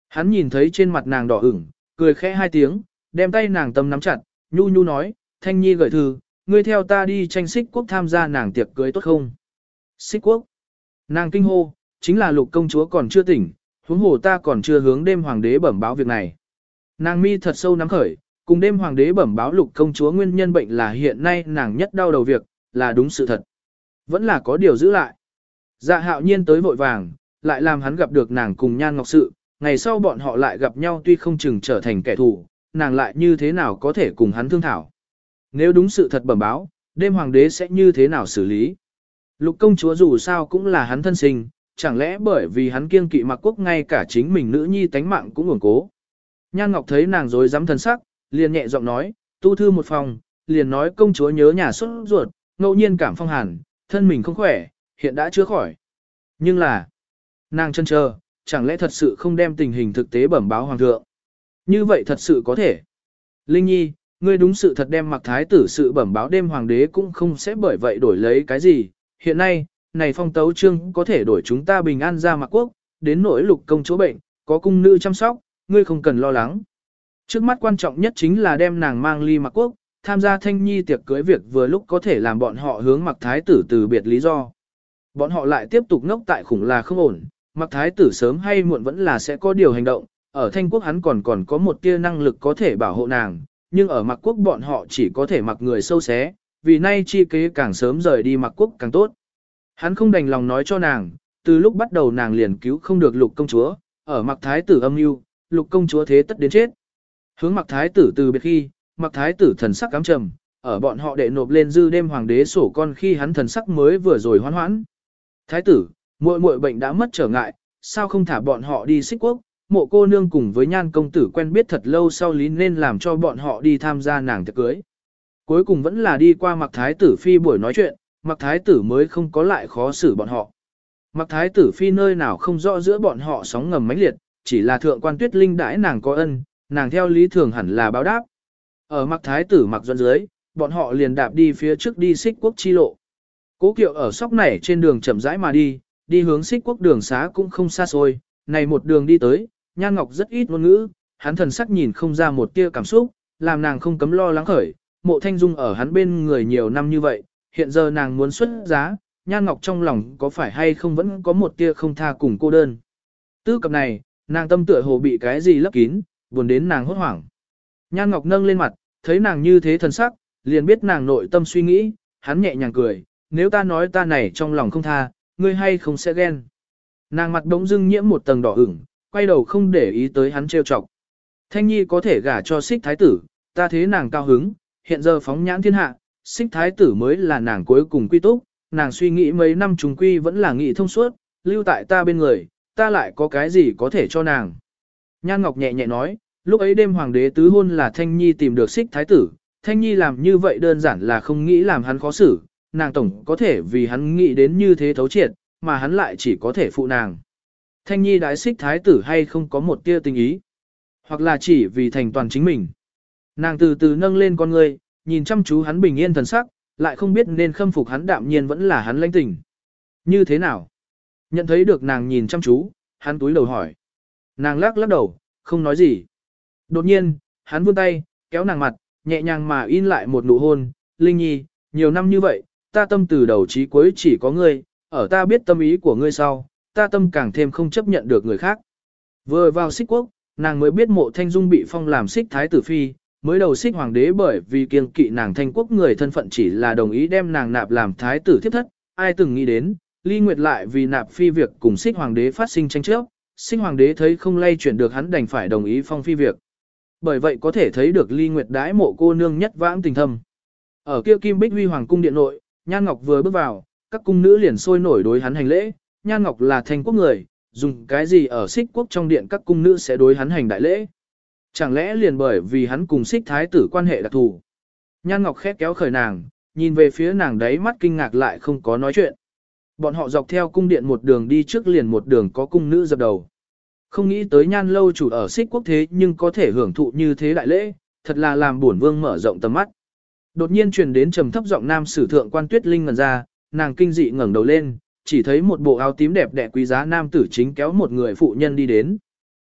A: Hắn nhìn thấy trên mặt nàng đỏ ửng, cười khẽ hai tiếng, đem tay nàng tâm nắm chặt, nhu nhu nói, Thanh Nhi gửi thư, ngươi theo ta đi tranh xích quốc tham gia nàng tiệc cưới tốt không? Xích quốc. Nàng kinh hô, chính là lục công chúa còn chưa tỉnh, huống hồ ta còn chưa hướng đêm hoàng đế bẩm báo việc này. Nàng mi thật sâu nắm khởi, cùng đêm hoàng đế bẩm báo lục công chúa nguyên nhân bệnh là hiện nay nàng nhất đau đầu việc, là đúng sự thật. Vẫn là có điều giữ lại. Dạ hạo nhiên tới vội vàng, lại làm hắn gặp được nàng cùng nhan ngọc sự, ngày sau bọn họ lại gặp nhau tuy không chừng trở thành kẻ thù, nàng lại như thế nào có thể cùng hắn thương thảo. Nếu đúng sự thật bẩm báo, đêm hoàng đế sẽ như thế nào xử lý? Lục công chúa dù sao cũng là hắn thân sinh, chẳng lẽ bởi vì hắn kiêng kỵ mặc quốc ngay cả chính mình nữ nhi tánh mạng cũng nguồn cố. Nhan Ngọc thấy nàng dối dám thân sắc, liền nhẹ giọng nói, tu thư một phòng, liền nói công chúa nhớ nhà xuất ruột, ngẫu nhiên cảm phong hàn, thân mình không khỏe, hiện đã chữa khỏi. Nhưng là, nàng chân chờ, chẳng lẽ thật sự không đem tình hình thực tế bẩm báo hoàng thượng. Như vậy thật sự có thể. Linh Nhi, ngươi đúng sự thật đem mặc thái tử sự bẩm báo đêm hoàng đế cũng không sẽ bởi vậy đổi lấy cái gì. Hiện nay, này phong tấu trương có thể đổi chúng ta bình an ra mạc quốc, đến nỗi lục công chúa bệnh, có cung nữ chăm sóc, ngươi không cần lo lắng. Trước mắt quan trọng nhất chính là đem nàng mang ly mạc quốc, tham gia thanh nhi tiệc cưới việc vừa lúc có thể làm bọn họ hướng mặc thái tử từ biệt lý do. Bọn họ lại tiếp tục ngốc tại khủng là không ổn, mặc thái tử sớm hay muộn vẫn là sẽ có điều hành động, ở thanh quốc hắn còn còn có một tia năng lực có thể bảo hộ nàng, nhưng ở mặc quốc bọn họ chỉ có thể mặc người sâu xé, vì nay chi kế càng sớm rời đi mặc quốc càng tốt. Hắn không đành lòng nói cho nàng, từ lúc bắt đầu nàng liền cứu không được lục công chúa, ở mặc thái tử âm mưu lục công chúa thế tất đến chết. Hướng mặc thái tử từ biệt khi, mặc thái tử thần sắc cám trầm, ở bọn họ đệ nộp lên dư đêm hoàng đế sổ con khi hắn thần sắc mới vừa rồi hoan hoãn. Thái tử, muội muội bệnh đã mất trở ngại, sao không thả bọn họ đi xích quốc, mộ cô nương cùng với nhan công tử quen biết thật lâu sau lý nên làm cho bọn họ đi tham gia nàng tiệc cưới. Cuối cùng vẫn là đi qua mặc thái tử phi buổi nói chuyện, mặc thái tử mới không có lại khó xử bọn họ. Mặc thái tử phi nơi nào không rõ giữa bọn họ sóng ngầm mãnh liệt, chỉ là thượng quan tuyết linh đãi nàng có ân, nàng theo lý thường hẳn là báo đáp. Ở mặc thái tử mặc dẫn dưới, bọn họ liền đạp đi phía trước đi xích quốc chi lộ. Cố kiệu ở sóc này trên đường chậm rãi mà đi, đi hướng xích quốc đường xá cũng không xa xôi, này một đường đi tới, Nhan Ngọc rất ít ngôn ngữ, hắn thần sắc nhìn không ra một tia cảm xúc, làm nàng không cấm lo lắng khởi, mộ thanh dung ở hắn bên người nhiều năm như vậy, hiện giờ nàng muốn xuất giá, Nhan Ngọc trong lòng có phải hay không vẫn có một tia không tha cùng cô đơn. Tư cập này, nàng tâm tựa hồ bị cái gì lấp kín, buồn đến nàng hốt hoảng. Nhan Ngọc nâng lên mặt, thấy nàng như thế thần sắc, liền biết nàng nội tâm suy nghĩ, hắn nhẹ nhàng cười, nếu ta nói ta này trong lòng không tha, ngươi hay không sẽ ghen. Nàng mặt đống dưng nhiễm một tầng đỏ ửng, quay đầu không để ý tới hắn trêu chọc. Thanh Nhi có thể gả cho xích thái tử, ta thế nàng cao hứng, hiện giờ phóng nhãn thiên hạ, xích thái tử mới là nàng cuối cùng quy túc, nàng suy nghĩ mấy năm trùng quy vẫn là nghĩ thông suốt, lưu tại ta bên người, ta lại có cái gì có thể cho nàng. Nhan Ngọc nhẹ nhẹ nói, lúc ấy đêm hoàng đế tứ hôn là Thanh Nhi tìm được xích thái tử, Thanh Nhi làm như vậy đơn giản là không nghĩ làm hắn khó xử, nàng tổng có thể vì hắn nghĩ đến như thế thấu triệt, mà hắn lại chỉ có thể phụ nàng. Thanh Nhi đái xích thái tử hay không có một tia tình ý, hoặc là chỉ vì thành toàn chính mình. Nàng từ từ nâng lên con người, nhìn chăm chú hắn bình yên thần sắc, lại không biết nên khâm phục hắn đạm nhiên vẫn là hắn lãnh tình. Như thế nào? Nhận thấy được nàng nhìn chăm chú, hắn túi đầu hỏi. Nàng lắc lắc đầu, không nói gì. Đột nhiên, hắn vươn tay, kéo nàng mặt, nhẹ nhàng mà in lại một nụ hôn. Linh Nhi, nhiều năm như vậy, ta tâm từ đầu chí cuối chỉ có ngươi, ở ta biết tâm ý của ngươi sau, ta tâm càng thêm không chấp nhận được người khác. Vừa vào xích quốc, nàng mới biết mộ thanh dung bị phong làm xích thái tử phi, mới đầu xích hoàng đế bởi vì kiêng kỵ nàng thanh quốc người thân phận chỉ là đồng ý đem nàng nạp làm thái tử thiếp thất, ai từng nghĩ đến, ly nguyệt lại vì nạp phi việc cùng xích hoàng đế phát sinh tranh chấp, xích hoàng đế thấy không lay chuyển được hắn đành phải đồng ý phong phi việc. Bởi vậy có thể thấy được ly nguyệt đái mộ cô nương nhất vãng tình thâm. Ở kia kim bích huy hoàng cung điện nội, Nhan Ngọc vừa bước vào, các cung nữ liền sôi nổi đối hắn hành lễ, Nhan Ngọc là thanh quốc người, dùng cái gì ở xích quốc trong điện các cung nữ sẽ đối hắn hành đại lễ. Chẳng lẽ liền bởi vì hắn cùng xích thái tử quan hệ đặc thù. Nhan Ngọc khét kéo khởi nàng, nhìn về phía nàng đấy mắt kinh ngạc lại không có nói chuyện. Bọn họ dọc theo cung điện một đường đi trước liền một đường có cung nữ dập đầu. Không nghĩ tới nhan lâu chủ ở xích quốc thế nhưng có thể hưởng thụ như thế đại lễ, thật là làm buồn vương mở rộng tầm mắt. Đột nhiên truyền đến trầm thấp giọng nam sử thượng quan tuyết linh ngần ra, nàng kinh dị ngẩng đầu lên, chỉ thấy một bộ áo tím đẹp đẽ quý giá nam tử chính kéo một người phụ nhân đi đến.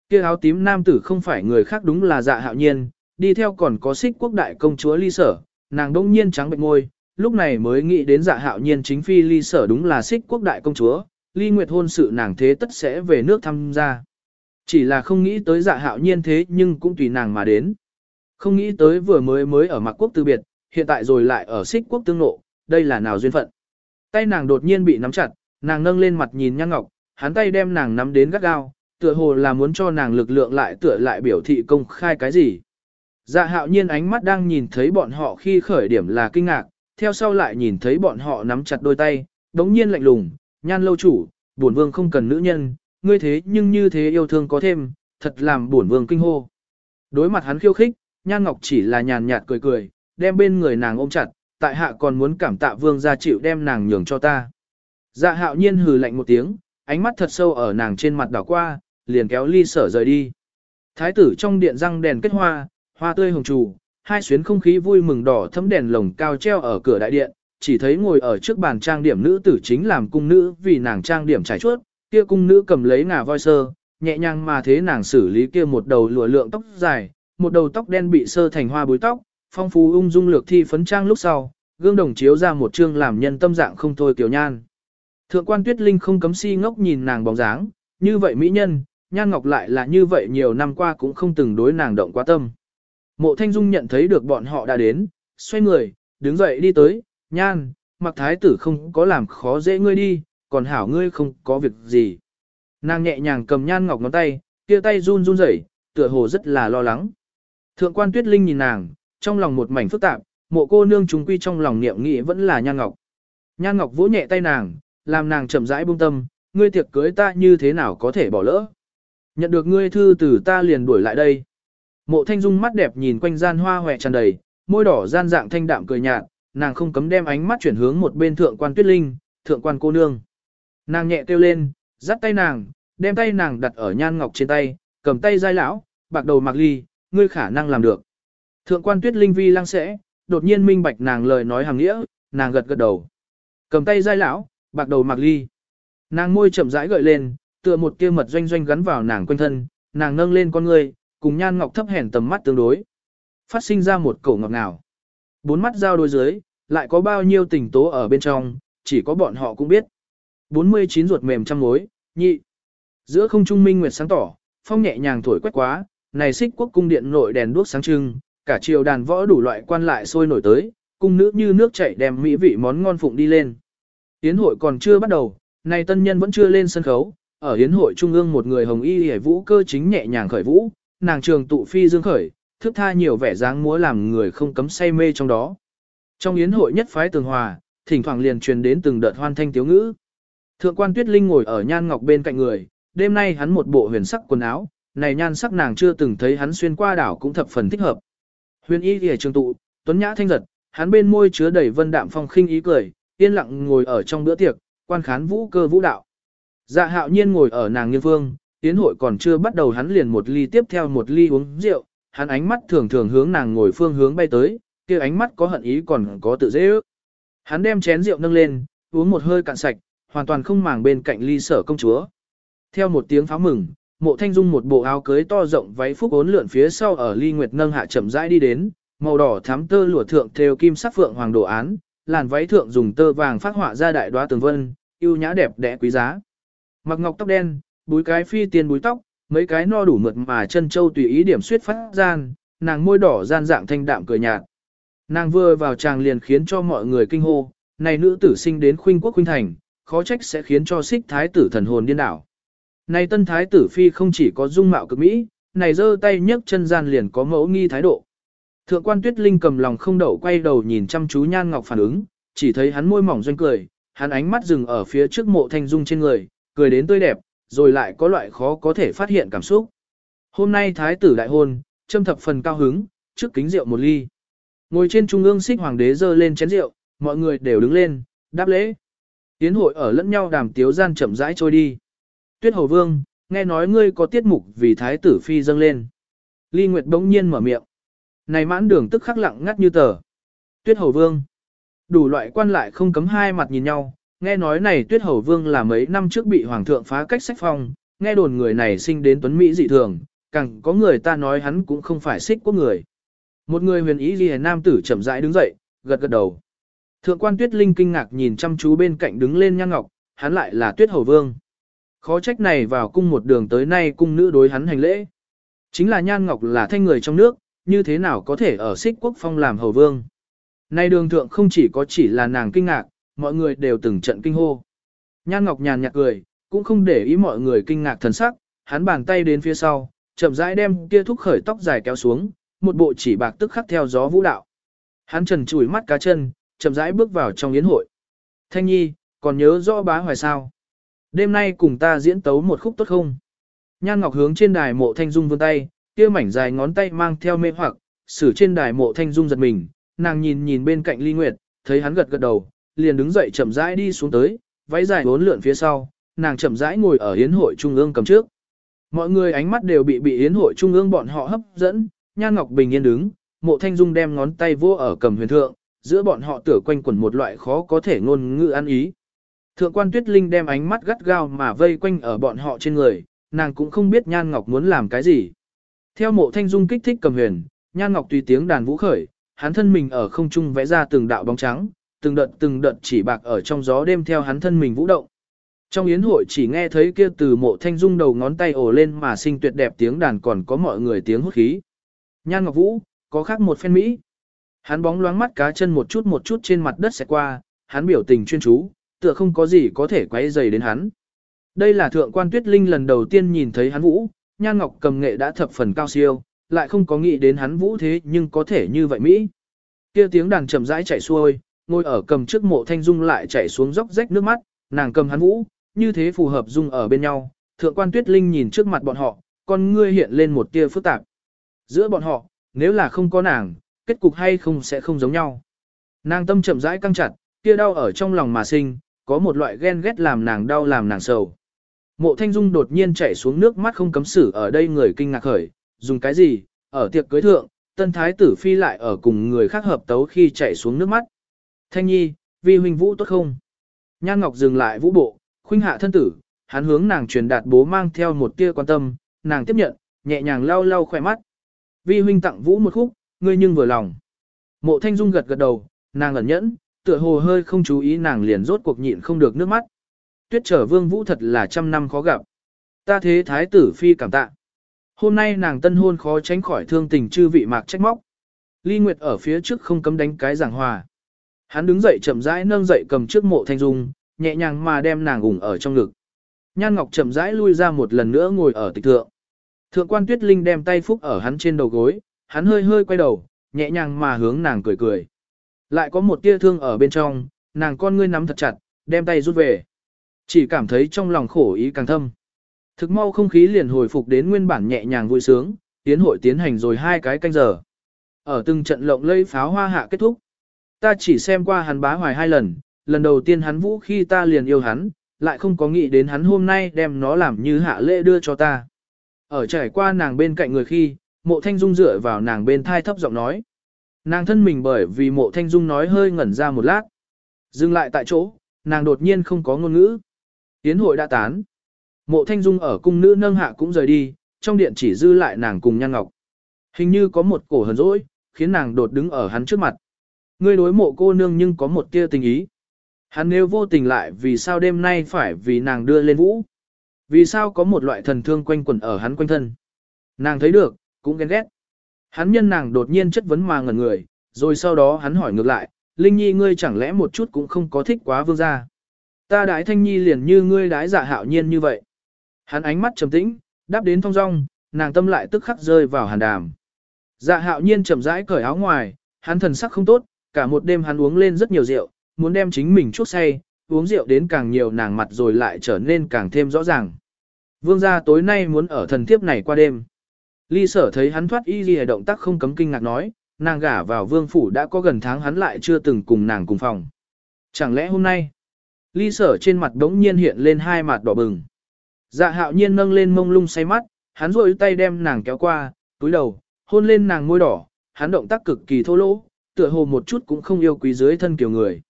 A: Kia áo tím nam tử không phải người khác đúng là dạ hạo nhiên, đi theo còn có xích quốc đại công chúa ly sở, nàng đông nhiên trắng bệnh môi, lúc này mới nghĩ đến dạ hạo nhiên chính phi ly sở đúng là xích quốc đại công chúa, ly nguyệt hôn sự nàng thế tất sẽ về nước tham gia. Chỉ là không nghĩ tới dạ hạo nhiên thế nhưng cũng tùy nàng mà đến. Không nghĩ tới vừa mới mới ở mạc quốc từ biệt, hiện tại rồi lại ở xích quốc tương nộ, đây là nào duyên phận. Tay nàng đột nhiên bị nắm chặt, nàng nâng lên mặt nhìn nhan ngọc, hắn tay đem nàng nắm đến gắt gao, tựa hồ là muốn cho nàng lực lượng lại tựa lại biểu thị công khai cái gì. Dạ hạo nhiên ánh mắt đang nhìn thấy bọn họ khi khởi điểm là kinh ngạc, theo sau lại nhìn thấy bọn họ nắm chặt đôi tay, đống nhiên lạnh lùng, nhan lâu chủ, bổn vương không cần nữ nhân, ngươi thế nhưng như thế yêu thương có thêm, thật làm bổn vương kinh hô. Đối mặt hắn khiêu khích, nhan ngọc chỉ là nhàn nhạt cười cười, đem bên người nàng ôm chặt, tại hạ còn muốn cảm tạ vương gia chịu đem nàng nhường cho ta. Dạ hạo nhiên hừ lạnh một tiếng, ánh mắt thật sâu ở nàng trên mặt đảo qua, liền kéo ly sở rời đi. Thái tử trong điện răng đèn kết hoa, hoa tươi hồng trù, hai xuyến không khí vui mừng đỏ thấm đèn lồng cao treo ở cửa đại điện, chỉ thấy ngồi ở trước bàn trang điểm nữ tử chính làm cung nữ vì nàng trang điểm trải chuốt, kia cung nữ cầm lấy ngà voi sơ, nhẹ nhàng mà thế nàng xử lý kia một đầu lụa lượng tóc dài, một đầu tóc đen bị sơ thành hoa búi tóc, phong phú ung dung lược thi phấn trang lúc sau, gương đồng chiếu ra một chương làm nhân tâm dạng không thôi tiểu nhan. Thượng quan Tuyết Linh không cấm si ngốc nhìn nàng bóng dáng, như vậy mỹ nhân, nhan ngọc lại là như vậy nhiều năm qua cũng không từng đối nàng động quá tâm. Mộ Thanh Dung nhận thấy được bọn họ đã đến, xoay người, đứng dậy đi tới, nhan, mặc thái tử không có làm khó dễ ngươi đi, còn hảo ngươi không có việc gì. Nàng nhẹ nhàng cầm nhan ngọc ngón tay, kia tay run run rẩy, tựa hồ rất là lo lắng. Thượng quan tuyết linh nhìn nàng, trong lòng một mảnh phức tạp, mộ cô nương chúng quy trong lòng niệm nghĩ vẫn là nhan ngọc. Nhan ngọc vỗ nhẹ tay nàng, làm nàng chậm rãi buông tâm, ngươi tiệc cưới ta như thế nào có thể bỏ lỡ. Nhận được ngươi thư từ ta liền đuổi lại đây. Mộ thanh dung mắt đẹp nhìn quanh gian hoa hòe tràn đầy, môi đỏ gian dạng thanh đạm cười nhạt, nàng không cấm đem ánh mắt chuyển hướng một bên thượng quan tuyết linh, thượng quan cô nương. Nàng nhẹ kêu lên, dắt tay nàng, đem tay nàng đặt ở nhan ngọc trên tay, cầm tay giai lão, bạc đầu mặc ly, ngươi khả năng làm được. Thượng quan tuyết linh vi lăng sẽ, đột nhiên minh bạch nàng lời nói hàng nghĩa, nàng gật gật đầu. Cầm tay giai lão, bạc đầu mặc ly. Nàng môi chậm rãi gợi lên, tựa một tia mật doanh doanh gắn vào nàng quanh thân, nàng nâng lên con người, cùng nhan ngọc thấp hèn tầm mắt tương đối. Phát sinh ra một cổ ngọc nào. Bốn mắt giao đôi dưới, lại có bao nhiêu tình tố ở bên trong, chỉ có bọn họ cũng biết. 49 ruột mềm trăm mối, nhị. Giữa không trung minh nguyệt sáng tỏ, phong nhẹ nhàng thổi quét quá, này xích quốc cung điện nội đèn đuốc sáng trưng, cả triều đàn võ đủ loại quan lại sôi nổi tới, cung nữ như nước chảy đem mỹ vị món ngon phụng đi lên. Tiến hội còn chưa bắt đầu, này tân nhân vẫn chưa lên sân khấu, ở yến hội trung ương một người hồng y hề vũ cơ chính nhẹ nhàng khởi vũ, nàng trường tụ phi dương khởi, thức tha nhiều vẻ dáng múa làm người không cấm say mê trong đó. Trong yến hội nhất phái tường hòa, thỉnh thoảng liền truyền đến từng đợt hoan thanh tiếu ngữ. Thượng quan Tuyết Linh ngồi ở nhan ngọc bên cạnh người, đêm nay hắn một bộ huyền sắc quần áo, này nhan sắc nàng chưa từng thấy hắn xuyên qua đảo cũng thập phần thích hợp. Huyền y lìa trường tụ, tuấn nhã thanh giật, hắn bên môi chứa đầy vân đạm phong khinh ý cười, yên lặng ngồi ở trong bữa tiệc, quan khán vũ cơ vũ đạo. Dạ hạo nhiên ngồi ở nàng nghiêng phương, tiến hội còn chưa bắt đầu hắn liền một ly tiếp theo một ly uống rượu, hắn ánh mắt thường thường hướng nàng ngồi phương hướng bay tới, kia ánh mắt có hận ý còn có tự dễ ước. Hắn đem chén rượu nâng lên, uống một hơi cạn sạch, hoàn toàn không màng bên cạnh ly sở công chúa. Theo một tiếng pháo mừng, mộ thanh dung một bộ áo cưới to rộng váy phúc ốn lượn phía sau ở ly nguyệt nâng hạ chậm rãi đi đến, màu đỏ thám tơ lụa thượng theo kim sắc phượng hoàng đồ án, làn váy thượng dùng tơ vàng phát họa ra đại đoá tường vân, yêu nhã đẹp đẽ quý giá. Mặc ngọc tóc đen, búi cái phi tiền búi tóc, mấy cái no đủ mượt mà chân châu tùy ý điểm suyết phát gian, nàng môi đỏ gian dạng thanh đạm cười nhạt. Nàng vừa vào tràng liền khiến cho mọi người kinh hô, này nữ tử sinh đến khuynh quốc khuynh thành, khó trách sẽ khiến cho xích thái tử thần hồn điên đảo. Này tân thái tử phi không chỉ có dung mạo cực mỹ, này giơ tay nhấc chân gian liền có mẫu nghi thái độ. Thượng quan tuyết linh cầm lòng không đậu quay đầu nhìn chăm chú nhan ngọc phản ứng, chỉ thấy hắn môi mỏng doanh cười, hắn ánh mắt dừng ở phía trước mộ thanh dung trên người, cười đến tươi đẹp, rồi lại có loại khó có thể phát hiện cảm xúc. Hôm nay thái tử đại hôn, châm thập phần cao hứng, trước kính rượu một ly. Ngồi trên trung ương xích hoàng đế dơ lên chén rượu, mọi người đều đứng lên, đáp lễ. Tiến hội ở lẫn nhau đàm tiếu gian chậm rãi trôi đi. Tuyết hầu vương, nghe nói ngươi có tiết mục vì thái tử phi dâng lên. Ly Nguyệt bỗng nhiên mở miệng. Này mãn đường tức khắc lặng ngắt như tờ. Tuyết hầu vương. Đủ loại quan lại không cấm hai mặt nhìn nhau, nghe nói này tuyết hầu vương là mấy năm trước bị hoàng thượng phá cách sách phong, nghe đồn người này sinh đến tuấn Mỹ dị thường, càng có người ta nói hắn cũng không phải xích quốc người. Một người huyền ý ghi nam tử chậm rãi đứng dậy, gật gật đầu. Thượng quan tuyết linh kinh ngạc nhìn chăm chú bên cạnh đứng lên nhan ngọc, hắn lại là tuyết hầu vương. Khó trách này vào cung một đường tới nay cung nữ đối hắn hành lễ. Chính là nhan ngọc là thanh người trong nước, như thế nào có thể ở xích quốc phong làm hầu vương. Nay đường thượng không chỉ có chỉ là nàng kinh ngạc, mọi người đều từng trận kinh hô. Nhan ngọc nhàn nhạt cười, cũng không để ý mọi người kinh ngạc thần sắc, hắn bàn tay đến phía sau, chậm rãi đem kia thúc khởi tóc dài kéo xuống, một bộ chỉ bạc tức khắc theo gió vũ đạo. Hắn trần chùi mắt cá chân, chậm rãi bước vào trong yến hội. Thanh nhi, còn nhớ rõ bá hoài sao? Đêm nay cùng ta diễn tấu một khúc tốt không? Nhan Ngọc hướng trên đài mộ thanh dung vươn tay, kia mảnh dài ngón tay mang theo mê hoặc, xử trên đài mộ thanh dung giật mình, nàng nhìn nhìn bên cạnh ly nguyệt, thấy hắn gật gật đầu, liền đứng dậy chậm rãi đi xuống tới, váy dài uốn lượn phía sau, nàng chậm rãi ngồi ở yến hội trung ương cầm trước. Mọi người ánh mắt đều bị bị yến hội trung ương bọn họ hấp dẫn, Nhan Ngọc bình yên đứng, Mộ Thanh Dung đem ngón tay vô ở cầm huyền thượng, giữa bọn họ tựa quanh quẩn một loại khó có thể ngôn ngữ ăn ý. Thượng quan Tuyết Linh đem ánh mắt gắt gao mà vây quanh ở bọn họ trên người, nàng cũng không biết Nhan Ngọc muốn làm cái gì. Theo Mộ Thanh Dung kích thích cầm huyền, Nhan Ngọc tùy tiếng đàn vũ khởi, hắn thân mình ở không trung vẽ ra từng đạo bóng trắng, từng đợt từng đợt chỉ bạc ở trong gió đêm theo hắn thân mình vũ động. Trong yến hội chỉ nghe thấy kia từ mộ thanh dung đầu ngón tay ổ lên mà sinh tuyệt đẹp tiếng đàn còn có mọi người tiếng hút khí. Nhan Ngọc Vũ, có khác một phen Mỹ. Hắn bóng loáng mắt cá chân một chút một chút trên mặt đất sẽ qua, hắn biểu tình chuyên chú, tựa không có gì có thể quấy dày đến hắn. Đây là thượng quan tuyết linh lần đầu tiên nhìn thấy hắn Vũ, Nhan Ngọc cầm nghệ đã thập phần cao siêu, lại không có nghĩ đến hắn Vũ thế nhưng có thể như vậy Mỹ. Kia tiếng đàn chậm rãi chạy xuôi, ngồi ở cầm trước mộ thanh dung lại chảy xuống dốc rách nước mắt, nàng cầm hắn Vũ, như thế phù hợp dung ở bên nhau. Thượng quan tuyết linh nhìn trước mặt bọn họ, con ngươi hiện lên một tia phức tạp. Giữa bọn họ, nếu là không có nàng, kết cục hay không sẽ không giống nhau. Nàng tâm chậm rãi căng chặt, kia đau ở trong lòng mà sinh, có một loại ghen ghét làm nàng đau làm nàng sầu. Mộ Thanh Dung đột nhiên chảy xuống nước mắt không cấm xử ở đây người kinh ngạc khởi, dùng cái gì, ở tiệc cưới thượng, tân thái tử phi lại ở cùng người khác hợp tấu khi chảy xuống nước mắt. Thanh nhi, vi huynh vũ tốt không? Nhan Ngọc dừng lại vũ bộ, khuynh hạ thân tử, hắn hướng nàng truyền đạt bố mang theo một tia quan tâm, nàng tiếp nhận, nhẹ nhàng lau lau khỏe mắt. Vi huynh tặng vũ một khúc, ngươi nhưng vừa lòng. Mộ Thanh Dung gật gật đầu, nàng ẩn nhẫn, tựa hồ hơi không chú ý nàng liền rốt cuộc nhịn không được nước mắt. Tuyết trở vương vũ thật là trăm năm khó gặp. Ta thế thái tử phi cảm tạ. Hôm nay nàng tân hôn khó tránh khỏi thương tình chư vị mạc trách móc. Ly Nguyệt ở phía trước không cấm đánh cái giảng hòa. Hắn đứng dậy chậm rãi nâng dậy cầm trước mộ thanh dung, nhẹ nhàng mà đem nàng ủng ở trong ngực. Nhan Ngọc chậm rãi lui ra một lần nữa ngồi ở tịch thượng. Thượng quan Tuyết Linh đem tay phúc ở hắn trên đầu gối, hắn hơi hơi quay đầu, nhẹ nhàng mà hướng nàng cười cười. Lại có một tia thương ở bên trong, nàng con ngươi nắm thật chặt, đem tay rút về. Chỉ cảm thấy trong lòng khổ ý càng thâm. Thực mau không khí liền hồi phục đến nguyên bản nhẹ nhàng vui sướng, tiến hội tiến hành rồi hai cái canh giờ. Ở từng trận lộng lây pháo hoa hạ kết thúc. Ta chỉ xem qua hắn bá hoài hai lần, lần đầu tiên hắn vũ khi ta liền yêu hắn, lại không có nghĩ đến hắn hôm nay đem nó làm như hạ lễ đưa cho ta. Ở trải qua nàng bên cạnh người khi, mộ thanh dung dựa vào nàng bên thai thấp giọng nói. Nàng thân mình bởi vì mộ thanh dung nói hơi ngẩn ra một lát. Dừng lại tại chỗ, nàng đột nhiên không có ngôn ngữ. Tiến hội đã tán. Mộ thanh dung ở cung nữ nâng hạ cũng rời đi, trong điện chỉ dư lại nàng cùng nhan ngọc. Hình như có một cổ hờn dỗi, khiến nàng đột đứng ở hắn trước mặt. Ngươi đối mộ cô nương nhưng có một tia tình ý. Hắn nếu vô tình lại vì sao đêm nay phải vì nàng đưa lên vũ. Vì sao có một loại thần thương quanh quẩn ở hắn quanh thân. Nàng thấy được, cũng ghen ghét. Hắn nhân nàng đột nhiên chất vấn mà ngẩn người, rồi sau đó hắn hỏi ngược lại, Linh Nhi ngươi chẳng lẽ một chút cũng không có thích quá vương gia. Ta đái thanh nhi liền như ngươi đái giả dạ hạo nhiên như vậy. Hắn ánh mắt trầm tĩnh, đáp đến thong dong, nàng tâm lại tức khắc rơi vào hàn đàm. Dạ hạo nhiên chậm rãi cởi áo ngoài, hắn thần sắc không tốt, cả một đêm hắn uống lên rất nhiều rượu, muốn đem chính mình chuốc say, uống rượu đến càng nhiều nàng mặt rồi lại trở nên càng thêm rõ ràng. Vương gia tối nay muốn ở thần thiếp này qua đêm. Ly sở thấy hắn thoát y ghi động tác không cấm kinh ngạc nói, nàng gả vào vương phủ đã có gần tháng hắn lại chưa từng cùng nàng cùng phòng. Chẳng lẽ hôm nay, ly sở trên mặt đống nhiên hiện lên hai mặt đỏ bừng. Dạ hạo nhiên nâng lên mông lung say mắt, hắn rôi tay đem nàng kéo qua, túi đầu, hôn lên nàng môi đỏ, hắn động tác cực kỳ thô lỗ, tựa hồ một chút cũng không yêu quý dưới thân kiểu người.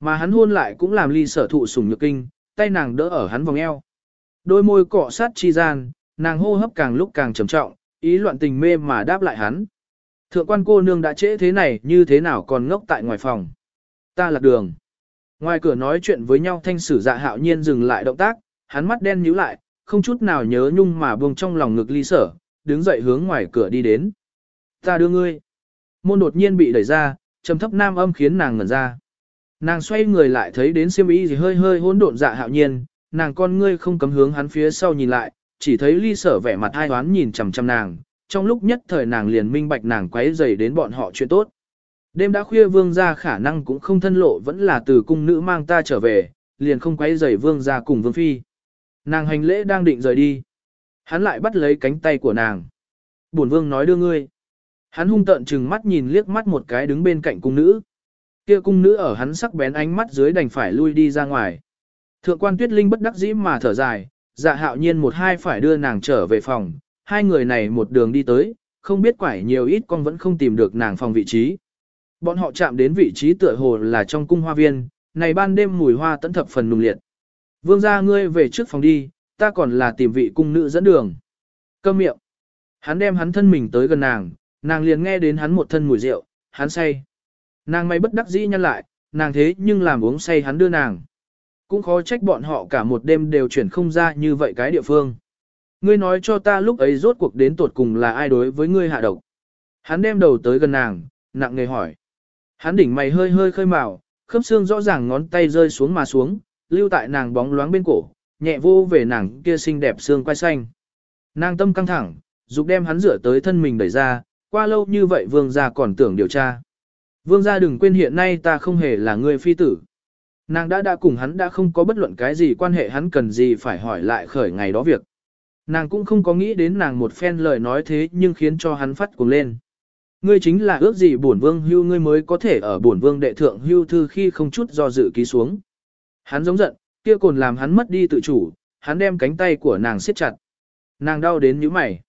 A: Mà hắn hôn lại cũng làm ly sở thụ sủng nhược kinh, tay nàng đỡ ở hắn vòng eo. Đôi môi cọ sát chi gian, nàng hô hấp càng lúc càng trầm trọng, ý loạn tình mê mà đáp lại hắn. Thượng quan cô nương đã trễ thế này như thế nào còn ngốc tại ngoài phòng. Ta lạc đường. Ngoài cửa nói chuyện với nhau thanh sử dạ hạo nhiên dừng lại động tác, hắn mắt đen nhíu lại, không chút nào nhớ nhung mà buông trong lòng ngực ly sở, đứng dậy hướng ngoài cửa đi đến. Ta đưa ngươi. Môn đột nhiên bị đẩy ra, trầm thấp nam âm khiến nàng ngẩn ra. Nàng xoay người lại thấy đến siêm ý gì hơi hơi hỗn độn dạ hạo nhiên, nàng con ngươi không cấm hướng hắn phía sau nhìn lại, chỉ thấy ly sở vẻ mặt ai hoán nhìn chằm chằm nàng, trong lúc nhất thời nàng liền minh bạch nàng quấy dày đến bọn họ chuyện tốt. Đêm đã khuya vương gia khả năng cũng không thân lộ vẫn là từ cung nữ mang ta trở về, liền không quấy dày vương gia cùng vương phi. Nàng hành lễ đang định rời đi. Hắn lại bắt lấy cánh tay của nàng. Bổn vương nói đưa ngươi. Hắn hung tợn chừng mắt nhìn liếc mắt một cái đứng bên cạnh cung nữ. Kia cung nữ ở hắn sắc bén ánh mắt dưới đành phải lui đi ra ngoài. Thượng quan tuyết linh bất đắc dĩ mà thở dài, dạ hạo nhiên một hai phải đưa nàng trở về phòng, hai người này một đường đi tới, không biết quải nhiều ít con vẫn không tìm được nàng phòng vị trí. Bọn họ chạm đến vị trí tựa hồ là trong cung hoa viên, này ban đêm mùi hoa tận thập phần nùng liệt. Vương gia ngươi về trước phòng đi, ta còn là tìm vị cung nữ dẫn đường. Câm miệng. Hắn đem hắn thân mình tới gần nàng, nàng liền nghe đến hắn một thân mùi rượu, hắn say. Nàng may bất đắc dĩ nhăn lại, nàng thế nhưng làm uống say hắn đưa nàng. Cũng khó trách bọn họ cả một đêm đều chuyển không ra như vậy cái địa phương. Ngươi nói cho ta lúc ấy rốt cuộc đến tột cùng là ai đối với ngươi hạ độc. Hắn đem đầu tới gần nàng, nặng nề hỏi. Hắn đỉnh mày hơi hơi khơi màu, khớp xương rõ ràng ngón tay rơi xuống mà xuống, lưu tại nàng bóng loáng bên cổ, nhẹ vô về nàng kia xinh đẹp xương quai xanh. Nàng tâm căng thẳng, dục đem hắn rửa tới thân mình đẩy ra, qua lâu như vậy vương gia còn tưởng điều tra. Vương gia đừng quên hiện nay ta không hề là người phi tử. Nàng đã đã cùng hắn đã không có bất luận cái gì quan hệ hắn cần gì phải hỏi lại khởi ngày đó việc. Nàng cũng không có nghĩ đến nàng một phen lời nói thế nhưng khiến cho hắn phát cuồng lên. Ngươi chính là ước gì bổn vương hưu ngươi mới có thể ở bổn vương đệ thượng hưu thư khi không chút do dự ký xuống. Hắn giống giận, kia cồn làm hắn mất đi tự chủ, hắn đem cánh tay của nàng siết chặt. Nàng đau đến nhíu mày.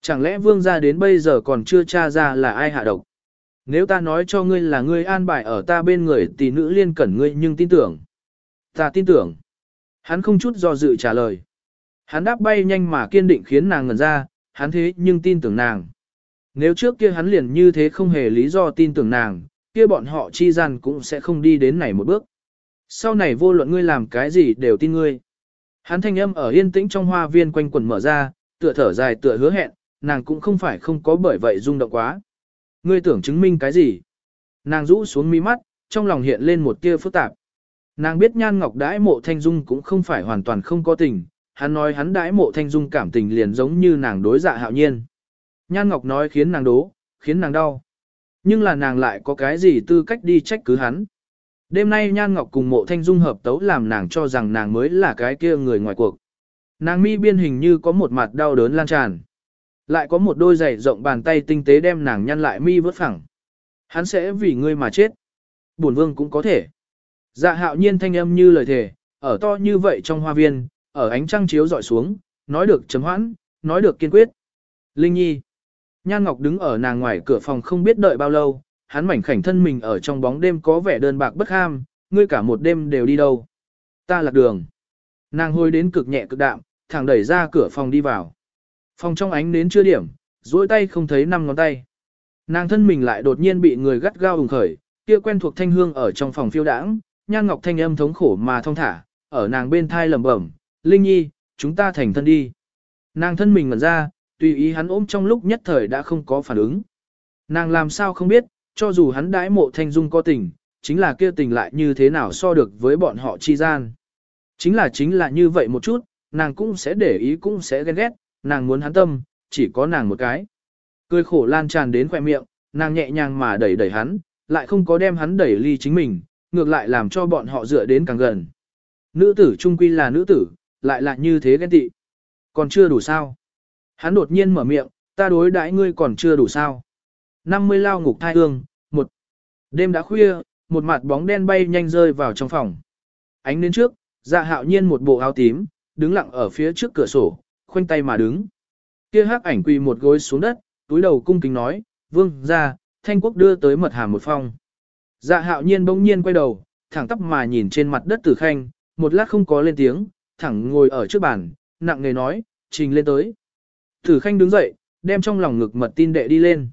A: Chẳng lẽ vương gia đến bây giờ còn chưa tra ra là ai hạ độc? Nếu ta nói cho ngươi là ngươi an bài ở ta bên người tỷ nữ liên cẩn ngươi nhưng tin tưởng. Ta tin tưởng. Hắn không chút do dự trả lời. Hắn đáp bay nhanh mà kiên định khiến nàng ngẩn ra, hắn thế nhưng tin tưởng nàng. Nếu trước kia hắn liền như thế không hề lý do tin tưởng nàng, kia bọn họ chi gian cũng sẽ không đi đến này một bước. Sau này vô luận ngươi làm cái gì đều tin ngươi. Hắn thanh âm ở yên tĩnh trong hoa viên quanh quần mở ra, tựa thở dài tựa hứa hẹn, nàng cũng không phải không có bởi vậy rung động quá. Ngươi tưởng chứng minh cái gì? Nàng rũ xuống mi mắt, trong lòng hiện lên một tia phức tạp. Nàng biết nhan ngọc đãi mộ thanh dung cũng không phải hoàn toàn không có tình, hắn nói hắn đãi mộ thanh dung cảm tình liền giống như nàng đối dạ hạo nhiên. Nhan ngọc nói khiến nàng đố, khiến nàng đau. Nhưng là nàng lại có cái gì tư cách đi trách cứ hắn. Đêm nay Nhan Ngọc cùng mộ thanh dung hợp tấu làm nàng cho rằng nàng mới là cái kia người ngoài cuộc. Nàng mi biên hình như có một mặt đau đớn lan tràn. Lại có một đôi giày rộng bàn tay tinh tế đem nàng nhăn lại mi vớt phẳng. Hắn sẽ vì ngươi mà chết. Bổn vương cũng có thể. Dạ hạo nhiên thanh âm như lời thề, ở to như vậy trong hoa viên, ở ánh trăng chiếu dọi xuống, nói được chấm hoãn, nói được kiên quyết. Linh Nhi. Nhan Ngọc đứng ở nàng ngoài cửa phòng không biết đợi bao lâu, hắn mảnh khảnh thân mình ở trong bóng đêm có vẻ đơn bạc bất ham, ngươi cả một đêm đều đi đâu. Ta lạc đường. Nàng hôi đến cực nhẹ cực đạm, thẳng đẩy ra cửa phòng đi vào. Phòng trong ánh nến chưa điểm, duỗi tay không thấy năm ngón tay. Nàng thân mình lại đột nhiên bị người gắt gao hùng khởi, kia quen thuộc thanh hương ở trong phòng phiêu đãng, nhan ngọc thanh âm thống khổ mà thong thả, ở nàng bên thai lẩm bẩm, Linh Nhi, chúng ta thành thân đi. Nàng thân mình ngẩn ra, tùy ý hắn ôm trong lúc nhất thời đã không có phản ứng. Nàng làm sao không biết, cho dù hắn đãi mộ thanh dung có tình, chính là kia tình lại như thế nào so được với bọn họ chi gian. Chính là chính là như vậy một chút, nàng cũng sẽ để ý cũng sẽ ghen ghét, nàng muốn hắn tâm, chỉ có nàng một cái. Cười khổ lan tràn đến khỏe miệng, nàng nhẹ nhàng mà đẩy đẩy hắn, lại không có đem hắn đẩy ly chính mình, ngược lại làm cho bọn họ dựa đến càng gần. Nữ tử trung quy là nữ tử, lại là như thế ghen tị. Còn chưa đủ sao? Hắn đột nhiên mở miệng, ta đối đãi ngươi còn chưa đủ sao? 50 lao ngục thai hương, một. Đêm đã khuya, một mặt bóng đen bay nhanh rơi vào trong phòng. Ánh đến trước, dạ hạo nhiên một bộ áo tím, đứng lặng ở phía trước cửa sổ, khoanh tay mà đứng. Kia hắc ảnh quỳ một gối xuống đất, túi đầu cung kính nói, vương, ra, thanh quốc đưa tới mật hàm một phong. Dạ hạo nhiên bỗng nhiên quay đầu, thẳng tắp mà nhìn trên mặt đất tử khanh, một lát không có lên tiếng, thẳng ngồi ở trước bàn, nặng nề nói, trình lên tới. Tử khanh đứng dậy, đem trong lòng ngực mật tin đệ đi lên.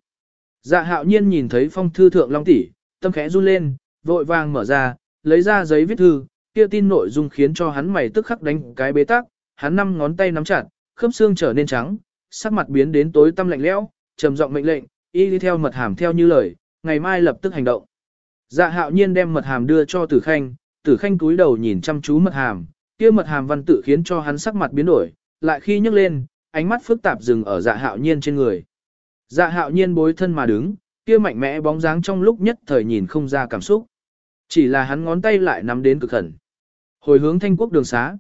A: Dạ hạo nhiên nhìn thấy phong thư thượng long tỷ, tâm khẽ run lên, vội vàng mở ra, lấy ra giấy viết thư, kia tin nội dung khiến cho hắn mày tức khắc đánh cái bế tắc, hắn năm ngón tay nắm chặt, khớp xương trở nên trắng, sắc mặt biến đến tối tăm lạnh lẽo, trầm giọng mệnh lệnh, y đi theo mật hàm theo như lời, ngày mai lập tức hành động. Dạ hạo nhiên đem mật hàm đưa cho tử khanh, tử khanh cúi đầu nhìn chăm chú mật hàm, kia mật hàm văn tự khiến cho hắn sắc mặt biến đổi, lại khi nhấc lên, ánh mắt phức tạp dừng ở dạ hạo nhiên trên người. Dạ hạo nhiên bối thân mà đứng, kia mạnh mẽ bóng dáng trong lúc nhất thời nhìn không ra cảm xúc. Chỉ là hắn ngón tay lại nắm đến cực khẩn. Hồi hướng thanh quốc đường xá.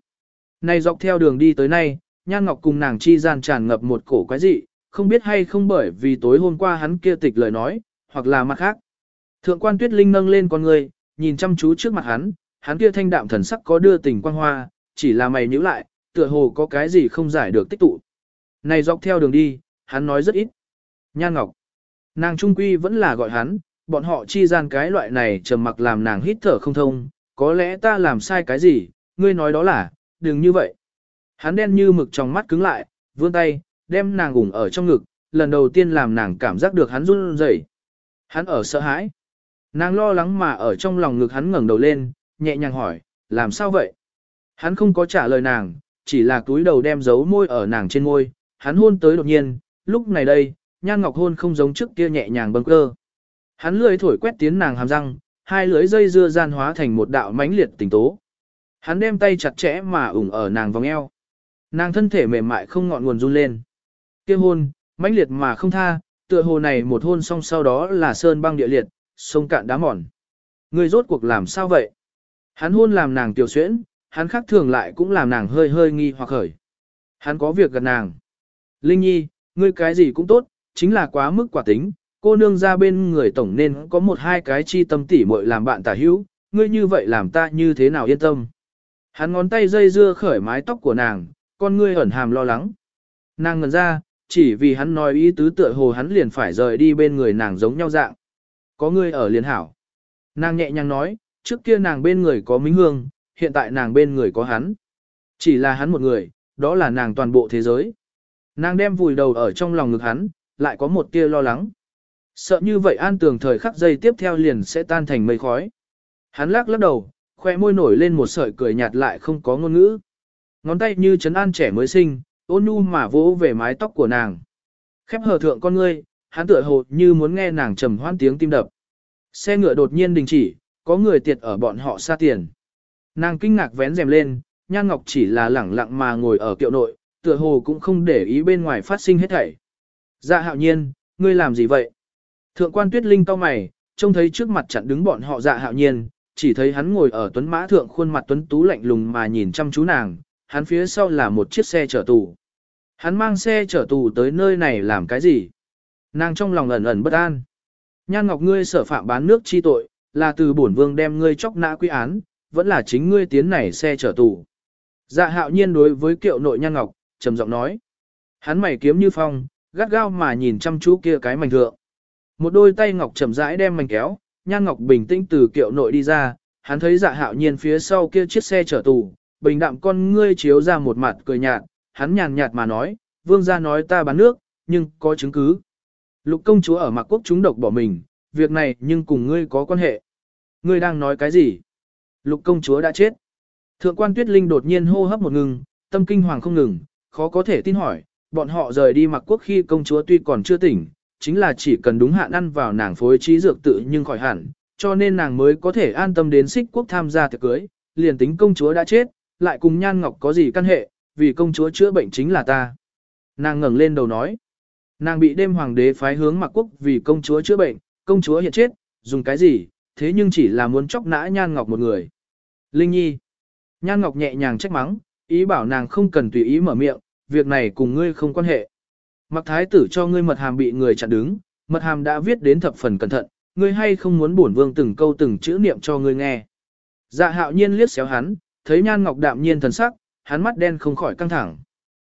A: nay dọc theo đường đi tới nay, Nhan Ngọc cùng nàng chi gian tràn ngập một cổ quái dị, không biết hay không bởi vì tối hôm qua hắn kia tịch lời nói, hoặc là mặt khác. Thượng quan Tuyết Linh nâng lên con người, nhìn chăm chú trước mặt hắn, hắn kia thanh đạm thần sắc có đưa tình quan hoa, chỉ là mày nhíu lại, tựa hồ có cái gì không giải được tích tụ. Này dọc theo đường đi, hắn nói rất ít. Nhan Ngọc. Nàng trung quy vẫn là gọi hắn, bọn họ chi gian cái loại này trầm mặc làm nàng hít thở không thông, có lẽ ta làm sai cái gì, ngươi nói đó là, đừng như vậy. Hắn đen như mực trong mắt cứng lại, vươn tay, đem nàng ủng ở trong ngực, lần đầu tiên làm nàng cảm giác được hắn run rẩy. Hắn ở sợ hãi. Nàng lo lắng mà ở trong lòng ngực hắn ngẩng đầu lên, nhẹ nhàng hỏi, làm sao vậy? Hắn không có trả lời nàng, chỉ là túi đầu đem dấu môi ở nàng trên môi, hắn hôn tới đột nhiên, lúc này đây, nhan ngọc hôn không giống trước kia nhẹ nhàng bâng cơ. Hắn lưỡi thổi quét tiến nàng hàm răng, hai lưỡi dây dưa gian hóa thành một đạo mãnh liệt tình tố. Hắn đem tay chặt chẽ mà ủng ở nàng vòng eo. Nàng thân thể mềm mại không ngọn nguồn run lên. Kia hôn, mãnh liệt mà không tha, tựa hồ này một hôn xong sau đó là sơn băng địa liệt, sông cạn đá mòn. Người rốt cuộc làm sao vậy? Hắn hôn làm nàng tiểu xuyễn, hắn khác thường lại cũng làm nàng hơi hơi nghi hoặc khởi. Hắn có việc gần nàng. Linh Nhi, ngươi cái gì cũng tốt, chính là quá mức quả tính, cô nương ra bên người tổng nên có một hai cái chi tâm tỉ muội làm bạn tả hữu, ngươi như vậy làm ta như thế nào yên tâm. Hắn ngón tay dây dưa khởi mái tóc của nàng, con ngươi ẩn hàm lo lắng. Nàng ngần ra, chỉ vì hắn nói ý tứ tựa hồ hắn liền phải rời đi bên người nàng giống nhau dạng. Có ngươi ở liền hảo. Nàng nhẹ nhàng nói, trước kia nàng bên người có Minh Hương, hiện tại nàng bên người có hắn. Chỉ là hắn một người, đó là nàng toàn bộ thế giới. Nàng đem vùi đầu ở trong lòng ngực hắn, lại có một tia lo lắng. Sợ như vậy an tường thời khắc giây tiếp theo liền sẽ tan thành mây khói. Hắn lắc lắc đầu, khoe môi nổi lên một sợi cười nhạt lại không có ngôn ngữ. Ngón tay như chấn an trẻ mới sinh, ôn nhu mà vỗ về mái tóc của nàng. Khép hờ thượng con ngươi, hắn tựa hồ như muốn nghe nàng trầm hoan tiếng tim đập. Xe ngựa đột nhiên đình chỉ, có người tiệt ở bọn họ xa tiền. Nàng kinh ngạc vén rèm lên, Nhan Ngọc chỉ là lẳng lặng mà ngồi ở kiệu nội, tựa hồ cũng không để ý bên ngoài phát sinh hết thảy. Dạ hạo nhiên, ngươi làm gì vậy? Thượng quan tuyết linh cau mày, trông thấy trước mặt chặn đứng bọn họ dạ hạo nhiên, chỉ thấy hắn ngồi ở tuấn mã thượng khuôn mặt tuấn tú lạnh lùng mà nhìn chăm chú nàng, hắn phía sau là một chiếc xe chở tù. Hắn mang xe chở tù tới nơi này làm cái gì? Nàng trong lòng ẩn ẩn bất an. Nhan Ngọc ngươi sở phạm bán nước chi tội, là từ bổn vương đem ngươi chóc nã quy án, vẫn là chính ngươi tiến này xe chở tù. Dạ hạo nhiên đối với kiệu nội Nhan Ngọc, trầm giọng nói. Hắn mày kiếm như phong, gắt gao mà nhìn chăm chú kia cái mảnh thượng. Một đôi tay Ngọc chậm rãi đem mảnh kéo, Nhan Ngọc bình tĩnh từ kiệu nội đi ra, hắn thấy dạ hạo nhiên phía sau kia chiếc xe chở tù, bình đạm con ngươi chiếu ra một mặt cười nhạt, hắn nhàn nhạt mà nói, vương gia nói ta bán nước, nhưng có chứng cứ. Lục công chúa ở mạc quốc chúng độc bỏ mình, việc này nhưng cùng ngươi có quan hệ. Ngươi đang nói cái gì? Lục công chúa đã chết. Thượng quan tuyết linh đột nhiên hô hấp một ngừng, tâm kinh hoàng không ngừng, khó có thể tin hỏi, bọn họ rời đi mặc quốc khi công chúa tuy còn chưa tỉnh, chính là chỉ cần đúng hạn ăn vào nàng phối trí dược tự nhưng khỏi hẳn, cho nên nàng mới có thể an tâm đến xích quốc tham gia tiệc cưới, liền tính công chúa đã chết, lại cùng nhan ngọc có gì căn hệ, vì công chúa chữa bệnh chính là ta. Nàng ngẩng lên đầu nói, nàng bị đêm hoàng đế phái hướng mặc quốc vì công chúa chữa bệnh, công chúa hiện chết, dùng cái gì, thế nhưng chỉ là muốn chóc nã nhan ngọc một người. Linh Nhi, nhan ngọc nhẹ nhàng trách mắng, ý bảo nàng không cần tùy ý mở miệng, việc này cùng ngươi không quan hệ. Mặc thái tử cho ngươi mật hàm bị người chặn đứng, mật hàm đã viết đến thập phần cẩn thận, ngươi hay không muốn bổn vương từng câu từng chữ niệm cho ngươi nghe. Dạ hạo nhiên liếc xéo hắn, thấy nhan ngọc đạm nhiên thần sắc, hắn mắt đen không khỏi căng thẳng.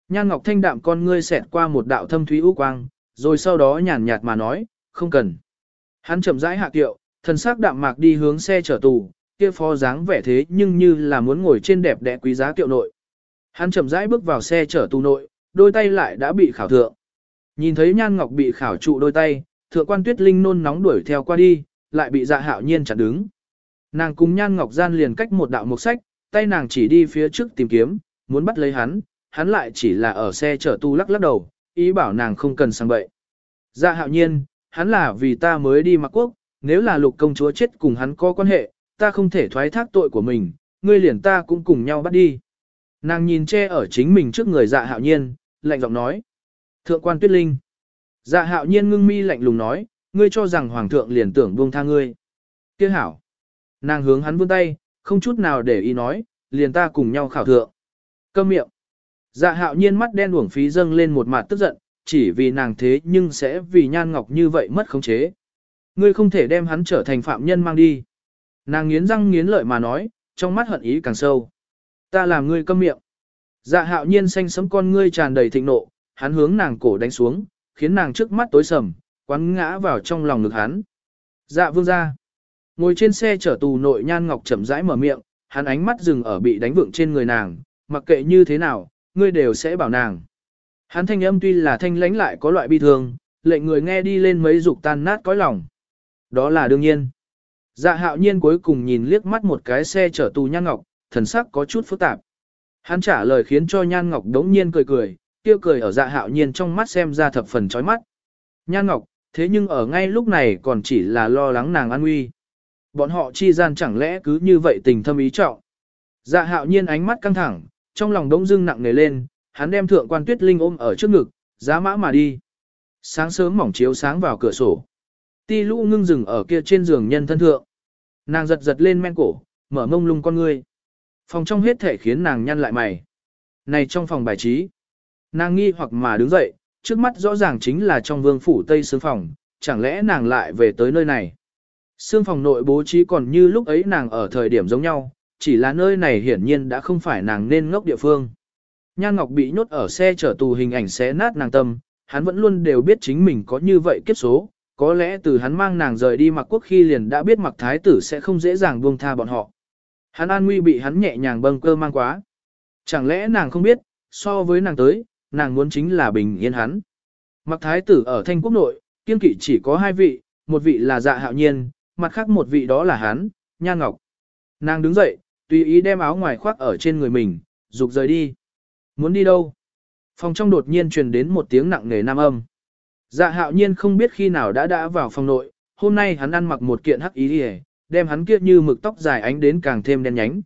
A: Nhan ngọc thanh đạm con ngươi xẹt qua một đạo thâm thúy u quang, rồi sau đó nhàn nhạt mà nói, không cần. Hắn chậm rãi hạ tiệu, thần sắc đạm mạc đi hướng xe chở tù, kia phó dáng vẻ thế nhưng như là muốn ngồi trên đẹp đẽ quý giá tiệu nội. Hắn chậm rãi bước vào xe chở tù nội, đôi tay lại đã bị khảo thượng. Nhìn thấy Nhan Ngọc bị khảo trụ đôi tay, thượng quan tuyết linh nôn nóng đuổi theo qua đi, lại bị dạ hạo nhiên chặn đứng. Nàng cùng Nhan Ngọc gian liền cách một đạo mục sách, tay nàng chỉ đi phía trước tìm kiếm, muốn bắt lấy hắn, hắn lại chỉ là ở xe chở tu lắc lắc đầu, ý bảo nàng không cần sang bậy. Dạ hạo nhiên, hắn là vì ta mới đi mặc quốc, nếu là lục công chúa chết cùng hắn có quan hệ, ta không thể thoái thác tội của mình, ngươi liền ta cũng cùng nhau bắt đi. Nàng nhìn che ở chính mình trước người dạ hạo nhiên, lạnh giọng nói. Thượng quan tuyết linh. Dạ hạo nhiên ngưng mi lạnh lùng nói, ngươi cho rằng hoàng thượng liền tưởng buông tha ngươi. Tiếc hảo. Nàng hướng hắn vươn tay, không chút nào để ý nói, liền ta cùng nhau khảo thượng. Câm miệng. Dạ hạo nhiên mắt đen uổng phí dâng lên một mặt tức giận, chỉ vì nàng thế nhưng sẽ vì nhan ngọc như vậy mất khống chế. Ngươi không thể đem hắn trở thành phạm nhân mang đi. Nàng nghiến răng nghiến lợi mà nói, trong mắt hận ý càng sâu. Ta làm ngươi câm miệng. Dạ hạo nhiên xanh sấm con ngươi tràn đầy thịnh nộ, hắn hướng nàng cổ đánh xuống, khiến nàng trước mắt tối sầm, quắn ngã vào trong lòng ngực hắn. Dạ vương ra. Ngồi trên xe chở tù nội nhan ngọc chậm rãi mở miệng, hắn ánh mắt dừng ở bị đánh vượng trên người nàng, mặc kệ như thế nào, ngươi đều sẽ bảo nàng. Hắn thanh âm tuy là thanh lãnh lại có loại bi thương, lệnh người nghe đi lên mấy dục tan nát cõi lòng. Đó là đương nhiên. Dạ hạo nhiên cuối cùng nhìn liếc mắt một cái xe chở tù nhan ngọc, thần sắc có chút phức tạp. Hắn trả lời khiến cho nhan ngọc đống nhiên cười cười, tiêu cười ở dạ hạo nhiên trong mắt xem ra thập phần chói mắt. Nhan ngọc, thế nhưng ở ngay lúc này còn chỉ là lo lắng nàng an nguy. Bọn họ chi gian chẳng lẽ cứ như vậy tình thâm ý trọng. Dạ hạo nhiên ánh mắt căng thẳng, trong lòng đống dưng nặng nề lên, hắn đem thượng quan tuyết linh ôm ở trước ngực, giá mã mà đi. Sáng sớm mỏng chiếu sáng vào cửa sổ. Ti lũ ngưng rừng ở kia trên giường nhân thân thượng. Nàng giật giật lên men cổ, mở mông lung con ngươi. Phòng trong hết thể khiến nàng nhăn lại mày. Này trong phòng bài trí. Nàng nghi hoặc mà đứng dậy, trước mắt rõ ràng chính là trong vương phủ tây sương phòng, chẳng lẽ nàng lại về tới nơi này. Sương phòng nội bố trí còn như lúc ấy nàng ở thời điểm giống nhau, chỉ là nơi này hiển nhiên đã không phải nàng nên ngốc địa phương. Nhan Ngọc bị nhốt ở xe chở tù hình ảnh xé nát nàng tâm, hắn vẫn luôn đều biết chính mình có như vậy kiếp số, có lẽ từ hắn mang nàng rời đi mặc quốc khi liền đã biết mặc thái tử sẽ không dễ dàng buông tha bọn họ. Hắn an nguy bị hắn nhẹ nhàng bâng cơ mang quá. Chẳng lẽ nàng không biết, so với nàng tới, nàng muốn chính là bình yên hắn. Mặc thái tử ở thanh quốc nội, kiên kỵ chỉ có hai vị, một vị là dạ hạo nhiên, mặt khác một vị đó là hắn, nha Ngọc. Nàng đứng dậy, tùy ý đem áo ngoài khoác ở trên người mình, dục rời đi. Muốn đi đâu? Phòng trong đột nhiên truyền đến một tiếng nặng nề nam âm. Dạ hạo nhiên không biết khi nào đã đã vào phòng nội, hôm nay hắn ăn mặc một kiện hắc ý đi đem hắn kia như mực tóc dài ánh đến càng thêm đen nhánh.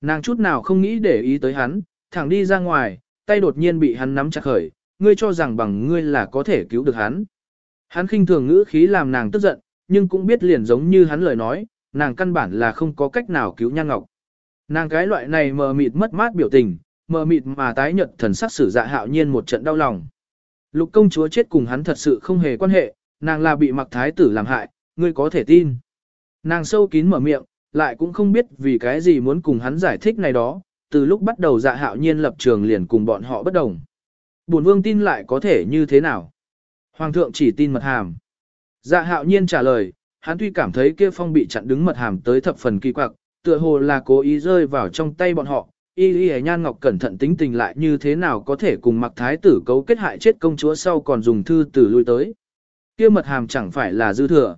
A: Nàng chút nào không nghĩ để ý tới hắn, thẳng đi ra ngoài, tay đột nhiên bị hắn nắm chặt khởi, ngươi cho rằng bằng ngươi là có thể cứu được hắn. Hắn khinh thường ngữ khí làm nàng tức giận, nhưng cũng biết liền giống như hắn lời nói, nàng căn bản là không có cách nào cứu Nhan Ngọc. Nàng cái loại này mờ mịt mất mát biểu tình, mờ mịt mà tái nhợt thần sắc sử dạ hạo nhiên một trận đau lòng. Lục công chúa chết cùng hắn thật sự không hề quan hệ, nàng là bị mặc thái tử làm hại, ngươi có thể tin. Nàng sâu kín mở miệng, lại cũng không biết vì cái gì muốn cùng hắn giải thích này đó, từ lúc bắt đầu dạ hạo nhiên lập trường liền cùng bọn họ bất đồng. Bổn vương tin lại có thể như thế nào? Hoàng thượng chỉ tin mật hàm. Dạ hạo nhiên trả lời, hắn tuy cảm thấy kia phong bị chặn đứng mật hàm tới thập phần kỳ quặc, tựa hồ là cố ý rơi vào trong tay bọn họ, y y nhan ngọc cẩn thận tính tình lại như thế nào có thể cùng mặc thái tử cấu kết hại chết công chúa sau còn dùng thư tử lui tới. kia mật hàm chẳng phải là dư thừa.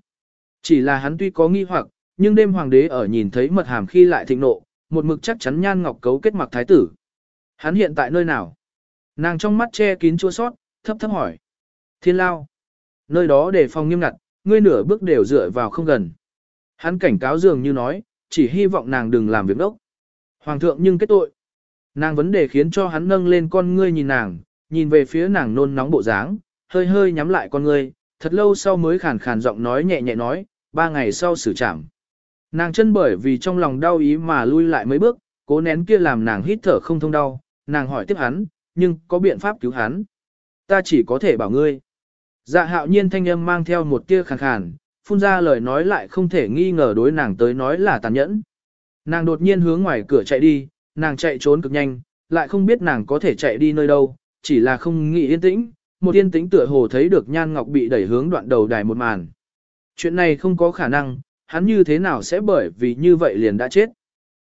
A: Chỉ là hắn tuy có nghi hoặc, nhưng đêm hoàng đế ở nhìn thấy mật hàm khi lại thịnh nộ, một mực chắc chắn nhan ngọc cấu kết mặc thái tử. Hắn hiện tại nơi nào? Nàng trong mắt che kín chua sót, thấp thấp hỏi. Thiên lao. Nơi đó đề phòng nghiêm ngặt, ngươi nửa bước đều dựa vào không gần. Hắn cảnh cáo dường như nói, chỉ hy vọng nàng đừng làm việc đốc. Hoàng thượng nhưng kết tội. Nàng vấn đề khiến cho hắn nâng lên con ngươi nhìn nàng, nhìn về phía nàng nôn nóng bộ dáng, hơi hơi nhắm lại con ngươi, thật lâu sau mới khàn khàn giọng nói nhẹ nhẹ nói, ba ngày sau xử trảm. Nàng chân bởi vì trong lòng đau ý mà lui lại mấy bước, cố nén kia làm nàng hít thở không thông đau, nàng hỏi tiếp hắn, nhưng có biện pháp cứu hắn. Ta chỉ có thể bảo ngươi. Dạ hạo nhiên thanh âm mang theo một tia khàn khàn, phun ra lời nói lại không thể nghi ngờ đối nàng tới nói là tàn nhẫn. Nàng đột nhiên hướng ngoài cửa chạy đi, nàng chạy trốn cực nhanh, lại không biết nàng có thể chạy đi nơi đâu, chỉ là không nghĩ yên tĩnh, một yên tĩnh tựa hồ thấy được nhan ngọc bị đẩy hướng đoạn đầu đài một màn. Chuyện này không có khả năng, hắn như thế nào sẽ bởi vì như vậy liền đã chết.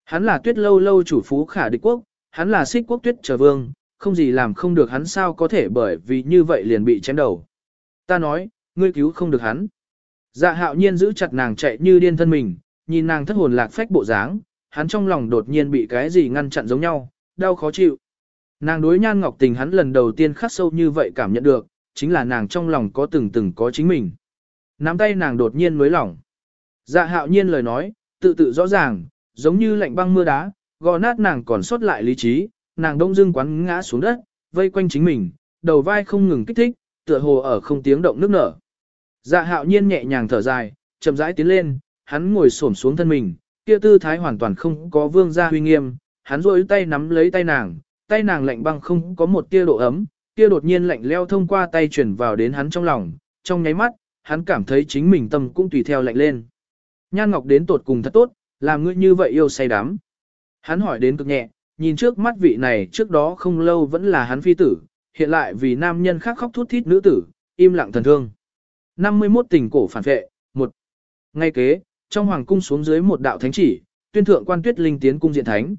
A: Hắn là tuyết lâu lâu chủ phú khả địch quốc, hắn là xích quốc tuyết trở vương, không gì làm không được hắn sao có thể bởi vì như vậy liền bị chém đầu. Ta nói, ngươi cứu không được hắn. Dạ hạo nhiên giữ chặt nàng chạy như điên thân mình, nhìn nàng thất hồn lạc phách bộ dáng, hắn trong lòng đột nhiên bị cái gì ngăn chặn giống nhau, đau khó chịu. Nàng đối nhan ngọc tình hắn lần đầu tiên khắc sâu như vậy cảm nhận được, chính là nàng trong lòng có từng từng có chính mình. Nắm tay nàng đột nhiên nối lỏng. Dạ hạo nhiên lời nói, tự tự rõ ràng, giống như lạnh băng mưa đá, gò nát nàng còn sót lại lý trí, nàng đông dưng quắn ngã xuống đất, vây quanh chính mình, đầu vai không ngừng kích thích, tựa hồ ở không tiếng động nước nở. Dạ hạo nhiên nhẹ nhàng thở dài, chậm rãi tiến lên, hắn ngồi xổm xuống thân mình, kia tư thái hoàn toàn không có vương gia huy nghiêm, hắn rôi tay nắm lấy tay nàng, tay nàng lạnh băng không có một tia độ ấm, kia đột nhiên lạnh leo thông qua tay chuyển vào đến hắn trong lòng, trong nháy mắt, hắn cảm thấy chính mình tâm cũng tùy theo lạnh lên. Nhan Ngọc đến tột cùng thật tốt, làm ngươi như vậy yêu say đắm. Hắn hỏi đến cực nhẹ, nhìn trước mắt vị này trước đó không lâu vẫn là hắn phi tử, hiện lại vì nam nhân khác khóc thút thít nữ tử, im lặng thần thương. 51 tình cổ phản vệ, một Ngay kế, trong hoàng cung xuống dưới một đạo thánh chỉ, tuyên thượng quan tuyết linh tiến cung diện thánh.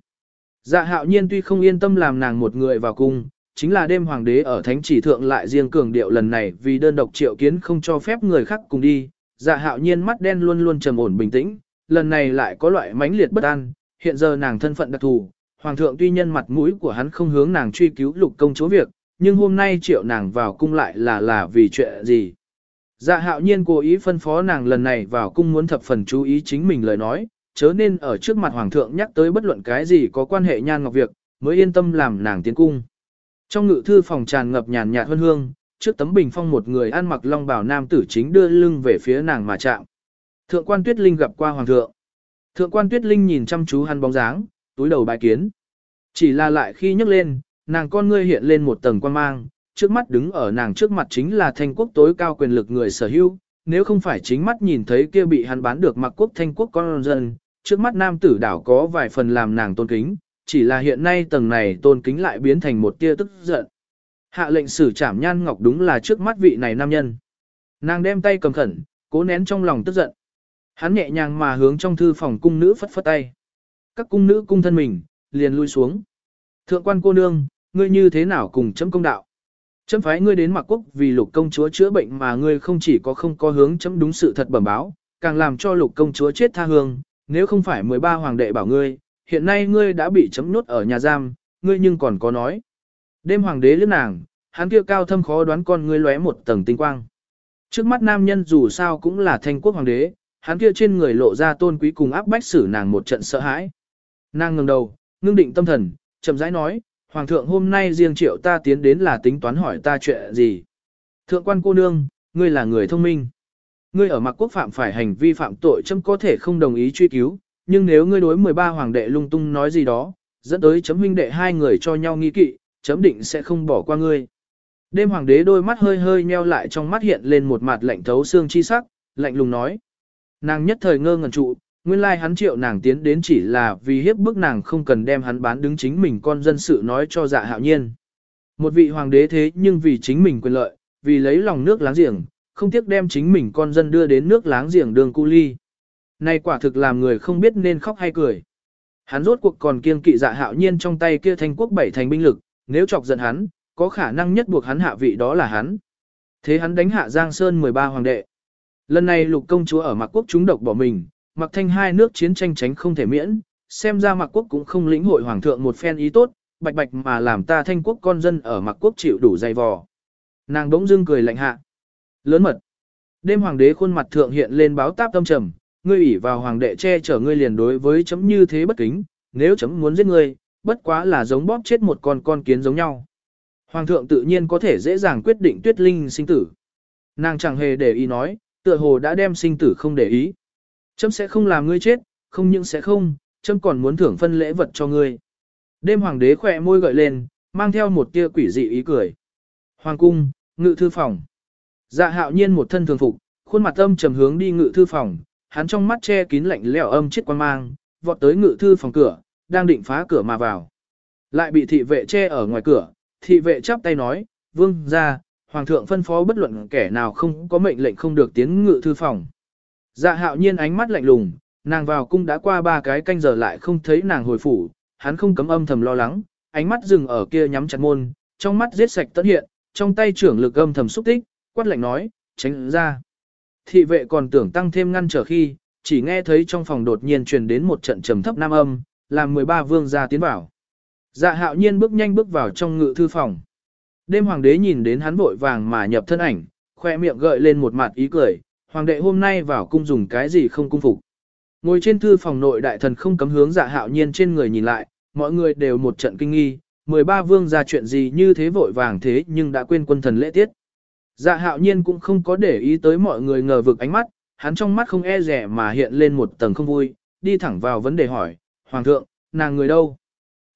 A: Dạ hạo nhiên tuy không yên tâm làm nàng một người vào cung, chính là đêm hoàng đế ở thánh chỉ thượng lại riêng cường điệu lần này vì đơn độc triệu kiến không cho phép người khác cùng đi. Dạ hạo nhiên mắt đen luôn luôn trầm ổn bình tĩnh, lần này lại có loại mãnh liệt bất an, hiện giờ nàng thân phận đặc thù, hoàng thượng tuy nhân mặt mũi của hắn không hướng nàng truy cứu lục công chúa việc, nhưng hôm nay triệu nàng vào cung lại là là vì chuyện gì. Dạ hạo nhiên cố ý phân phó nàng lần này vào cung muốn thập phần chú ý chính mình lời nói, chớ nên ở trước mặt hoàng thượng nhắc tới bất luận cái gì có quan hệ nhan ngọc việc, mới yên tâm làm nàng tiến cung. Trong ngự thư phòng tràn ngập nhàn nhạt hương hương, trước tấm bình phong một người ăn mặc long bào nam tử chính đưa lưng về phía nàng mà chạm. Thượng quan Tuyết Linh gặp qua hoàng thượng. Thượng quan Tuyết Linh nhìn chăm chú hắn bóng dáng, túi đầu bài kiến. Chỉ là lại khi nhấc lên, nàng con ngươi hiện lên một tầng quan mang, trước mắt đứng ở nàng trước mặt chính là thanh quốc tối cao quyền lực người sở hữu, nếu không phải chính mắt nhìn thấy kia bị hắn bán được mặc quốc thanh quốc con dân, trước mắt nam tử đảo có vài phần làm nàng tôn kính, chỉ là hiện nay tầng này tôn kính lại biến thành một tia tức giận. Hạ lệnh xử trảm nhan ngọc đúng là trước mắt vị này nam nhân. Nàng đem tay cầm khẩn, cố nén trong lòng tức giận. Hắn nhẹ nhàng mà hướng trong thư phòng cung nữ phất phất tay. Các cung nữ cung thân mình, liền lui xuống. Thượng quan cô nương, ngươi như thế nào cùng chấm công đạo? Chấm phái ngươi đến Mạc quốc vì lục công chúa chữa bệnh mà ngươi không chỉ có không có hướng chấm đúng sự thật bẩm báo, càng làm cho lục công chúa chết tha hương, nếu không phải 13 hoàng đệ bảo ngươi, hiện nay ngươi đã bị chấm nhốt ở nhà giam, ngươi nhưng còn có nói. Đêm hoàng đế liếc nàng, hắn kia cao thâm khó đoán con ngươi lóe một tầng tinh quang. Trước mắt nam nhân dù sao cũng là thanh quốc hoàng đế, hắn kia trên người lộ ra tôn quý cùng áp bách xử nàng một trận sợ hãi. Nàng ngẩng đầu, ngưng định tâm thần, chậm rãi nói, Hoàng thượng hôm nay riêng triệu ta tiến đến là tính toán hỏi ta chuyện gì. Thượng quan cô nương, ngươi là người thông minh. Ngươi ở mặc quốc phạm phải hành vi phạm tội chấm có thể không đồng ý truy cứu, nhưng nếu ngươi đối 13 hoàng đệ lung tung nói gì đó, dẫn tới chấm huynh đệ hai người cho nhau nghi kỵ, chấm định sẽ không bỏ qua ngươi. Đêm hoàng đế đôi mắt hơi hơi nheo lại trong mắt hiện lên một mặt lạnh thấu xương chi sắc, lạnh lùng nói. Nàng nhất thời ngơ ngẩn trụ, nguyên lai like hắn triệu nàng tiến đến chỉ là vì hiếp bức nàng không cần đem hắn bán đứng chính mình con dân sự nói cho dạ hạo nhiên. Một vị hoàng đế thế nhưng vì chính mình quyền lợi, vì lấy lòng nước láng giềng, không tiếc đem chính mình con dân đưa đến nước láng giềng đường cu ly. Này quả thực làm người không biết nên khóc hay cười. Hắn rốt cuộc còn kiêng kỵ dạ hạo nhiên trong tay kia thanh quốc bảy thành binh lực, nếu chọc giận hắn, có khả năng nhất buộc hắn hạ vị đó là hắn. Thế hắn đánh hạ Giang Sơn 13 hoàng đệ. Lần này lục công chúa ở mạc quốc chúng độc bỏ mình, mặc thanh hai nước chiến tranh tránh không thể miễn, xem ra mặc quốc cũng không lĩnh hội hoàng thượng một phen ý tốt, bạch bạch mà làm ta thanh quốc con dân ở mặc quốc chịu đủ dày vò. Nàng đống dưng cười lạnh hạ. Lớn mật. Đêm hoàng đế khuôn mặt thượng hiện lên báo táp tâm trầm, ngươi ủy vào hoàng đệ che chở ngươi liền đối với chấm như thế bất kính, nếu chấm muốn giết ngươi, bất quá là giống bóp chết một con con kiến giống nhau. Hoàng thượng tự nhiên có thể dễ dàng quyết định tuyết linh sinh tử. Nàng chẳng hề để ý nói, tựa hồ đã đem sinh tử không để ý. Chấm sẽ không làm ngươi chết, không những sẽ không, chấm còn muốn thưởng phân lễ vật cho ngươi. Đêm hoàng đế khỏe môi gợi lên, mang theo một tia quỷ dị ý cười. Hoàng cung, ngự thư phòng. Dạ hạo nhiên một thân thường phục, khuôn mặt âm trầm hướng đi ngự thư phòng, hắn trong mắt che kín lạnh lẽo âm chết quan mang, vọt tới ngự thư phòng cửa, đang định phá cửa mà vào. Lại bị thị vệ che ở ngoài cửa, thị vệ chắp tay nói, vương ra, hoàng thượng phân phó bất luận kẻ nào không có mệnh lệnh không được tiến ngự thư phòng. Dạ hạo nhiên ánh mắt lạnh lùng, nàng vào cung đã qua ba cái canh giờ lại không thấy nàng hồi phủ, hắn không cấm âm thầm lo lắng, ánh mắt dừng ở kia nhắm chặt môn, trong mắt giết sạch tận hiện, trong tay trưởng lực âm thầm xúc tích, quát lạnh nói, tránh ra. Thị vệ còn tưởng tăng thêm ngăn trở khi, chỉ nghe thấy trong phòng đột nhiên truyền đến một trận trầm thấp nam âm, làm 13 vương gia tiến vào. Dạ hạo nhiên bước nhanh bước vào trong ngự thư phòng. Đêm hoàng đế nhìn đến hắn vội vàng mà nhập thân ảnh, khoe miệng gợi lên một mặt ý cười, hoàng đệ hôm nay vào cung dùng cái gì không cung phục. Ngồi trên thư phòng nội đại thần không cấm hướng dạ hạo nhiên trên người nhìn lại, mọi người đều một trận kinh nghi, 13 vương ra chuyện gì như thế vội vàng thế nhưng đã quên quân thần lễ tiết. Dạ hạo nhiên cũng không có để ý tới mọi người ngờ vực ánh mắt, hắn trong mắt không e rẻ mà hiện lên một tầng không vui, đi thẳng vào vấn đề hỏi, Hoàng thượng, nàng người đâu?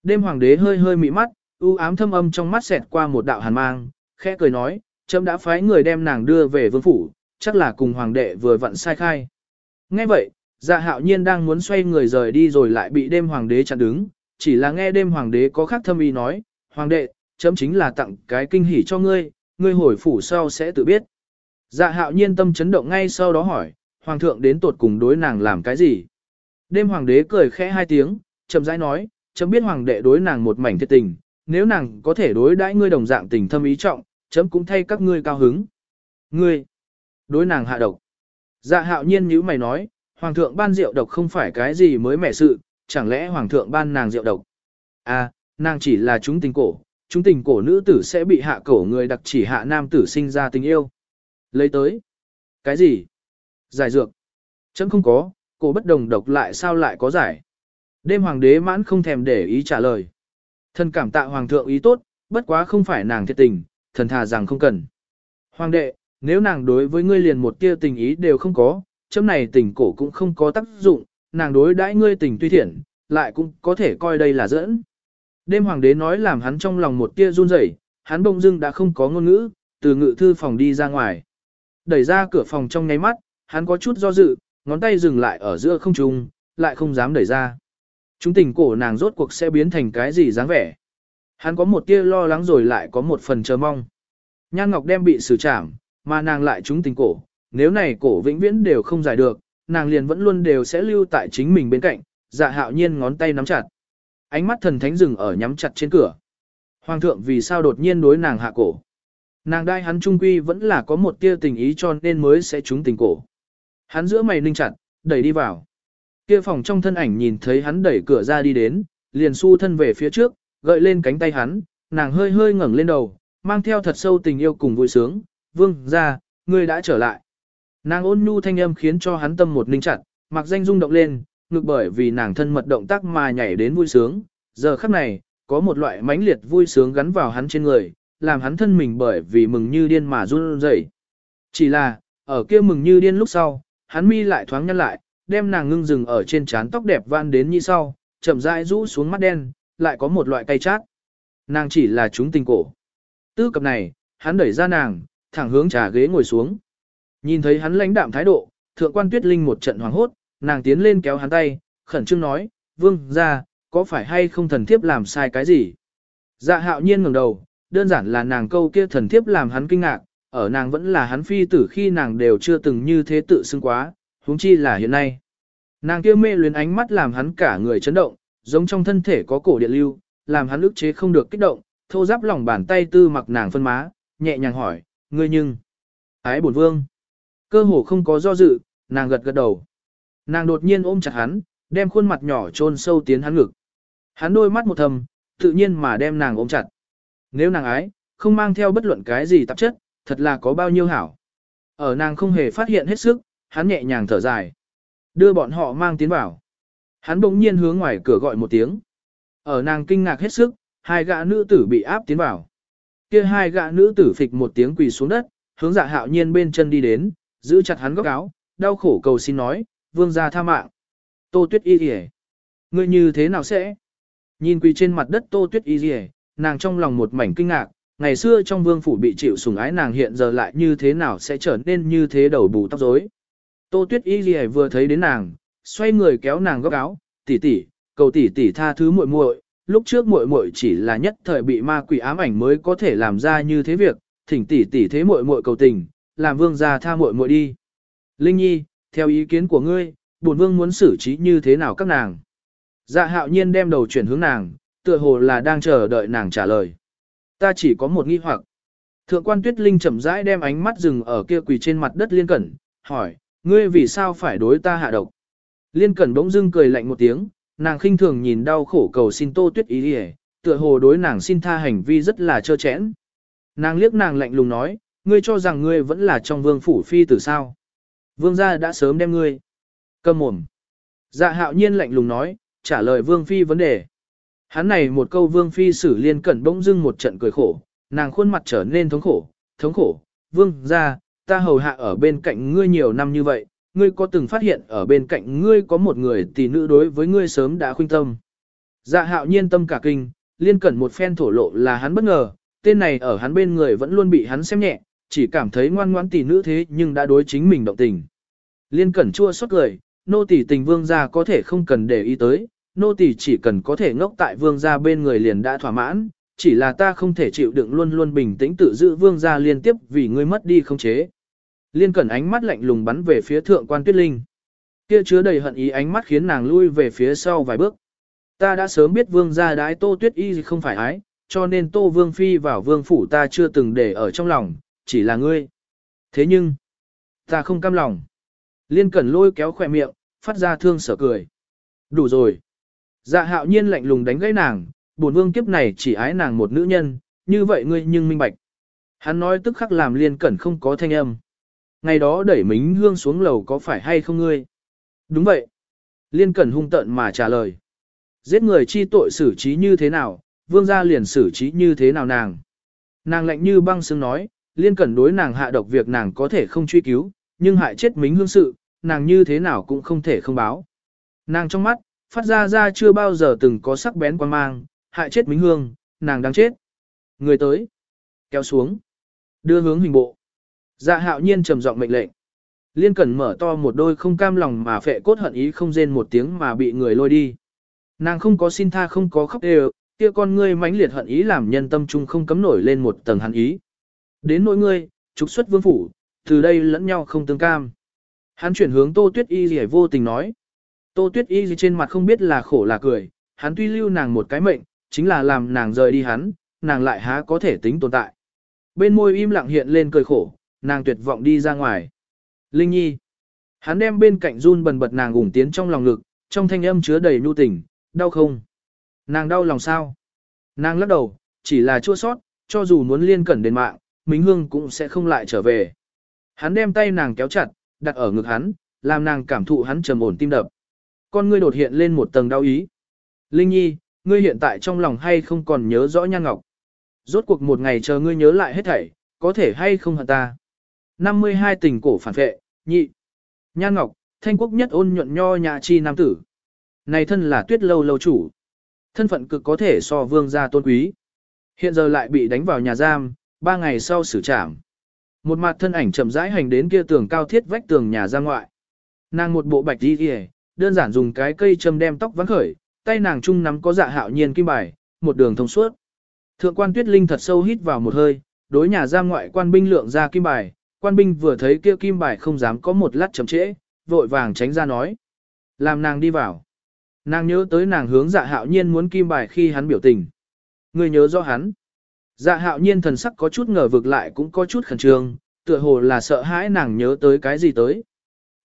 A: Đêm hoàng đế hơi hơi mị mắt, u ám thâm âm trong mắt xẹt qua một đạo hàn mang, khẽ cười nói, trẫm đã phái người đem nàng đưa về vương phủ, chắc là cùng hoàng đệ vừa vặn sai khai. Nghe vậy, dạ hạo nhiên đang muốn xoay người rời đi rồi lại bị đêm hoàng đế chặn đứng, chỉ là nghe đêm hoàng đế có khác thâm ý nói, hoàng đệ, chấm chính là tặng cái kinh hỉ cho ngươi, ngươi hồi phủ sau sẽ tự biết. Dạ hạo nhiên tâm chấn động ngay sau đó hỏi, hoàng thượng đến tột cùng đối nàng làm cái gì? Đêm hoàng đế cười khẽ hai tiếng, chậm rãi nói, chấm biết hoàng đệ đối nàng một mảnh thiệt tình, nếu nàng có thể đối đãi ngươi đồng dạng tình thâm ý trọng, chấm cũng thay các ngươi cao hứng. Ngươi, đối nàng hạ độc. Dạ hạo nhiên như mày nói, hoàng thượng ban rượu độc không phải cái gì mới mẻ sự, chẳng lẽ hoàng thượng ban nàng rượu độc. À, nàng chỉ là chúng tình cổ, chúng tình cổ nữ tử sẽ bị hạ cổ người đặc chỉ hạ nam tử sinh ra tình yêu. Lấy tới. Cái gì? Giải dược. Chấm không có, cổ bất đồng độc lại sao lại có giải. Đêm hoàng đế mãn không thèm để ý trả lời. Thần cảm tạ hoàng thượng ý tốt, bất quá không phải nàng thiệt tình, thần thà rằng không cần. Hoàng đệ, nếu nàng đối với ngươi liền một tia tình ý đều không có, chấm này tình cổ cũng không có tác dụng, nàng đối đãi ngươi tình tuy thiện, lại cũng có thể coi đây là dẫn. Đêm hoàng đế nói làm hắn trong lòng một tia run rẩy, hắn bỗng dưng đã không có ngôn ngữ, từ ngự thư phòng đi ra ngoài. Đẩy ra cửa phòng trong nháy mắt, hắn có chút do dự, ngón tay dừng lại ở giữa không trung, lại không dám đẩy ra. Chúng tình cổ nàng rốt cuộc sẽ biến thành cái gì dáng vẻ. Hắn có một tia lo lắng rồi lại có một phần chờ mong. Nhan Ngọc đem bị xử trảm, mà nàng lại chúng tình cổ, nếu này cổ vĩnh viễn đều không giải được, nàng liền vẫn luôn đều sẽ lưu tại chính mình bên cạnh, dạ hạo nhiên ngón tay nắm chặt. Ánh mắt thần thánh rừng ở nhắm chặt trên cửa. Hoàng thượng vì sao đột nhiên đối nàng hạ cổ. Nàng đai hắn trung quy vẫn là có một tia tình ý cho nên mới sẽ trúng tình cổ. Hắn giữa mày ninh chặt, đẩy đi vào. Kia phòng trong thân ảnh nhìn thấy hắn đẩy cửa ra đi đến, liền su thân về phía trước, gợi lên cánh tay hắn, nàng hơi hơi ngẩng lên đầu, mang theo thật sâu tình yêu cùng vui sướng, vương ra, ngươi đã trở lại. Nàng ôn nhu thanh âm khiến cho hắn tâm một ninh chặt, mặc danh rung động lên, ngược bởi vì nàng thân mật động tác mà nhảy đến vui sướng, giờ khắc này, có một loại mãnh liệt vui sướng gắn vào hắn trên người, làm hắn thân mình bởi vì mừng như điên mà run rẩy. Chỉ là, ở kia mừng như điên lúc sau, hắn mi lại thoáng nhăn lại, đem nàng ngưng dừng ở trên trán tóc đẹp van đến như sau, chậm rãi rũ xuống mắt đen, lại có một loại cay chát. Nàng chỉ là chúng tình cổ. Tư cập này, hắn đẩy ra nàng, thẳng hướng trà ghế ngồi xuống. Nhìn thấy hắn lãnh đạm thái độ, thượng quan tuyết linh một trận hoảng hốt, nàng tiến lên kéo hắn tay, khẩn trương nói, vương ra, có phải hay không thần thiếp làm sai cái gì? Dạ hạo nhiên ngẩng đầu, đơn giản là nàng câu kia thần thiếp làm hắn kinh ngạc, ở nàng vẫn là hắn phi tử khi nàng đều chưa từng như thế tự xưng quá, huống chi là hiện nay. Nàng kia mê luyến ánh mắt làm hắn cả người chấn động, giống trong thân thể có cổ điện lưu, làm hắn ức chế không được kích động, thô giáp lòng bàn tay tư mặc nàng phân má, nhẹ nhàng hỏi, ngươi nhưng, ái bổn vương. Cơ hồ không có do dự, nàng gật gật đầu. Nàng đột nhiên ôm chặt hắn, đem khuôn mặt nhỏ chôn sâu tiến hắn ngực. Hắn đôi mắt một thầm, tự nhiên mà đem nàng ôm chặt. Nếu nàng ái, không mang theo bất luận cái gì tạp chất, thật là có bao nhiêu hảo. Ở nàng không hề phát hiện hết sức, hắn nhẹ nhàng thở dài. Đưa bọn họ mang tiến vào. Hắn bỗng nhiên hướng ngoài cửa gọi một tiếng. Ở nàng kinh ngạc hết sức, hai gã nữ tử bị áp tiến vào. Kia hai gã nữ tử phịch một tiếng quỳ xuống đất, hướng dạ hạo nhiên bên chân đi đến, giữ chặt hắn góc áo, đau khổ cầu xin nói, vương gia tha mạng. Tô tuyết y rìa. Ngươi như thế nào sẽ? Nhìn quỳ trên mặt đất tô tuyết y rìa, nàng trong lòng một mảnh kinh ngạc, ngày xưa trong vương phủ bị chịu sủng ái nàng hiện giờ lại như thế nào sẽ trở nên như thế đầu bù tóc rối. Tô tuyết y rìa vừa thấy đến nàng, xoay người kéo nàng góc áo, tỷ tỷ, cầu tỷ tỷ tha thứ muội muội, lúc trước muội muội chỉ là nhất thời bị ma quỷ ám ảnh mới có thể làm ra như thế việc, thỉnh tỷ tỷ thế muội muội cầu tình, làm vương gia tha muội muội đi. Linh Nhi, theo ý kiến của ngươi, bổn vương muốn xử trí như thế nào các nàng? Dạ hạo nhiên đem đầu chuyển hướng nàng, tựa hồ là đang chờ đợi nàng trả lời. Ta chỉ có một nghi hoặc. Thượng quan tuyết linh chậm rãi đem ánh mắt dừng ở kia quỳ trên mặt đất liên cẩn, hỏi, ngươi vì sao phải đối ta hạ độc? Liên cẩn bỗng dưng cười lạnh một tiếng, nàng khinh thường nhìn đau khổ cầu xin tô tuyết ý đi tựa hồ đối nàng xin tha hành vi rất là trơ chẽn. Nàng liếc nàng lạnh lùng nói, ngươi cho rằng ngươi vẫn là trong vương phủ phi tử sao. Vương gia đã sớm đem ngươi. Cầm mồm. Dạ hạo nhiên lạnh lùng nói, trả lời vương phi vấn đề. Hắn này một câu vương phi xử liên cẩn bỗng dưng một trận cười khổ, nàng khuôn mặt trở nên thống khổ, thống khổ. Vương gia, ta hầu hạ ở bên cạnh ngươi nhiều năm như vậy, ngươi có từng phát hiện ở bên cạnh ngươi có một người tỷ nữ đối với ngươi sớm đã khuynh tâm. Dạ hạo nhiên tâm cả kinh, liên cẩn một phen thổ lộ là hắn bất ngờ, tên này ở hắn bên người vẫn luôn bị hắn xem nhẹ, chỉ cảm thấy ngoan ngoãn tỷ nữ thế nhưng đã đối chính mình động tình. Liên cẩn chua xót cười, nô tỷ tình vương gia có thể không cần để ý tới, nô tỷ chỉ cần có thể ngốc tại vương gia bên người liền đã thỏa mãn, chỉ là ta không thể chịu đựng luôn luôn bình tĩnh tự giữ vương gia liên tiếp vì ngươi mất đi không chế. Liên cẩn ánh mắt lạnh lùng bắn về phía thượng quan tuyết linh. Kia chứa đầy hận ý ánh mắt khiến nàng lui về phía sau vài bước. Ta đã sớm biết vương gia đái tô tuyết y không phải ái, cho nên tô vương phi vào vương phủ ta chưa từng để ở trong lòng, chỉ là ngươi. Thế nhưng, ta không cam lòng. Liên cẩn lôi kéo khỏe miệng, phát ra thương sở cười. Đủ rồi. Dạ hạo nhiên lạnh lùng đánh gãy nàng, bổn vương kiếp này chỉ ái nàng một nữ nhân, như vậy ngươi nhưng minh bạch. Hắn nói tức khắc làm liên cẩn không có thanh âm. Ngày đó đẩy mính hương xuống lầu có phải hay không ngươi? Đúng vậy. Liên cẩn hung tận mà trả lời. Giết người chi tội xử trí như thế nào, vương gia liền xử trí như thế nào nàng. Nàng lạnh như băng xương nói, liên cẩn đối nàng hạ độc việc nàng có thể không truy cứu, nhưng hại chết mính hương sự, nàng như thế nào cũng không thể không báo. Nàng trong mắt, phát ra ra chưa bao giờ từng có sắc bén quan mang, hại chết mính hương, nàng đang chết. Người tới, kéo xuống, đưa hướng hình bộ. Dạ hạo nhiên trầm giọng mệnh lệnh. Liên cẩn mở to một đôi không cam lòng mà phệ cốt hận ý không rên một tiếng mà bị người lôi đi. Nàng không có xin tha không có khóc đều, kia con ngươi mãnh liệt hận ý làm nhân tâm trung không cấm nổi lên một tầng hận ý. Đến nỗi ngươi, trục xuất vương phủ, từ đây lẫn nhau không tương cam. Hắn chuyển hướng Tô Tuyết Y gì vô tình nói. Tô Tuyết Y gì trên mặt không biết là khổ là cười, hắn tuy lưu nàng một cái mệnh, chính là làm nàng rời đi hắn, nàng lại há có thể tính tồn tại. bên môi im lặng hiện lên cười khổ, nàng tuyệt vọng đi ra ngoài. Linh Nhi. Hắn đem bên cạnh run bần bật nàng ủng tiến trong lòng ngực, trong thanh âm chứa đầy nhu tình, đau không? Nàng đau lòng sao? Nàng lắc đầu, chỉ là chua sót, cho dù muốn liên cẩn đến mạng, Mính Hương cũng sẽ không lại trở về. Hắn đem tay nàng kéo chặt, đặt ở ngực hắn, làm nàng cảm thụ hắn trầm ổn tim đập. Con ngươi đột hiện lên một tầng đau ý. Linh Nhi, ngươi hiện tại trong lòng hay không còn nhớ rõ Nhan Ngọc? Rốt cuộc một ngày chờ ngươi nhớ lại hết thảy, có thể hay không hả ta? 52 tình cổ phản vệ, nhị. Nhan Ngọc, thanh quốc nhất ôn nhuận nho nhã chi nam tử. Này thân là tuyết lâu lâu chủ. Thân phận cực có thể so vương gia tôn quý. Hiện giờ lại bị đánh vào nhà giam, ba ngày sau xử trảm. Một mặt thân ảnh chậm rãi hành đến kia tường cao thiết vách tường nhà giam ngoại. Nàng một bộ bạch đi kìa, đơn giản dùng cái cây châm đem tóc vắng khởi, tay nàng chung nắm có dạ hạo nhiên kim bài, một đường thông suốt. Thượng quan tuyết linh thật sâu hít vào một hơi, đối nhà giam ngoại quan binh lượng ra kim bài, quan binh vừa thấy kia kim bài không dám có một lát chậm trễ, vội vàng tránh ra nói. Làm nàng đi vào. Nàng nhớ tới nàng hướng dạ hạo nhiên muốn kim bài khi hắn biểu tình. Người nhớ rõ hắn. Dạ hạo nhiên thần sắc có chút ngờ vực lại cũng có chút khẩn trương, tựa hồ là sợ hãi nàng nhớ tới cái gì tới.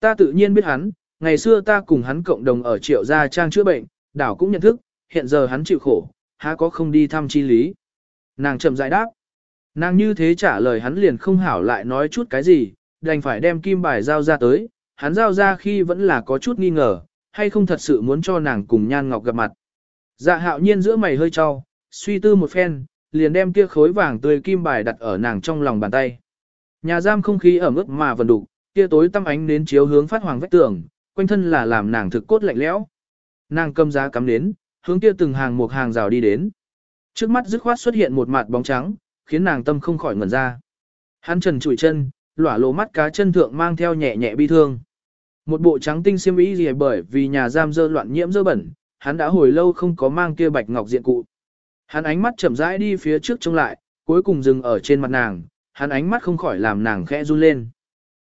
A: Ta tự nhiên biết hắn, ngày xưa ta cùng hắn cộng đồng ở triệu gia trang chữa bệnh, đảo cũng nhận thức, hiện giờ hắn chịu khổ, há có không đi thăm chi lý. Nàng chậm rãi đáp. Nàng như thế trả lời hắn liền không hảo lại nói chút cái gì, đành phải đem kim bài giao ra tới, hắn giao ra khi vẫn là có chút nghi ngờ, hay không thật sự muốn cho nàng cùng Nhan Ngọc gặp mặt. Dạ hạo nhiên giữa mày hơi cho, suy tư một phen, liền đem kia khối vàng tươi kim bài đặt ở nàng trong lòng bàn tay. Nhà giam không khí ẩm ướt mà vần đục, kia tối tăm ánh đến chiếu hướng phát hoàng vách tường, quanh thân là làm nàng thực cốt lạnh lẽo. Nàng cầm giá cắm đến, hướng kia từng hàng một hàng rào đi đến. Trước mắt dứt khoát xuất hiện một mặt bóng trắng, khiến nàng tâm không khỏi ngẩn ra. Hắn trần trụi chân, lỏa lộ mắt cá chân thượng mang theo nhẹ nhẹ bi thương. Một bộ trắng tinh xiêm y gì bởi vì nhà giam dơ loạn nhiễm dơ bẩn, hắn đã hồi lâu không có mang kia bạch ngọc diện cụ. Hắn ánh mắt chậm rãi đi phía trước trông lại, cuối cùng dừng ở trên mặt nàng, hắn ánh mắt không khỏi làm nàng khẽ run lên.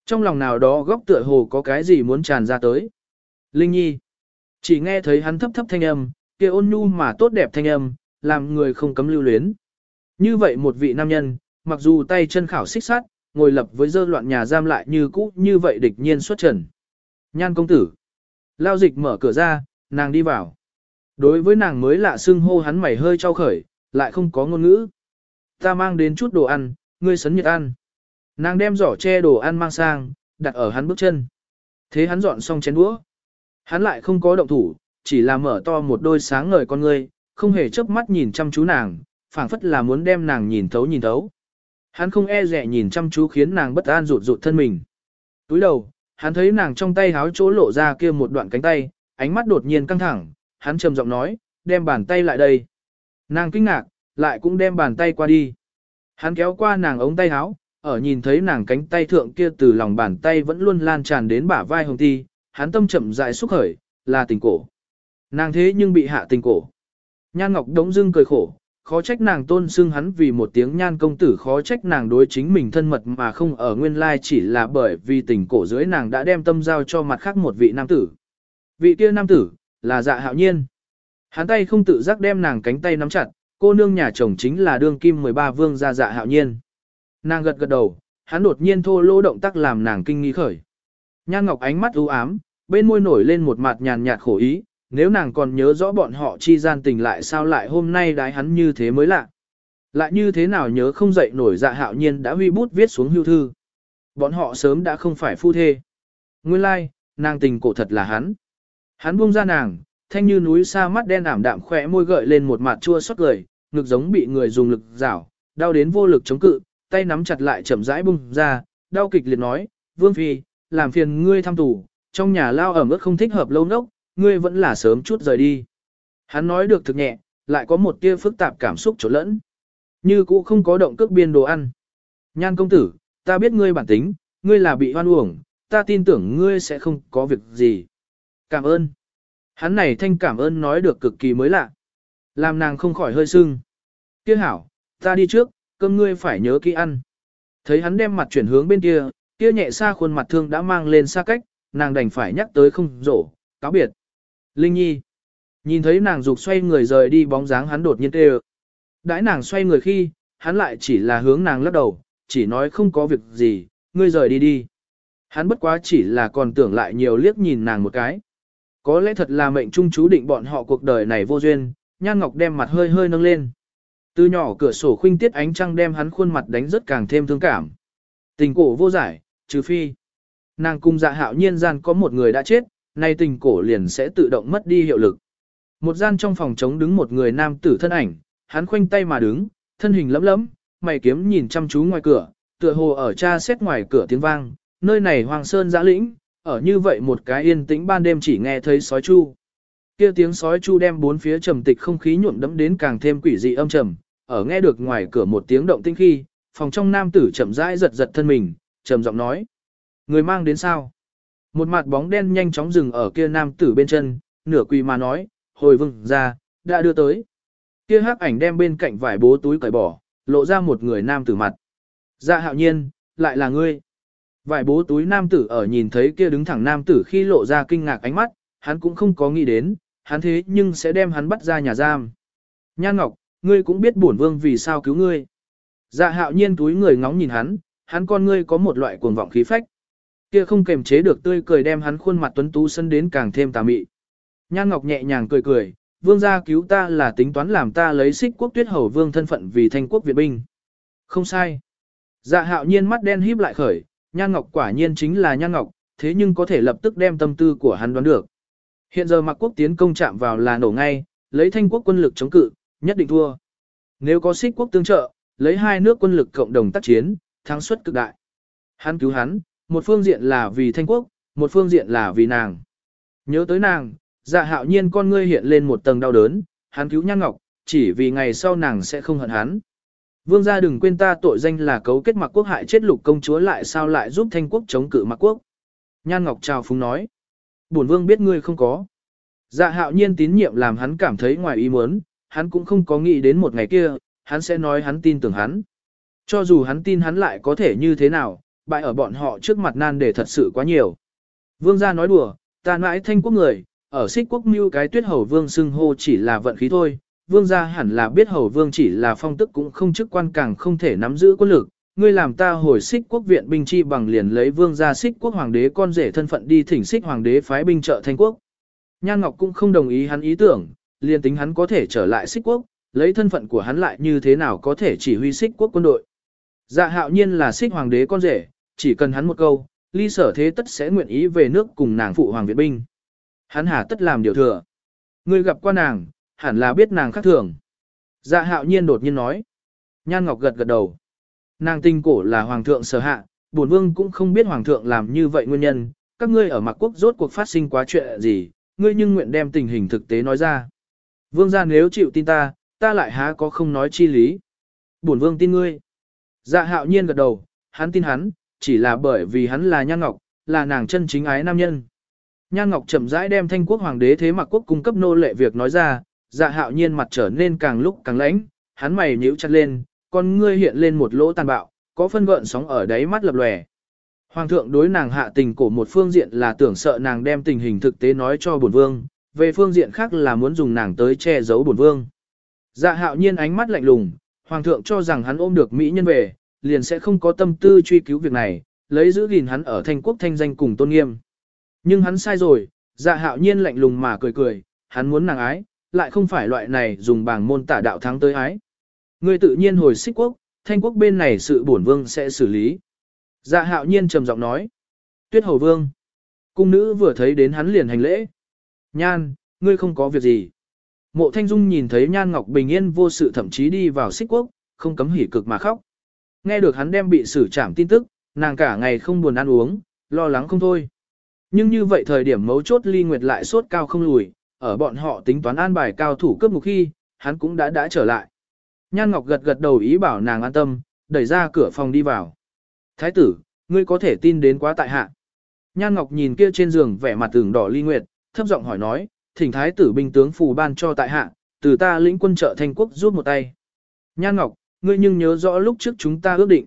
A: Trong lòng nào đó góc tựa hồ có cái gì muốn tràn ra tới. Linh Nhi. Chỉ nghe thấy hắn thấp thấp thanh âm, kia ôn nhu mà tốt đẹp thanh âm, làm người không cấm lưu luyến. Như vậy một vị nam nhân, mặc dù tay chân khảo xích sát, ngồi lập với dơ loạn nhà giam lại như cũ như vậy địch nhiên xuất trần. Nhan công tử. Lao dịch mở cửa ra, nàng đi vào. Đối với nàng mới lạ xưng hô hắn mày hơi trao khởi, lại không có ngôn ngữ. Ta mang đến chút đồ ăn, ngươi sấn nhiệt ăn. Nàng đem giỏ che đồ ăn mang sang, đặt ở hắn bước chân. Thế hắn dọn xong chén đũa. Hắn lại không có động thủ, chỉ là mở to một đôi sáng ngời con ngươi, không hề chớp mắt nhìn chăm chú nàng, phảng phất là muốn đem nàng nhìn thấu nhìn thấu. Hắn không e dè nhìn chăm chú khiến nàng bất an rụt rụt thân mình. Túi đầu, hắn thấy nàng trong tay háo chỗ lộ ra kia một đoạn cánh tay, ánh mắt đột nhiên căng thẳng, hắn trầm giọng nói, đem bàn tay lại đây. Nàng kinh ngạc, lại cũng đem bàn tay qua đi. Hắn kéo qua nàng ống tay háo, ở nhìn thấy nàng cánh tay thượng kia từ lòng bàn tay vẫn luôn lan tràn đến bả vai hồng ti, hắn tâm chậm dại xúc khởi, là tình cổ. Nàng thế nhưng bị hạ tình cổ. Nhan Ngọc đống dưng cười khổ, khó trách nàng tôn xưng hắn vì một tiếng nhan công tử khó trách nàng đối chính mình thân mật mà không ở nguyên lai chỉ là bởi vì tình cổ dưới nàng đã đem tâm giao cho mặt khác một vị nam tử. Vị kia nam tử, là dạ hạo nhiên. Hắn tay không tự giác đem nàng cánh tay nắm chặt, cô nương nhà chồng chính là đương kim 13 vương gia dạ hạo nhiên. Nàng gật gật đầu, hắn đột nhiên thô lỗ động tác làm nàng kinh nghi khởi. Nhan Ngọc ánh mắt u ám, bên môi nổi lên một mặt nhàn nhạt khổ ý, nếu nàng còn nhớ rõ bọn họ chi gian tình lại sao lại hôm nay đái hắn như thế mới lạ. Lại như thế nào nhớ không dậy nổi dạ hạo nhiên đã huy bút viết xuống hưu thư. Bọn họ sớm đã không phải phu thê. Nguyên lai, like, nàng tình cổ thật là hắn. Hắn buông ra nàng, thanh như núi xa mắt đen ảm đạm khỏe môi gợi lên một mặt chua xót cười, ngực giống bị người dùng lực rảo, đau đến vô lực chống cự, tay nắm chặt lại chậm rãi bung ra, đau kịch liệt nói, Vương Phi, làm phiền ngươi thăm tù, trong nhà lao ẩm ướt không thích hợp lâu nốc, ngươi vẫn là sớm chút rời đi. Hắn nói được thực nhẹ, lại có một tia phức tạp cảm xúc trộn lẫn. Như cũ không có động cước biên đồ ăn. Nhan công tử, ta biết ngươi bản tính, ngươi là bị hoan uổng, ta tin tưởng ngươi sẽ không có việc gì. Cảm ơn. Hắn này thanh cảm ơn nói được cực kỳ mới lạ. Làm nàng không khỏi hơi sưng. Kia hảo, ta đi trước, cơm ngươi phải nhớ kỹ ăn. Thấy hắn đem mặt chuyển hướng bên kia, kia nhẹ xa khuôn mặt thương đã mang lên xa cách, nàng đành phải nhắc tới không rổ, cáo biệt. Linh Nhi. Nhìn thấy nàng dục xoay người rời đi bóng dáng hắn đột nhiên tê Đãi nàng xoay người khi, hắn lại chỉ là hướng nàng lắc đầu, chỉ nói không có việc gì, ngươi rời đi đi. Hắn bất quá chỉ là còn tưởng lại nhiều liếc nhìn nàng một cái. Có lẽ thật là mệnh trung chú định bọn họ cuộc đời này vô duyên, Nhan Ngọc đem mặt hơi hơi nâng lên. Từ nhỏ cửa sổ khuynh tiết ánh trăng đem hắn khuôn mặt đánh rất càng thêm thương cảm. Tình cổ vô giải, trừ phi. Nàng cung dạ hạo nhiên gian có một người đã chết, nay tình cổ liền sẽ tự động mất đi hiệu lực. Một gian trong phòng trống đứng một người nam tử thân ảnh, hắn khoanh tay mà đứng, thân hình lấm lẫm, mày kiếm nhìn chăm chú ngoài cửa, tựa hồ ở cha xét ngoài cửa tiếng vang, nơi này hoàng sơn giã lĩnh, ở như vậy một cái yên tĩnh ban đêm chỉ nghe thấy sói chu. Kia tiếng sói chu đem bốn phía trầm tịch không khí nhuộm đẫm đến càng thêm quỷ dị âm trầm, ở nghe được ngoài cửa một tiếng động tinh khi, phòng trong nam tử chậm rãi giật giật thân mình, trầm giọng nói: "Người mang đến sao?" Một mặt bóng đen nhanh chóng dừng ở kia nam tử bên chân, nửa quỳ mà nói: "Hồi vừng, ra, đã đưa tới." Kia hắc ảnh đem bên cạnh vải bố túi cởi bỏ, lộ ra một người nam tử mặt. Dạ hạo nhiên, lại là ngươi. Vải bố túi nam tử ở nhìn thấy kia đứng thẳng nam tử khi lộ ra kinh ngạc ánh mắt, hắn cũng không có nghĩ đến, hắn thế nhưng sẽ đem hắn bắt ra nhà giam. Nhan Ngọc, ngươi cũng biết bổn vương vì sao cứu ngươi. Dạ hạo nhiên túi người ngóng nhìn hắn, hắn con ngươi có một loại cuồng vọng khí phách. Kia không kềm chế được tươi cười đem hắn khuôn mặt tuấn tú sân đến càng thêm tà mị. Nhan Ngọc nhẹ nhàng cười cười, vương gia cứu ta là tính toán làm ta lấy xích quốc tuyết hầu vương thân phận vì thanh quốc Việt binh. Không sai. Dạ hạo nhiên mắt đen híp lại khởi, Nhan Ngọc quả nhiên chính là Nhan Ngọc, thế nhưng có thể lập tức đem tâm tư của hắn đoán được. Hiện giờ mặc quốc tiến công chạm vào là nổ ngay, lấy thanh quốc quân lực chống cự, nhất định thua. Nếu có xích quốc tương trợ, lấy hai nước quân lực cộng đồng tác chiến, thắng suất cực đại. Hắn cứu hắn, một phương diện là vì thanh quốc, một phương diện là vì nàng. Nhớ tới nàng, dạ hạo nhiên con ngươi hiện lên một tầng đau đớn, hắn cứu Nhan Ngọc, chỉ vì ngày sau nàng sẽ không hận hắn. Vương gia đừng quên ta tội danh là cấu kết mặc quốc hại chết lục công chúa lại sao lại giúp thanh quốc chống cự mặc quốc. Nhan Ngọc chào phúng nói. Bổn vương biết ngươi không có. Dạ hạo nhiên tín nhiệm làm hắn cảm thấy ngoài ý muốn, hắn cũng không có nghĩ đến một ngày kia, hắn sẽ nói hắn tin tưởng hắn. Cho dù hắn tin hắn lại có thể như thế nào, bại ở bọn họ trước mặt nan để thật sự quá nhiều. Vương gia nói đùa, ta mãi thanh quốc người, ở xích quốc mưu cái tuyết hầu vương xưng hô chỉ là vận khí thôi, vương gia hẳn là biết hầu vương chỉ là phong tức cũng không chức quan càng không thể nắm giữ quân lực. Ngươi làm ta hồi xích quốc viện binh chi bằng liền lấy vương gia xích quốc hoàng đế con rể thân phận đi thỉnh xích hoàng đế phái binh trợ thanh quốc. Nhan Ngọc cũng không đồng ý hắn ý tưởng, liền tính hắn có thể trở lại xích quốc, lấy thân phận của hắn lại như thế nào có thể chỉ huy xích quốc quân đội. Dạ hạo nhiên là xích hoàng đế con rể, chỉ cần hắn một câu, ly sở thế tất sẽ nguyện ý về nước cùng nàng phụ hoàng viện binh. Hắn hà tất làm điều thừa. Ngươi gặp qua nàng, hẳn là biết nàng khác thường. Dạ hạo nhiên đột nhiên nói. Nhan Ngọc gật gật đầu. Nàng tinh cổ là hoàng thượng sở hạ, bổn vương cũng không biết hoàng thượng làm như vậy nguyên nhân, các ngươi ở mặt quốc rốt cuộc phát sinh quá chuyện gì, ngươi nhưng nguyện đem tình hình thực tế nói ra. Vương gia nếu chịu tin ta, ta lại há có không nói chi lý. Bổn vương tin ngươi. Dạ hạo nhiên gật đầu, hắn tin hắn, chỉ là bởi vì hắn là Nhan Ngọc, là nàng chân chính ái nam nhân. Nhan Ngọc chậm rãi đem thanh quốc hoàng đế thế mặc quốc cung cấp nô lệ việc nói ra, dạ hạo nhiên mặt trở nên càng lúc càng lãnh, hắn mày nhíu chặt lên, con ngươi hiện lên một lỗ tàn bạo, có phân gợn sóng ở đáy mắt lập lòe. Hoàng thượng đối nàng hạ tình cổ một phương diện là tưởng sợ nàng đem tình hình thực tế nói cho bổn vương, về phương diện khác là muốn dùng nàng tới che giấu bổn vương. Dạ hạo nhiên ánh mắt lạnh lùng, hoàng thượng cho rằng hắn ôm được mỹ nhân về, liền sẽ không có tâm tư truy cứu việc này, lấy giữ gìn hắn ở thanh quốc thanh danh cùng tôn nghiêm. Nhưng hắn sai rồi, dạ hạo nhiên lạnh lùng mà cười cười, hắn muốn nàng ái, lại không phải loại này dùng bảng môn tả đạo thắng tới ái. Ngươi tự nhiên hồi xích quốc, thanh quốc bên này sự bổn vương sẽ xử lý. Dạ hạo nhiên trầm giọng nói. Tuyết hầu vương. Cung nữ vừa thấy đến hắn liền hành lễ. Nhan, ngươi không có việc gì. Mộ Thanh Dung nhìn thấy Nhan Ngọc bình yên vô sự thậm chí đi vào xích quốc, không cấm hỉ cực mà khóc. Nghe được hắn đem bị xử trảm tin tức, nàng cả ngày không buồn ăn uống, lo lắng không thôi. Nhưng như vậy thời điểm mấu chốt ly nguyệt lại sốt cao không lùi, ở bọn họ tính toán an bài cao thủ cướp ngục khi, hắn cũng đã đã trở lại. Nhan Ngọc gật gật đầu ý bảo nàng an tâm, đẩy ra cửa phòng đi vào. Thái tử, ngươi có thể tin đến quá tại hạ. Nhan Ngọc nhìn kia trên giường vẻ mặt tưởng đỏ ly nguyệt, thấp giọng hỏi nói, thỉnh thái tử binh tướng phù ban cho tại hạ, từ ta lĩnh quân trợ thanh quốc giúp một tay. Nhan Ngọc, ngươi nhưng nhớ rõ lúc trước chúng ta ước định.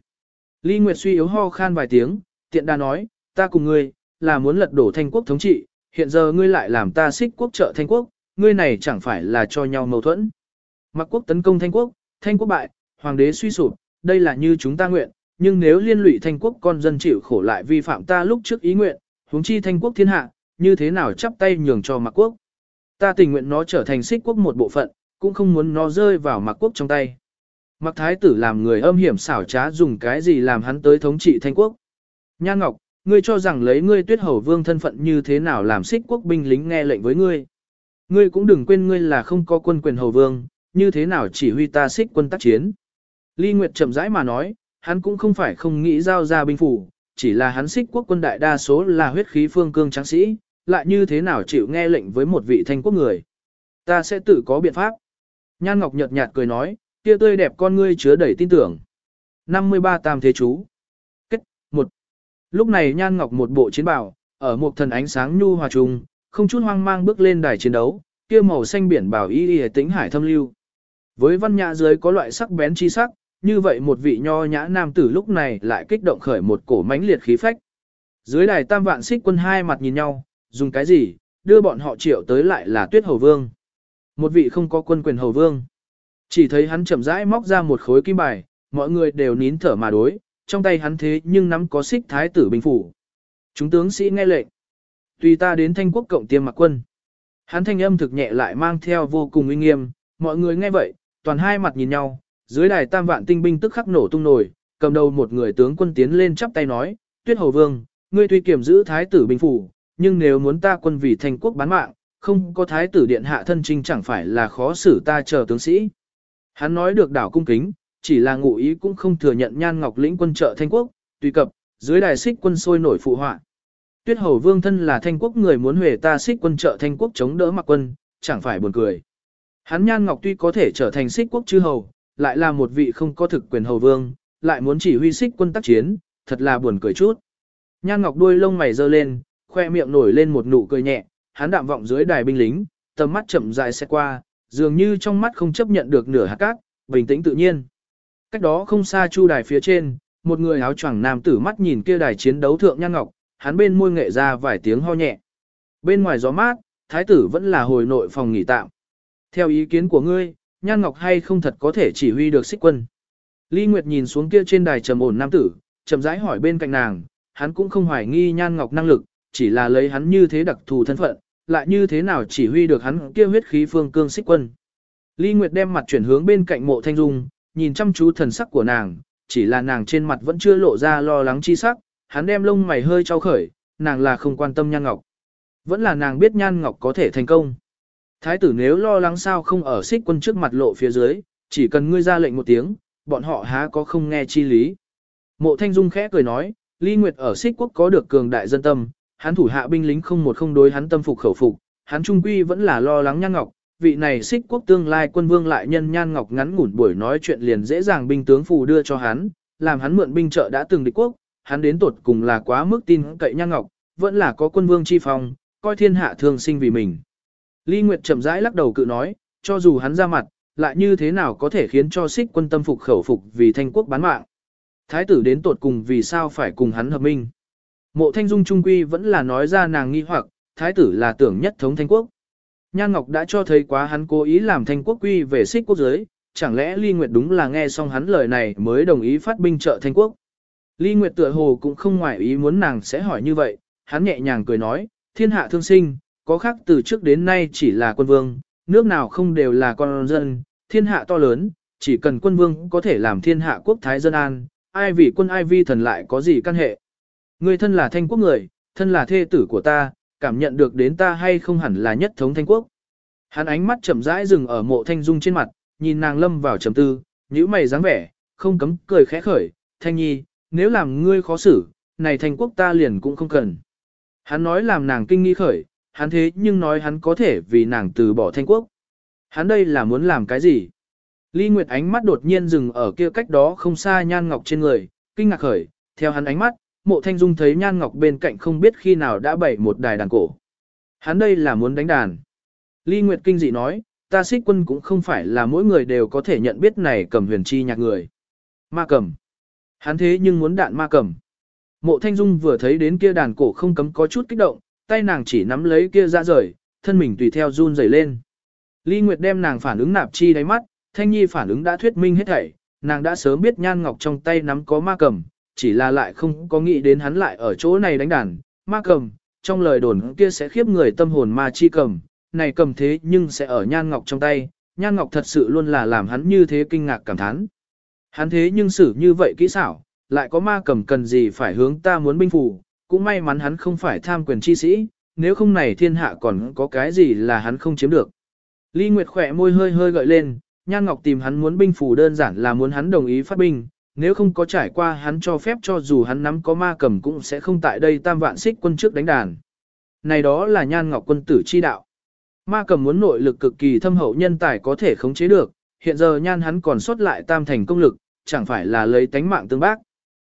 A: Ly Nguyệt suy yếu ho khan vài tiếng, tiện đa nói, ta cùng ngươi, là muốn lật đổ thanh quốc thống trị, hiện giờ ngươi lại làm ta xích quốc trợ thanh quốc, ngươi này chẳng phải là cho nhau mâu thuẫn. Mặc quốc tấn công thanh quốc, thanh quốc bại, hoàng đế suy sụp, đây là như chúng ta nguyện, nhưng nếu liên lụy thanh quốc con dân chịu khổ lại vi phạm ta lúc trước ý nguyện, huống chi thanh quốc thiên hạ, như thế nào chắp tay nhường cho mặc quốc. Ta tình nguyện nó trở thành xích quốc một bộ phận, cũng không muốn nó rơi vào mặc quốc trong tay. Mặc thái tử làm người âm hiểm xảo trá dùng cái gì làm hắn tới thống trị thanh quốc. Nhan Ngọc, ngươi cho rằng lấy ngươi tuyết hầu vương thân phận như thế nào làm xích quốc binh lính nghe lệnh với ngươi. Ngươi cũng đừng quên ngươi là không có quân quyền hầu vương, như thế nào chỉ huy ta xích quân tác chiến. Ly Nguyệt chậm rãi mà nói, hắn cũng không phải không nghĩ giao ra binh phủ, chỉ là hắn xích quốc quân đại đa số là huyết khí phương cương tráng sĩ, lại như thế nào chịu nghe lệnh với một vị thanh quốc người. Ta sẽ tự có biện pháp. Nhan Ngọc nhợt nhạt cười nói, kia tươi đẹp con ngươi chứa đầy tin tưởng. 53 tam thế chú. Kết, một. Lúc này Nhan Ngọc một bộ chiến bào, ở một thần ánh sáng nhu hòa trùng, không chút hoang mang bước lên đài chiến đấu, kia màu xanh biển bảo y y tĩnh hải thâm lưu. Với văn nhã dưới có loại sắc bén chi sắc, như vậy một vị nho nhã nam tử lúc này lại kích động khởi một cổ mãnh liệt khí phách. Dưới đài tam vạn xích quân hai mặt nhìn nhau, dùng cái gì, đưa bọn họ triệu tới lại là tuyết hầu vương. Một vị không có quân quyền hầu vương. Chỉ thấy hắn chậm rãi móc ra một khối kim bài, mọi người đều nín thở mà đối, trong tay hắn thế nhưng nắm có xích thái tử bình phủ. Chúng tướng sĩ nghe lệnh. Tùy ta đến thanh quốc cộng tiêm mặc quân. Hắn thanh âm thực nhẹ lại mang theo vô cùng uy nghiêm, mọi người nghe vậy, toàn hai mặt nhìn nhau, dưới đài tam vạn tinh binh tức khắc nổ tung nổi, cầm đầu một người tướng quân tiến lên chắp tay nói, tuyết hầu vương, ngươi tuy kiểm giữ thái tử bình phủ, nhưng nếu muốn ta quân vì thành quốc bán mạng, không có thái tử điện hạ thân trinh chẳng phải là khó xử ta chờ tướng sĩ. Hắn nói được đảo cung kính, chỉ là ngụ ý cũng không thừa nhận nhan ngọc lĩnh quân trợ thanh quốc, tùy cập, dưới đài xích quân sôi nổi phụ họa. Tuyết hầu vương thân là thanh quốc người muốn huề ta xích quân trợ thanh quốc chống đỡ mặc quân, chẳng phải buồn cười. Hắn nhan ngọc tuy có thể trở thành xích quốc chư hầu, lại là một vị không có thực quyền hầu vương, lại muốn chỉ huy xích quân tác chiến, thật là buồn cười chút. Nhan ngọc đuôi lông mày giơ lên, khoe miệng nổi lên một nụ cười nhẹ, hắn đạm vọng dưới đài binh lính, tầm mắt chậm dài xe qua, dường như trong mắt không chấp nhận được nửa hạt cát, bình tĩnh tự nhiên. Cách đó không xa chu đài phía trên, một người áo choàng nam tử mắt nhìn kia đài chiến đấu thượng nhan ngọc, hắn bên môi nghệ ra vài tiếng ho nhẹ. Bên ngoài gió mát, thái tử vẫn là hồi nội phòng nghỉ tạm. Theo ý kiến của ngươi, nhan ngọc hay không thật có thể chỉ huy được xích quân. Ly Nguyệt nhìn xuống kia trên đài trầm ổn nam tử, chậm rãi hỏi bên cạnh nàng, hắn cũng không hoài nghi nhan ngọc năng lực, chỉ là lấy hắn như thế đặc thù thân phận, lại như thế nào chỉ huy được hắn kia huyết khí phương cương xích quân. Ly Nguyệt đem mặt chuyển hướng bên cạnh mộ thanh dung, nhìn chăm chú thần sắc của nàng, chỉ là nàng trên mặt vẫn chưa lộ ra lo lắng chi sắc, hắn đem lông mày hơi trao khởi, nàng là không quan tâm nhan ngọc. Vẫn là nàng biết nhan ngọc có thể thành công. Thái tử nếu lo lắng sao không ở xích quân trước mặt lộ phía dưới, chỉ cần ngươi ra lệnh một tiếng, bọn họ há có không nghe chi lý. Mộ thanh dung khẽ cười nói, Ly Nguyệt ở xích quốc có được cường đại dân tâm, hắn thủ hạ binh lính không một không đối hắn tâm phục khẩu phục, hắn trung quy vẫn là lo lắng Nhan Ngọc, vị này xích quốc tương lai quân vương lại nhân Nhan Ngọc ngắn ngủn buổi nói chuyện liền dễ dàng binh tướng phù đưa cho hắn, làm hắn mượn binh trợ đã từng địch quốc, hắn đến tột cùng là quá mức tin cậy Nhan Ngọc, vẫn là có quân vương chi phong, coi thiên hạ thường sinh vì mình. Ly Nguyệt chậm rãi lắc đầu cự nói, cho dù hắn ra mặt, lại như thế nào có thể khiến cho xích quân tâm phục khẩu phục vì thanh quốc bán mạng. Thái tử đến tột cùng vì sao phải cùng hắn hợp minh. Mộ thanh dung trung quy vẫn là nói ra nàng nghi hoặc, thái tử là tưởng nhất thống thanh quốc. Nhan Ngọc đã cho thấy quá hắn cố ý làm thanh quốc quy về xích quốc giới, chẳng lẽ Ly Nguyệt đúng là nghe xong hắn lời này mới đồng ý phát binh trợ thanh quốc. Ly Nguyệt tựa hồ cũng không ngoại ý muốn nàng sẽ hỏi như vậy, hắn nhẹ nhàng cười nói, thiên hạ thương sinh, có khác từ trước đến nay chỉ là quân vương, nước nào không đều là con dân, thiên hạ to lớn, chỉ cần quân vương có thể làm thiên hạ quốc thái dân an, ai vì quân ai vi thần lại có gì căn hệ. Ngươi thân là thanh quốc người, thân là thê tử của ta, cảm nhận được đến ta hay không hẳn là nhất thống thanh quốc. Hắn ánh mắt chậm rãi dừng ở mộ thanh dung trên mặt, nhìn nàng lâm vào trầm tư, nhíu mày dáng vẻ, không cấm cười khẽ khởi, thanh nhi, nếu làm ngươi khó xử, này thanh quốc ta liền cũng không cần. Hắn nói làm nàng kinh nghi khởi, hắn thế nhưng nói hắn có thể vì nàng từ bỏ thanh quốc. Hắn đây là muốn làm cái gì? Ly Nguyệt ánh mắt đột nhiên dừng ở kia cách đó không xa nhan ngọc trên người, kinh ngạc khởi, theo hắn ánh mắt, mộ thanh dung thấy nhan ngọc bên cạnh không biết khi nào đã bày một đài đàn cổ. Hắn đây là muốn đánh đàn. Ly Nguyệt kinh dị nói, ta xích quân cũng không phải là mỗi người đều có thể nhận biết này cầm huyền chi nhạc người. Ma cầm. Hắn thế nhưng muốn đạn ma cầm. Mộ thanh dung vừa thấy đến kia đàn cổ không cấm có chút kích động, tay nàng chỉ nắm lấy kia ra rời, thân mình tùy theo run rẩy lên. Ly Nguyệt đem nàng phản ứng nạp chi đáy mắt, Thanh Nhi phản ứng đã thuyết minh hết thảy, nàng đã sớm biết Nhan Ngọc trong tay nắm có ma cầm, chỉ là lại không có nghĩ đến hắn lại ở chỗ này đánh đàn, ma cầm, trong lời đồn kia sẽ khiếp người tâm hồn ma chi cầm, này cầm thế nhưng sẽ ở Nhan Ngọc trong tay, Nhan Ngọc thật sự luôn là làm hắn như thế kinh ngạc cảm thán. Hắn thế nhưng xử như vậy kỹ xảo, lại có ma cầm cần gì phải hướng ta muốn binh phủ, cũng may mắn hắn không phải tham quyền chi sĩ, nếu không này thiên hạ còn có cái gì là hắn không chiếm được. Ly Nguyệt khỏe môi hơi hơi gợi lên, Nhan Ngọc tìm hắn muốn binh phủ đơn giản là muốn hắn đồng ý phát binh, nếu không có trải qua hắn cho phép cho dù hắn nắm có ma cầm cũng sẽ không tại đây tam vạn xích quân trước đánh đàn. Này đó là Nhan Ngọc quân tử chi đạo. Ma cầm muốn nội lực cực kỳ thâm hậu nhân tài có thể khống chế được, hiện giờ Nhan hắn còn sót lại tam thành công lực, chẳng phải là lấy tánh mạng tương bác.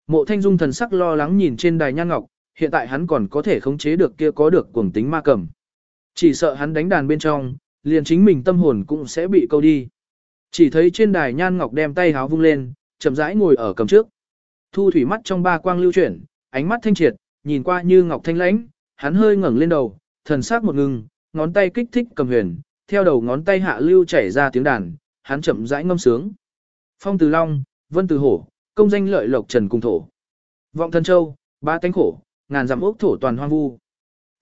A: Mộ Thanh Dung thần sắc lo lắng nhìn trên đài Nhan Ngọc, hiện tại hắn còn có thể khống chế được kia có được cuồng tính ma cầm. Chỉ sợ hắn đánh đàn bên trong, liền chính mình tâm hồn cũng sẽ bị câu đi. Chỉ thấy trên đài Nhan Ngọc đem tay háo vung lên, chậm rãi ngồi ở cầm trước. Thu thủy mắt trong ba quang lưu chuyển, ánh mắt thanh triệt, nhìn qua như ngọc thanh lãnh, hắn hơi ngẩng lên đầu, thần sắc một ngừng, ngón tay kích thích cầm huyền, theo đầu ngón tay hạ lưu chảy ra tiếng đàn, hắn chậm rãi ngâm sướng. Phong từ long, vân từ hổ, công danh lợi lộc trần cùng thổ. Vọng thần châu, ba tánh khổ, ngàn dặm ốc thổ toàn hoang vu.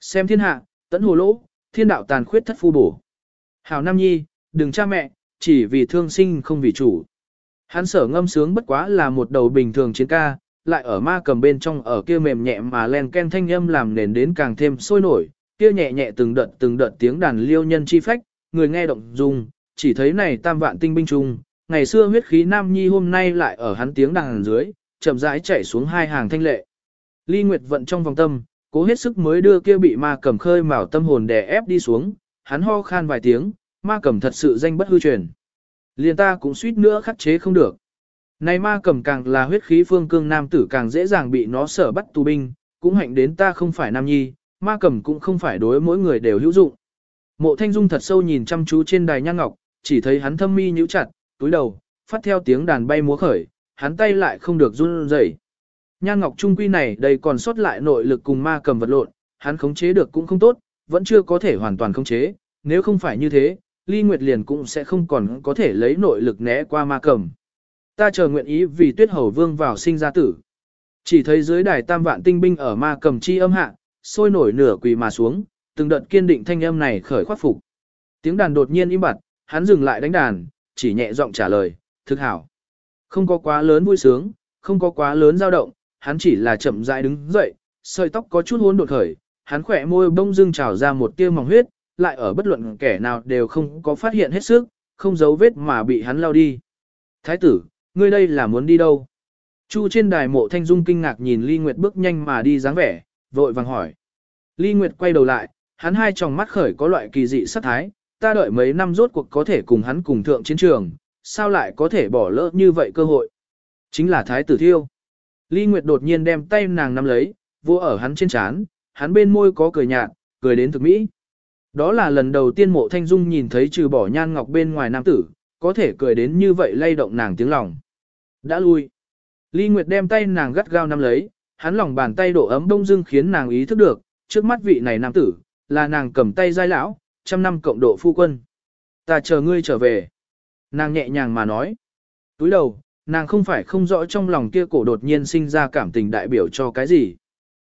A: Xem thiên hạ, tấn hồ lỗ, thiên đạo tàn khuyết thất phu bổ. Hảo Nam Nhi, đừng cha mẹ, chỉ vì thương sinh không vì chủ. Hắn sở ngâm sướng bất quá là một đầu bình thường chiến ca, lại ở ma cầm bên trong ở kia mềm nhẹ mà len ken thanh âm làm nền đến càng thêm sôi nổi, kia nhẹ nhẹ từng đợt từng đợt tiếng đàn liêu nhân chi phách, người nghe động dung, chỉ thấy này tam vạn tinh binh trung, ngày xưa huyết khí nam nhi hôm nay lại ở hắn tiếng đàn dưới, chậm rãi chảy xuống hai hàng thanh lệ. Ly Nguyệt vận trong vòng tâm, cố hết sức mới đưa kia bị ma cầm khơi mào tâm hồn đè ép đi xuống, hắn ho khan vài tiếng, ma cầm thật sự danh bất hư truyền. Liền ta cũng suýt nữa khắc chế không được. Này ma cầm càng là huyết khí phương cương nam tử càng dễ dàng bị nó sở bắt tù binh, cũng hạnh đến ta không phải nam nhi, ma cầm cũng không phải đối mỗi người đều hữu dụng. Mộ thanh dung thật sâu nhìn chăm chú trên đài nhan ngọc, chỉ thấy hắn thâm mi nhíu chặt, túi đầu, phát theo tiếng đàn bay múa khởi, hắn tay lại không được run rẩy. Nhan ngọc trung quy này đây còn sót lại nội lực cùng ma cầm vật lộn, hắn khống chế được cũng không tốt, vẫn chưa có thể hoàn toàn khống chế, nếu không phải như thế, Ly Nguyệt liền cũng sẽ không còn có thể lấy nội lực né qua ma cầm. Ta chờ nguyện ý vì tuyết hầu vương vào sinh ra tử. Chỉ thấy dưới đài tam vạn tinh binh ở ma cầm chi âm hạ, sôi nổi nửa quỳ mà xuống, từng đợt kiên định thanh âm này khởi khoát phục. Tiếng đàn đột nhiên im bặt, hắn dừng lại đánh đàn, chỉ nhẹ giọng trả lời, thực hảo. Không có quá lớn vui sướng, không có quá lớn dao động, hắn chỉ là chậm rãi đứng dậy, sợi tóc có chút hỗn đột khởi, hắn khỏe môi bông dưng trào ra một tia mỏng huyết, lại ở bất luận kẻ nào đều không có phát hiện hết sức, không giấu vết mà bị hắn lao đi. Thái tử, ngươi đây là muốn đi đâu? Chu trên đài mộ thanh dung kinh ngạc nhìn Ly Nguyệt bước nhanh mà đi dáng vẻ, vội vàng hỏi. Ly Nguyệt quay đầu lại, hắn hai tròng mắt khởi có loại kỳ dị sắc thái, ta đợi mấy năm rốt cuộc có thể cùng hắn cùng thượng chiến trường, sao lại có thể bỏ lỡ như vậy cơ hội? Chính là thái tử thiêu. Ly Nguyệt đột nhiên đem tay nàng nắm lấy, vô ở hắn trên trán, hắn bên môi có cười nhạt, cười đến thực mỹ. Đó là lần đầu tiên mộ thanh dung nhìn thấy trừ bỏ nhan ngọc bên ngoài nam tử, có thể cười đến như vậy lay động nàng tiếng lòng. Đã lui. Ly Nguyệt đem tay nàng gắt gao nắm lấy, hắn lòng bàn tay độ ấm đông dưng khiến nàng ý thức được, trước mắt vị này nam tử, là nàng cầm tay giai lão, trăm năm cộng độ phu quân. Ta chờ ngươi trở về. Nàng nhẹ nhàng mà nói. Túi đầu, nàng không phải không rõ trong lòng kia cổ đột nhiên sinh ra cảm tình đại biểu cho cái gì.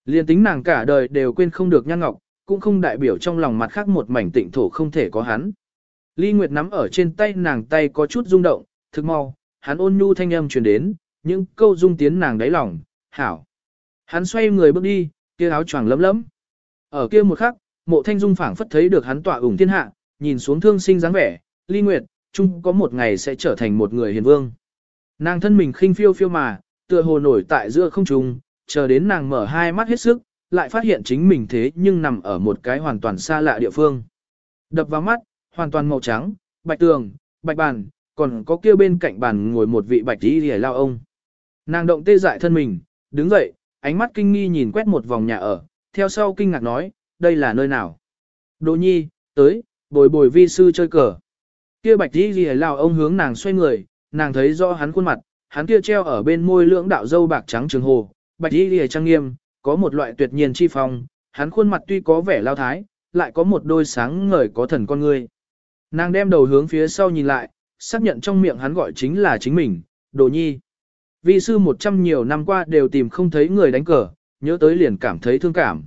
A: Liên tính nàng cả đời đều quên không được nhan ngọc, cũng không đại biểu trong lòng mặt khác một mảnh tịnh thổ không thể có hắn. Ly Nguyệt nắm ở trên tay nàng tay có chút rung động, thực mau, hắn ôn nhu thanh âm truyền đến, những câu dung tiến nàng đáy lòng, hảo. Hắn xoay người bước đi, kia áo choàng lấm lấm. Ở kia một khắc, mộ thanh dung phảng phất thấy được hắn tỏa ủng thiên hạ, nhìn xuống thương sinh dáng vẻ, Ly Nguyệt, chung có một ngày sẽ trở thành một người hiền vương. Nàng thân mình khinh phiêu phiêu mà, tựa hồ nổi tại giữa không trung, chờ đến nàng mở hai mắt hết sức, lại phát hiện chính mình thế nhưng nằm ở một cái hoàn toàn xa lạ địa phương. Đập vào mắt, hoàn toàn màu trắng, bạch tường, bạch bàn, còn có kia bên cạnh bàn ngồi một vị bạch tí hề lao ông. Nàng động tê dại thân mình, đứng dậy, ánh mắt kinh nghi nhìn quét một vòng nhà ở, theo sau kinh ngạc nói, đây là nơi nào? Đỗ nhi, tới, bồi bồi vi sư chơi cờ. Kia bạch tí hề lao ông hướng nàng xoay người, nàng thấy rõ hắn khuôn mặt, hắn kia treo ở bên môi lưỡng đạo dâu bạc trắng trường hồ, bạch tí hề trang nghiêm, có một loại tuyệt nhiên chi phong, hắn khuôn mặt tuy có vẻ lao thái, lại có một đôi sáng ngời có thần con ngươi. Nàng đem đầu hướng phía sau nhìn lại, xác nhận trong miệng hắn gọi chính là chính mình, Đồ nhi. Vi sư một trăm nhiều năm qua đều tìm không thấy người đánh cờ, nhớ tới liền cảm thấy thương cảm.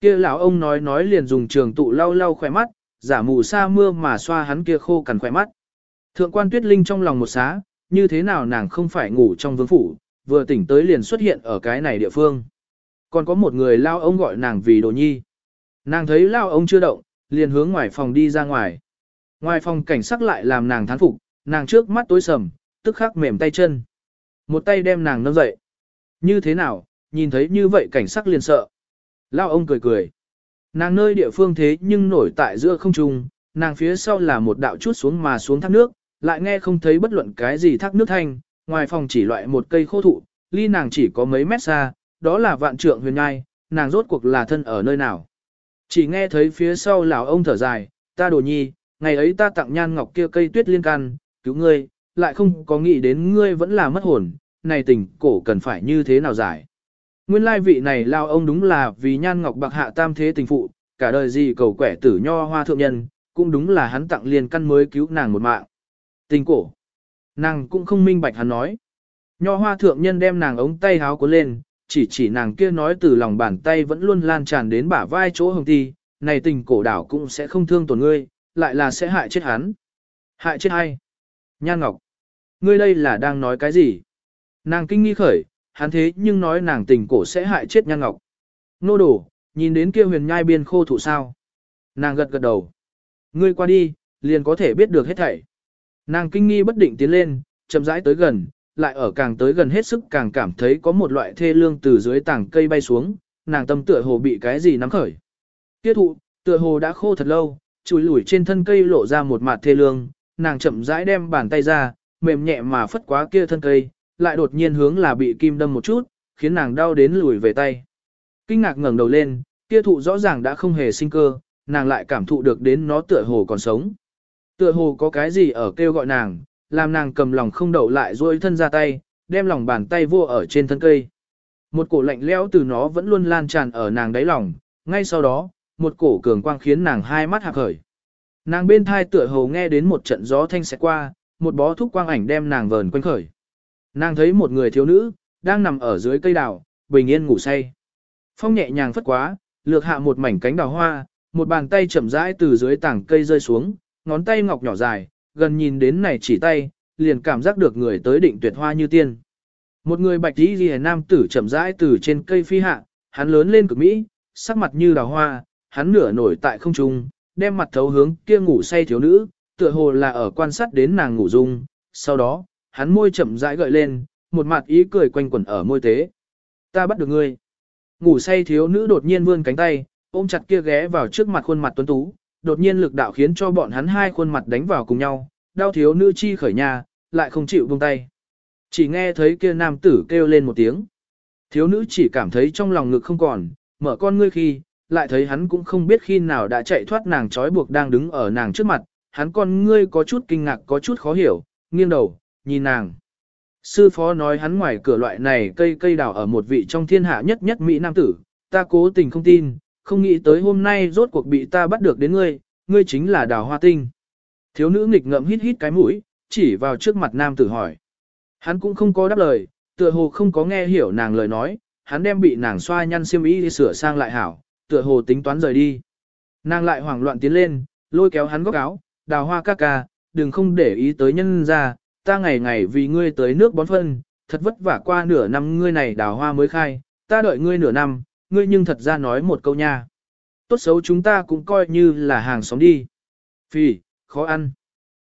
A: Kia lão ông nói nói liền dùng trường tụ lau lau khỏe mắt, giả mù sa mưa mà xoa hắn kia khô cằn khỏe mắt. Thượng quan tuyết linh trong lòng một xá, như thế nào nàng không phải ngủ trong vương phủ, vừa tỉnh tới liền xuất hiện ở cái này địa phương. Còn có một người lao ông gọi nàng vì đồ nhi. Nàng thấy lao ông chưa động, liền hướng ngoài phòng đi ra ngoài. Ngoài phòng cảnh sắc lại làm nàng thán phục, nàng trước mắt tối sầm, tức khắc mềm tay chân. Một tay đem nàng nâng dậy. Như thế nào, nhìn thấy như vậy cảnh sắc liền sợ. Lao ông cười cười. Nàng nơi địa phương thế nhưng nổi tại giữa không trung, nàng phía sau là một đạo chút xuống mà xuống thác nước, lại nghe không thấy bất luận cái gì thác nước thanh, ngoài phòng chỉ loại một cây khô thụ, ly nàng chỉ có mấy mét xa, đó là vạn trượng huyền nhai, nàng rốt cuộc là thân ở nơi nào. Chỉ nghe thấy phía sau lão ông thở dài, ta đồ nhi, ngày ấy ta tặng nhan ngọc kia cây tuyết liên can, cứu ngươi, lại không có nghĩ đến ngươi vẫn là mất hồn, này tình cổ cần phải như thế nào giải. Nguyên lai vị này lao ông đúng là vì nhan ngọc bạc hạ tam thế tình phụ, cả đời gì cầu quẻ tử nho hoa thượng nhân, cũng đúng là hắn tặng liên căn mới cứu nàng một mạng. Tình cổ. Nàng cũng không minh bạch hắn nói. Nho hoa thượng nhân đem nàng ống tay háo cuốn lên, chỉ chỉ nàng kia nói từ lòng bàn tay vẫn luôn lan tràn đến bả vai chỗ hồng ti, này tình cổ đảo cũng sẽ không thương tổn ngươi, lại là sẽ hại chết hắn. Hại chết ai? Nhan Ngọc. Ngươi đây là đang nói cái gì? Nàng kinh nghi khởi, hắn thế nhưng nói nàng tình cổ sẽ hại chết Nhan Ngọc. Nô đổ, nhìn đến kia huyền nhai biên khô thụ sao? Nàng gật gật đầu. Ngươi qua đi, liền có thể biết được hết thảy. Nàng kinh nghi bất định tiến lên, chậm rãi tới gần, lại ở càng tới gần hết sức càng cảm thấy có một loại thê lương từ dưới tảng cây bay xuống, nàng tâm tựa hồ bị cái gì nắm khởi. Tiết thụ, tựa hồ đã khô thật lâu, chùi lủi trên thân cây lộ ra một mặt thê lương, nàng chậm rãi đem bàn tay ra, mềm nhẹ mà phất quá kia thân cây, lại đột nhiên hướng là bị kim đâm một chút, khiến nàng đau đến lùi về tay. Kinh ngạc ngẩng đầu lên, kia thụ rõ ràng đã không hề sinh cơ, nàng lại cảm thụ được đến nó tựa hồ còn sống. Tựa hồ có cái gì ở kêu gọi nàng, làm nàng cầm lòng không đậu lại duỗi thân ra tay, đem lòng bàn tay vô ở trên thân cây. Một cổ lạnh lẽo từ nó vẫn luôn lan tràn ở nàng đáy lòng, ngay sau đó, một cổ cường quang khiến nàng hai mắt hạc khởi. Nàng bên thai tựa hồ nghe đến một trận gió thanh sẽ qua, một bó thúc quang ảnh đem nàng vờn quanh khởi. Nàng thấy một người thiếu nữ, đang nằm ở dưới cây đào, bình yên ngủ say. Phong nhẹ nhàng phất quá, lược hạ một mảnh cánh đào hoa, một bàn tay chậm rãi từ dưới tảng cây rơi xuống, ngón tay ngọc nhỏ dài, gần nhìn đến này chỉ tay, liền cảm giác được người tới định tuyệt hoa như tiên. Một người bạch y ghi nam tử chậm rãi từ trên cây phi hạ, hắn lớn lên cực mỹ, sắc mặt như đào hoa, hắn nửa nổi tại không trung, đem mặt thấu hướng kia ngủ say thiếu nữ, tựa hồ là ở quan sát đến nàng ngủ dung, sau đó, hắn môi chậm rãi gợi lên, một mặt ý cười quanh quẩn ở môi tế. Ta bắt được ngươi. Ngủ say thiếu nữ đột nhiên vươn cánh tay, ôm chặt kia ghé vào trước mặt khuôn mặt tuấn tú, đột nhiên lực đạo khiến cho bọn hắn hai khuôn mặt đánh vào cùng nhau, đau thiếu nữ chi khởi nhà, lại không chịu buông tay. Chỉ nghe thấy kia nam tử kêu lên một tiếng. Thiếu nữ chỉ cảm thấy trong lòng ngực không còn, mở con ngươi khi, lại thấy hắn cũng không biết khi nào đã chạy thoát nàng trói buộc đang đứng ở nàng trước mặt, hắn con ngươi có chút kinh ngạc có chút khó hiểu, nghiêng đầu, nhìn nàng. Sư phó nói hắn ngoài cửa loại này cây cây đào ở một vị trong thiên hạ nhất nhất Mỹ Nam tử, ta cố tình không tin, không nghĩ tới hôm nay rốt cuộc bị ta bắt được đến ngươi, ngươi chính là đào hoa tinh. Thiếu nữ nghịch ngợm hít hít cái mũi, chỉ vào trước mặt nam tử hỏi. Hắn cũng không có đáp lời, tựa hồ không có nghe hiểu nàng lời nói, hắn đem bị nàng xoa nhăn xiêm y đi sửa sang lại hảo, tựa hồ tính toán rời đi. Nàng lại hoảng loạn tiến lên, lôi kéo hắn góc áo, đào hoa ca ca, đừng không để ý tới nhân ra, ta ngày ngày vì ngươi tới nước bón phân, thật vất vả qua nửa năm ngươi này đào hoa mới khai, ta đợi ngươi nửa năm, ngươi nhưng thật ra nói một câu nha. Tốt xấu chúng ta cũng coi như là hàng xóm đi. Phì, khó ăn.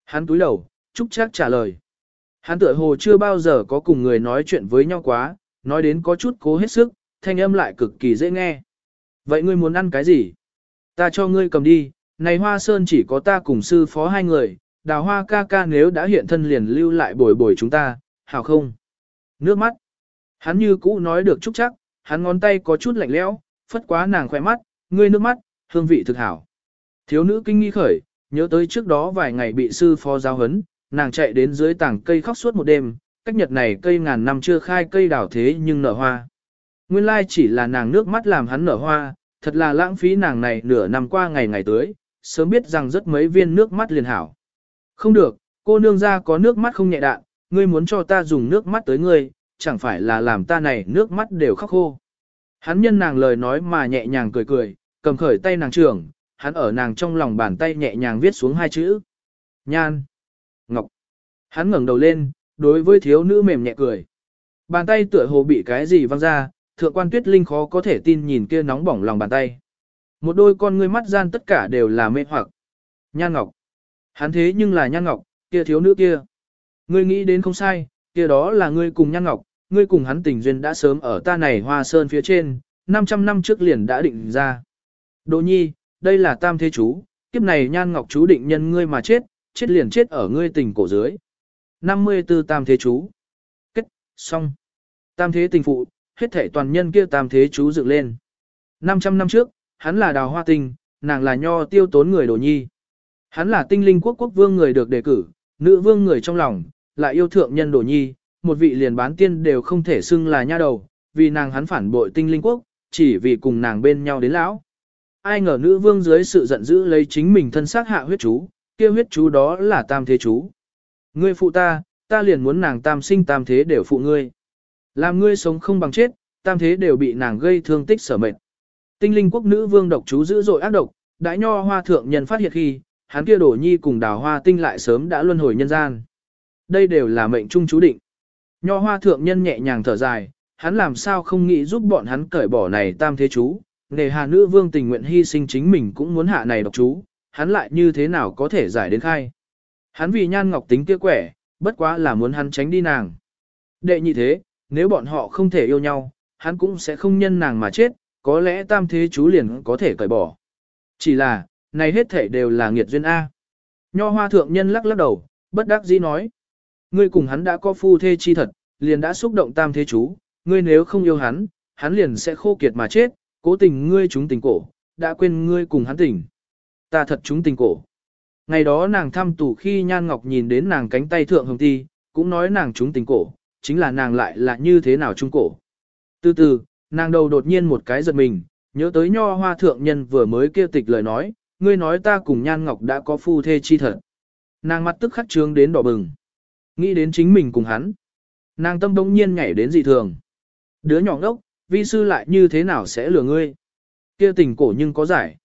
A: Hắn túi đầu, Trúc chắc trả lời. Hắn tựa hồ chưa bao giờ có cùng người nói chuyện với nhau quá, nói đến có chút cố hết sức, thanh âm lại cực kỳ dễ nghe. Vậy ngươi muốn ăn cái gì? Ta cho ngươi cầm đi, này hoa sơn chỉ có ta cùng sư phó hai người, đào hoa ca ca nếu đã hiện thân liền lưu lại bồi bồi chúng ta, hảo không? Nước mắt. Hắn như cũ nói được Trúc chắc, hắn ngón tay có chút lạnh lẽo, phất quá nàng khỏe mắt, ngươi nước mắt, hương vị thực hảo. Thiếu nữ kinh nghi khởi, nhớ tới trước đó vài ngày bị sư phó giáo hấn, nàng chạy đến dưới tảng cây khóc suốt một đêm, cách nhật này cây ngàn năm chưa khai cây đào thế nhưng nở hoa. Nguyên lai chỉ là nàng nước mắt làm hắn nở hoa, thật là lãng phí nàng này nửa năm qua ngày ngày tới, sớm biết rằng rất mấy viên nước mắt liền hảo. Không được, cô nương ra có nước mắt không nhẹ đạn, ngươi muốn cho ta dùng nước mắt tới ngươi, chẳng phải là làm ta này nước mắt đều khóc khô. Hắn nhân nàng lời nói mà nhẹ nhàng cười cười, cầm khởi tay nàng trưởng, hắn ở nàng trong lòng bàn tay nhẹ nhàng viết xuống hai chữ. Nhan. Ngọc. Hắn ngẩng đầu lên, đối với thiếu nữ mềm nhẹ cười. Bàn tay tựa hồ bị cái gì văng ra, thượng quan tuyết linh khó có thể tin nhìn kia nóng bỏng lòng bàn tay. Một đôi con ngươi mắt gian tất cả đều là mê hoặc. Nhan Ngọc. Hắn thế nhưng là Nhan Ngọc, kia thiếu nữ kia. Ngươi nghĩ đến không sai, kia đó là ngươi cùng Nhan Ngọc, ngươi cùng hắn tình duyên đã sớm ở ta này hoa sơn phía trên, 500 năm trước liền đã định ra. Đỗ nhi, đây là tam thế chú, kiếp này Nhan Ngọc chú định nhân ngươi mà chết, chết liền chết ở ngươi tình cổ dưới. 54 tam thế chú. Kết, xong. Tam thế tình phụ, hết thể toàn nhân kia tam thế chú dựng lên. 500 năm trước, hắn là đào hoa tình, nàng là nho tiêu tốn người đồ nhi. Hắn là tinh linh quốc quốc vương người được đề cử, nữ vương người trong lòng, lại yêu thượng nhân đồ nhi, một vị liền bán tiên đều không thể xưng là nha đầu, vì nàng hắn phản bội tinh linh quốc, chỉ vì cùng nàng bên nhau đến lão. Ai ngờ nữ vương dưới sự giận dữ lấy chính mình thân xác hạ huyết chú, kia huyết chú đó là tam thế chú. Ngươi phụ ta, ta liền muốn nàng tam sinh tam thế đều phụ ngươi. Làm ngươi sống không bằng chết, tam thế đều bị nàng gây thương tích sở mệnh. Tinh linh quốc nữ vương độc chú dữ dội ác độc, đại nho hoa thượng nhân phát hiện khi, hắn kia đổ nhi cùng đào hoa tinh lại sớm đã luân hồi nhân gian. Đây đều là mệnh trung chú định. Nho hoa thượng nhân nhẹ nhàng thở dài, hắn làm sao không nghĩ giúp bọn hắn cởi bỏ này tam thế chú, nề hà nữ vương tình nguyện hy sinh chính mình cũng muốn hạ này độc chú, hắn lại như thế nào có thể giải đến khai. Hắn vì nhan ngọc tính kia quẻ, bất quá là muốn hắn tránh đi nàng. Đệ nhị thế, nếu bọn họ không thể yêu nhau, hắn cũng sẽ không nhân nàng mà chết, có lẽ tam thế chú liền có thể cởi bỏ. Chỉ là, này hết thể đều là nghiệt duyên A. Nho hoa thượng nhân lắc lắc đầu, bất đắc dĩ nói. Ngươi cùng hắn đã có phu thê chi thật, liền đã xúc động tam thế chú, ngươi nếu không yêu hắn, hắn liền sẽ khô kiệt mà chết, cố tình ngươi chúng tình cổ, đã quên ngươi cùng hắn tình. Ta thật chúng tình cổ. Ngày đó nàng thăm tủ khi Nhan Ngọc nhìn đến nàng cánh tay thượng hồng ti, cũng nói nàng chúng tình cổ, chính là nàng lại là như thế nào trung cổ. Từ từ, nàng đầu đột nhiên một cái giật mình, nhớ tới nho hoa thượng nhân vừa mới kia tịch lời nói, ngươi nói ta cùng Nhan Ngọc đã có phu thê chi thật. Nàng mắt tức khắc trướng đến đỏ bừng. Nghĩ đến chính mình cùng hắn. Nàng tâm bỗng nhiên nhảy đến dị thường. Đứa nhỏ ngốc, vi sư lại như thế nào sẽ lừa ngươi? Kia tình cổ nhưng có giải.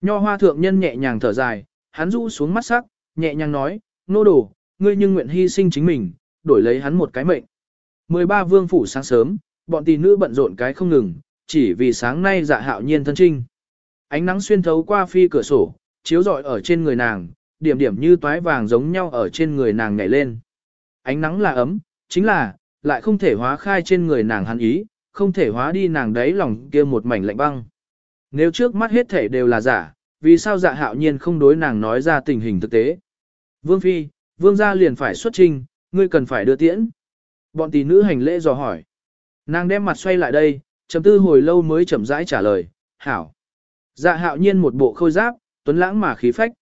A: Nho hoa thượng nhân nhẹ nhàng thở dài, hắn rũ xuống mắt sắc, nhẹ nhàng nói, nô đồ, ngươi nhưng nguyện hy sinh chính mình, đổi lấy hắn một cái mệnh. 13 vương phủ sáng sớm, bọn tỷ nữ bận rộn cái không ngừng, chỉ vì sáng nay dạ hạo nhiên thân trinh. Ánh nắng xuyên thấu qua phi cửa sổ, chiếu rọi ở trên người nàng, điểm điểm như toái vàng giống nhau ở trên người nàng nhảy lên. Ánh nắng là ấm, chính là, lại không thể hóa khai trên người nàng hắn ý, không thể hóa đi nàng đấy lòng kia một mảnh lạnh băng. Nếu trước mắt hết thể đều là giả, vì sao dạ hạo nhiên không đối nàng nói ra tình hình thực tế. Vương Phi, Vương gia liền phải xuất trình, ngươi cần phải đưa tiễn. Bọn tỷ nữ hành lễ dò hỏi. Nàng đem mặt xoay lại đây, chấm tư hồi lâu mới chậm rãi trả lời, hảo. Dạ hạo nhiên một bộ khôi giáp, tuấn lãng mà khí phách.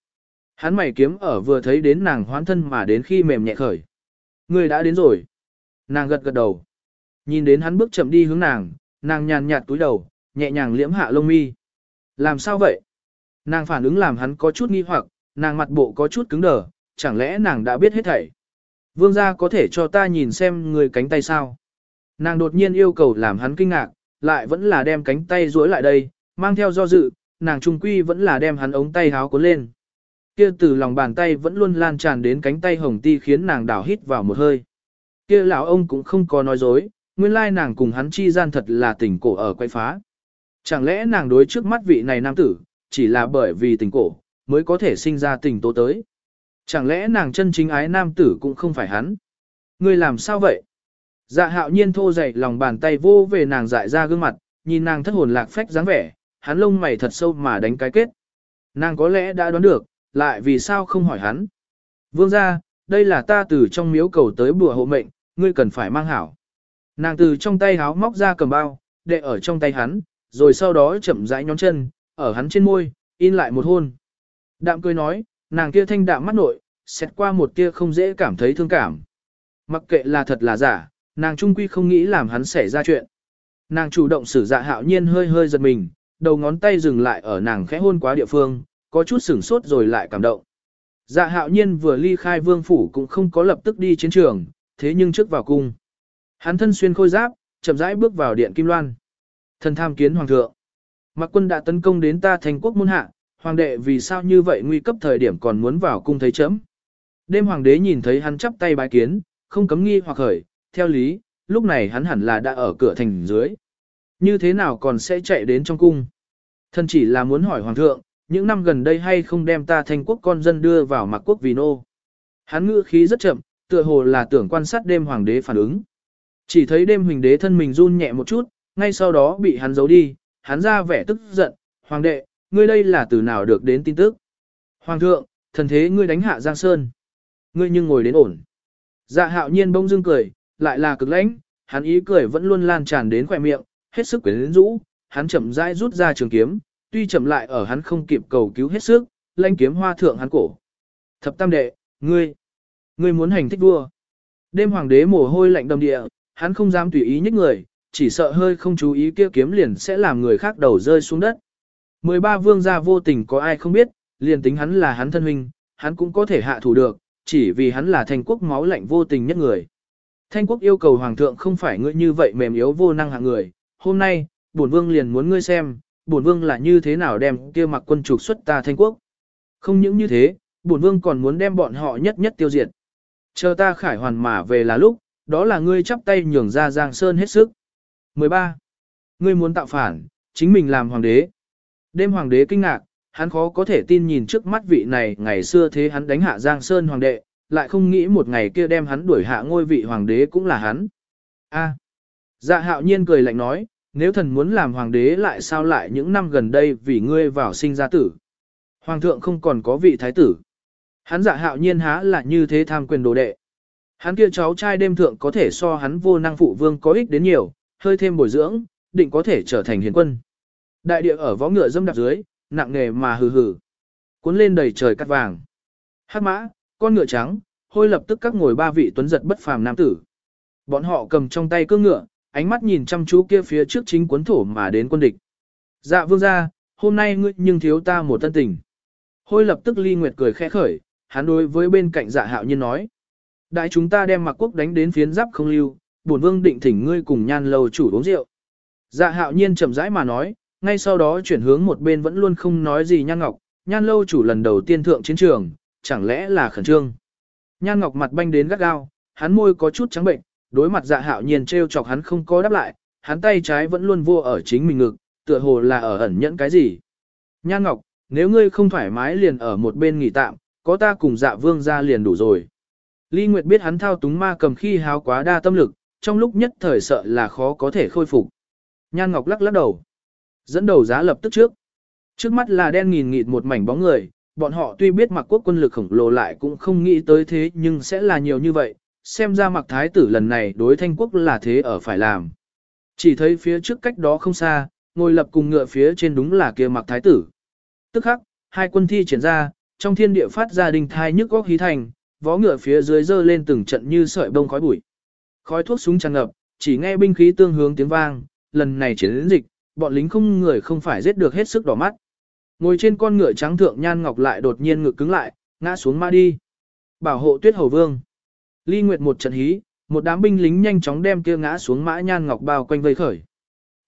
A: Hắn mày kiếm ở vừa thấy đến nàng hoán thân mà đến khi mềm nhẹ khởi. Ngươi đã đến rồi. Nàng gật gật đầu. Nhìn đến hắn bước chậm đi hướng nàng, nàng nhàn nhạt túi đầu, nhẹ nhàng liễm hạ lông mi. Làm sao vậy? Nàng phản ứng làm hắn có chút nghi hoặc, nàng mặt bộ có chút cứng đờ, chẳng lẽ nàng đã biết hết thảy. Vương gia có thể cho ta nhìn xem người cánh tay sao? Nàng đột nhiên yêu cầu làm hắn kinh ngạc, lại vẫn là đem cánh tay duỗi lại đây, mang theo do dự, nàng trung quy vẫn là đem hắn ống tay háo cuốn lên. Kia từ lòng bàn tay vẫn luôn lan tràn đến cánh tay hồng ti khiến nàng đảo hít vào một hơi. Kia lão ông cũng không có nói dối, nguyên lai nàng cùng hắn chi gian thật là tình cổ ở quay phá. Chẳng lẽ nàng đối trước mắt vị này nam tử, chỉ là bởi vì tình cổ, mới có thể sinh ra tình tố tới. Chẳng lẽ nàng chân chính ái nam tử cũng không phải hắn? Ngươi làm sao vậy? Dạ hạo nhiên thô dậy lòng bàn tay vô về nàng dại ra gương mặt, nhìn nàng thất hồn lạc phách dáng vẻ, hắn lông mày thật sâu mà đánh cái kết. Nàng có lẽ đã đoán được, lại vì sao không hỏi hắn. Vương ra, đây là ta từ trong miếu cầu tới bùa hộ mệnh, ngươi cần phải mang hảo. Nàng từ trong tay háo móc ra cầm bao, đệ ở trong tay hắn, rồi sau đó chậm rãi nhón chân, ở hắn trên môi, in lại một hôn. Đạm cười nói, nàng kia thanh đạm mắt nội, xét qua một tia không dễ cảm thấy thương cảm. Mặc kệ là thật là giả, nàng trung quy không nghĩ làm hắn xảy ra chuyện. Nàng chủ động xử dạ hạo nhiên hơi hơi giật mình, đầu ngón tay dừng lại ở nàng khẽ hôn quá địa phương, có chút sửng sốt rồi lại cảm động. Dạ hạo nhiên vừa ly khai vương phủ cũng không có lập tức đi chiến trường, thế nhưng trước vào cung. Hắn thân xuyên khôi giáp, chậm rãi bước vào điện Kim Loan. Thần tham kiến hoàng thượng. Mạc quân đã tấn công đến ta thành quốc môn hạ, hoàng đệ vì sao như vậy nguy cấp thời điểm còn muốn vào cung thấy chấm. Đêm hoàng đế nhìn thấy hắn chắp tay bái kiến, không cấm nghi hoặc khởi, theo lý, lúc này hắn hẳn là đã ở cửa thành dưới. Như thế nào còn sẽ chạy đến trong cung? Thân chỉ là muốn hỏi hoàng thượng, những năm gần đây hay không đem ta thành quốc con dân đưa vào mặc quốc vì nô. Hắn ngữ khí rất chậm, tựa hồ là tưởng quan sát đêm hoàng đế phản ứng. Chỉ thấy đêm huỳnh đế thân mình run nhẹ một chút, ngay sau đó bị hắn giấu đi, hắn ra vẻ tức giận, hoàng đệ, ngươi đây là từ nào được đến tin tức. Hoàng thượng, thần thế ngươi đánh hạ Giang Sơn. Ngươi nhưng ngồi đến ổn. Dạ hạo nhiên bông dưng cười, lại là cực lãnh, hắn ý cười vẫn luôn lan tràn đến khỏe miệng, hết sức quyến rũ, hắn chậm rãi rút ra trường kiếm, tuy chậm lại ở hắn không kịp cầu cứu hết sức, lãnh kiếm hoa thượng hắn cổ. Thập tam đệ, ngươi, ngươi muốn hành thích vua. Đêm hoàng đế mồ hôi lạnh đầm địa, hắn không dám tùy ý nhích người, chỉ sợ hơi không chú ý kia kiếm liền sẽ làm người khác đầu rơi xuống đất. 13 vương gia vô tình có ai không biết, liền tính hắn là hắn thân huynh, hắn cũng có thể hạ thủ được, chỉ vì hắn là thành quốc máu lạnh vô tình nhất người. Thanh quốc yêu cầu hoàng thượng không phải ngươi như vậy mềm yếu vô năng hạng người, hôm nay, bổn vương liền muốn ngươi xem, bổn vương là như thế nào đem kia mặc quân trục xuất ta thanh quốc. Không những như thế, bổn vương còn muốn đem bọn họ nhất nhất tiêu diệt. Chờ ta khải hoàn mà về là lúc, đó là ngươi chắp tay nhường ra Giang Sơn hết sức. 13. Ngươi muốn tạo phản, chính mình làm hoàng đế. Đêm hoàng đế kinh ngạc, hắn khó có thể tin nhìn trước mắt vị này ngày xưa thế hắn đánh hạ Giang Sơn hoàng đệ, lại không nghĩ một ngày kia đem hắn đuổi hạ ngôi vị hoàng đế cũng là hắn. A. Dạ hạo nhiên cười lạnh nói, nếu thần muốn làm hoàng đế lại sao lại những năm gần đây vì ngươi vào sinh ra tử. Hoàng thượng không còn có vị thái tử. Hắn dạ hạo nhiên há là như thế tham quyền đồ đệ. Hắn kia cháu trai đêm thượng có thể so hắn vô năng phụ vương có ích đến nhiều, hơi thêm bồi dưỡng, định có thể trở thành hiền quân. Đại địa ở võ ngựa dâm đạp dưới, nặng nghề mà hừ hừ. Cuốn lên đầy trời cắt vàng. Hát mã, con ngựa trắng, hôi lập tức các ngồi ba vị tuấn giật bất phàm nam tử. Bọn họ cầm trong tay cương ngựa, ánh mắt nhìn chăm chú kia phía trước chính cuốn thổ mà đến quân địch. Dạ vương gia, hôm nay ngươi nhưng thiếu ta một tân tình. Hôi lập tức ly nguyệt cười khẽ khởi, hắn đối với bên cạnh dạ hạo nhiên nói. Đại chúng ta đem mặc quốc đánh đến phiến giáp không lưu, bổn vương định thỉnh ngươi cùng nhan lầu chủ uống rượu. Dạ hạo nhiên chậm rãi mà nói, ngay sau đó chuyển hướng một bên vẫn luôn không nói gì nhan ngọc, nhan lâu chủ lần đầu tiên thượng chiến trường, chẳng lẽ là khẩn trương. Nhan ngọc mặt banh đến gắt gao, hắn môi có chút trắng bệnh, đối mặt dạ hạo nhiên trêu chọc hắn không có đáp lại, hắn tay trái vẫn luôn vua ở chính mình ngực, tựa hồ là ở ẩn nhẫn cái gì. Nhan ngọc, nếu ngươi không thoải mái liền ở một bên nghỉ tạm, có ta cùng dạ vương ra liền đủ rồi. Ly Nguyệt biết hắn thao túng ma cầm khi háo quá đa tâm lực, trong lúc nhất thời sợ là khó có thể khôi phục. Nhan Ngọc lắc lắc đầu. Dẫn đầu giá lập tức trước. Trước mắt là đen nghìn nghịt một mảnh bóng người, bọn họ tuy biết mặc quốc quân lực khổng lồ lại cũng không nghĩ tới thế nhưng sẽ là nhiều như vậy, xem ra mặc thái tử lần này đối thanh quốc là thế ở phải làm. Chỉ thấy phía trước cách đó không xa, ngồi lập cùng ngựa phía trên đúng là kia mặc thái tử. Tức khắc, hai quân thi triển ra, trong thiên địa phát ra đình thai nhức góc hí thành, vó ngựa phía dưới dơ lên từng trận như sợi bông khói bụi. Khói thuốc súng tràn ngập, chỉ nghe binh khí tương hướng tiếng vang, lần này chiến dịch, bọn lính không người không phải giết được hết sức đỏ mắt. Ngồi trên con ngựa trắng thượng nhan ngọc lại đột nhiên ngực cứng lại, ngã xuống ma đi. Bảo hộ tuyết hầu vương. Ly Nguyệt một trận hí, một đám binh lính nhanh chóng đem kia ngã xuống mã nhan ngọc bao quanh vây khởi.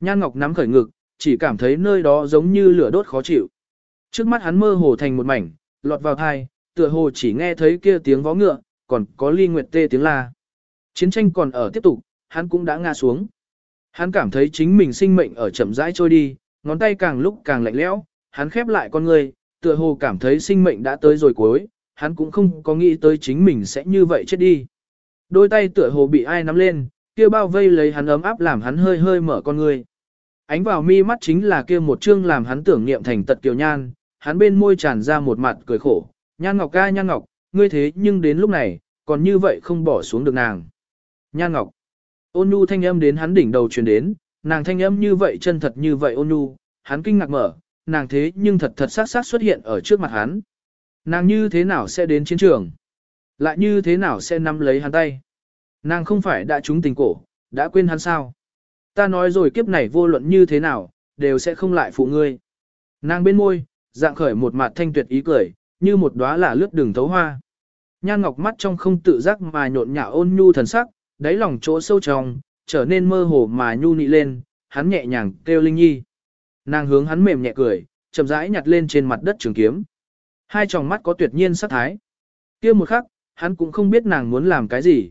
A: Nhan ngọc nắm khởi ngực, chỉ cảm thấy nơi đó giống như lửa đốt khó chịu. Trước mắt hắn mơ hồ thành một mảnh, lọt vào thai, tựa hồ chỉ nghe thấy kia tiếng vó ngựa, còn có ly nguyệt tê tiếng la. Chiến tranh còn ở tiếp tục, hắn cũng đã ngã xuống. Hắn cảm thấy chính mình sinh mệnh ở chậm rãi trôi đi, ngón tay càng lúc càng lạnh lẽo, hắn khép lại con người, tựa hồ cảm thấy sinh mệnh đã tới rồi cuối, hắn cũng không có nghĩ tới chính mình sẽ như vậy chết đi. Đôi tay tựa hồ bị ai nắm lên, kia bao vây lấy hắn ấm áp làm hắn hơi hơi mở con người. Ánh vào mi mắt chính là kia một chương làm hắn tưởng niệm thành tật kiều nhan, hắn bên môi tràn ra một mặt cười khổ, Nhan Ngọc ca Nhan Ngọc, ngươi thế nhưng đến lúc này, còn như vậy không bỏ xuống được nàng. Nhan Ngọc, ôn nhu thanh âm đến hắn đỉnh đầu truyền đến, nàng thanh âm như vậy chân thật như vậy ôn nhu, hắn kinh ngạc mở, nàng thế nhưng thật thật sát sát xuất hiện ở trước mặt hắn. Nàng như thế nào sẽ đến chiến trường? Lại như thế nào sẽ nắm lấy hắn tay? Nàng không phải đã trúng tình cổ, đã quên hắn sao? Ta nói rồi kiếp này vô luận như thế nào, đều sẽ không lại phụ ngươi. Nàng bên môi, dạng khởi một mặt thanh tuyệt ý cười, như một đóa là lướt đường thấu hoa. Nhan Ngọc mắt trong không tự giác mà nhộn nhạo ôn nhu thần sắc, đáy lòng chỗ sâu trong, trở nên mơ hồ mà nhu nị lên, hắn nhẹ nhàng kêu Linh Nhi. Nàng hướng hắn mềm nhẹ cười, chậm rãi nhặt lên trên mặt đất trường kiếm. Hai tròng mắt có tuyệt nhiên sắc thái. kia một khắc, hắn cũng không biết nàng muốn làm cái gì.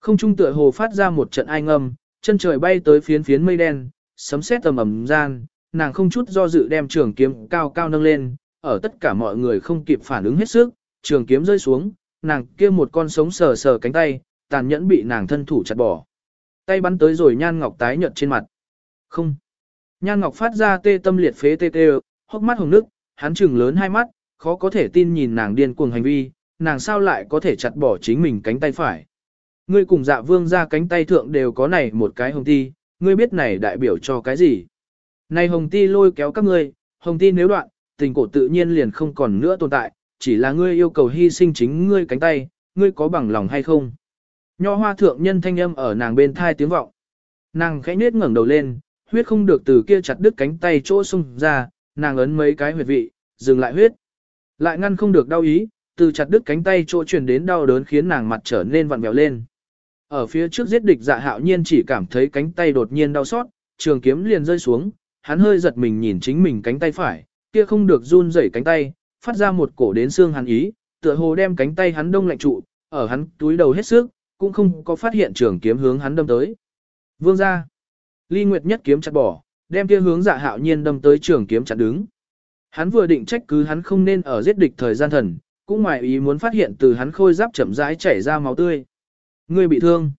A: Không trung tựa hồ phát ra một trận ai ngâm, chân trời bay tới phiến phiến mây đen, sấm sét tầm ầm gian, nàng không chút do dự đem trường kiếm cao cao nâng lên, ở tất cả mọi người không kịp phản ứng hết sức, trường kiếm rơi xuống, nàng kia một con sống sờ sờ cánh tay, tàn nhẫn bị nàng thân thủ chặt bỏ. Tay bắn tới rồi nhan ngọc tái nhợt trên mặt. Không. Nhan ngọc phát ra tê tâm liệt phế tê tê, hốc mắt hồng nước, hắn trừng lớn hai mắt, khó có thể tin nhìn nàng điên cuồng hành vi, nàng sao lại có thể chặt bỏ chính mình cánh tay phải. Ngươi cùng dạ vương ra cánh tay thượng đều có này một cái hồng ti, ngươi biết này đại biểu cho cái gì. Này hồng ti lôi kéo các ngươi, hồng ti nếu đoạn, tình cổ tự nhiên liền không còn nữa tồn tại, chỉ là ngươi yêu cầu hy sinh chính ngươi cánh tay, ngươi có bằng lòng hay không. Nho hoa thượng nhân thanh âm ở nàng bên thai tiếng vọng. Nàng khẽ nết ngẩng đầu lên, huyết không được từ kia chặt đứt cánh tay chỗ xung ra, nàng ấn mấy cái huyệt vị, dừng lại huyết. Lại ngăn không được đau ý, từ chặt đứt cánh tay chỗ truyền đến đau đớn khiến nàng mặt trở nên vặn vẹo lên. Ở phía trước giết địch dạ hạo nhiên chỉ cảm thấy cánh tay đột nhiên đau xót, trường kiếm liền rơi xuống, hắn hơi giật mình nhìn chính mình cánh tay phải, kia không được run rẩy cánh tay, phát ra một cổ đến xương hắn ý, tựa hồ đem cánh tay hắn đông lạnh trụ, ở hắn túi đầu hết sức, cũng không có phát hiện trường kiếm hướng hắn đâm tới. Vương gia, Ly Nguyệt nhất kiếm chặt bỏ, đem kia hướng dạ hạo nhiên đâm tới trường kiếm chặt đứng. Hắn vừa định trách cứ hắn không nên ở giết địch thời gian thần, cũng ngoài ý muốn phát hiện từ hắn khôi giáp chậm rãi chảy ra máu tươi. Ngươi bị thương.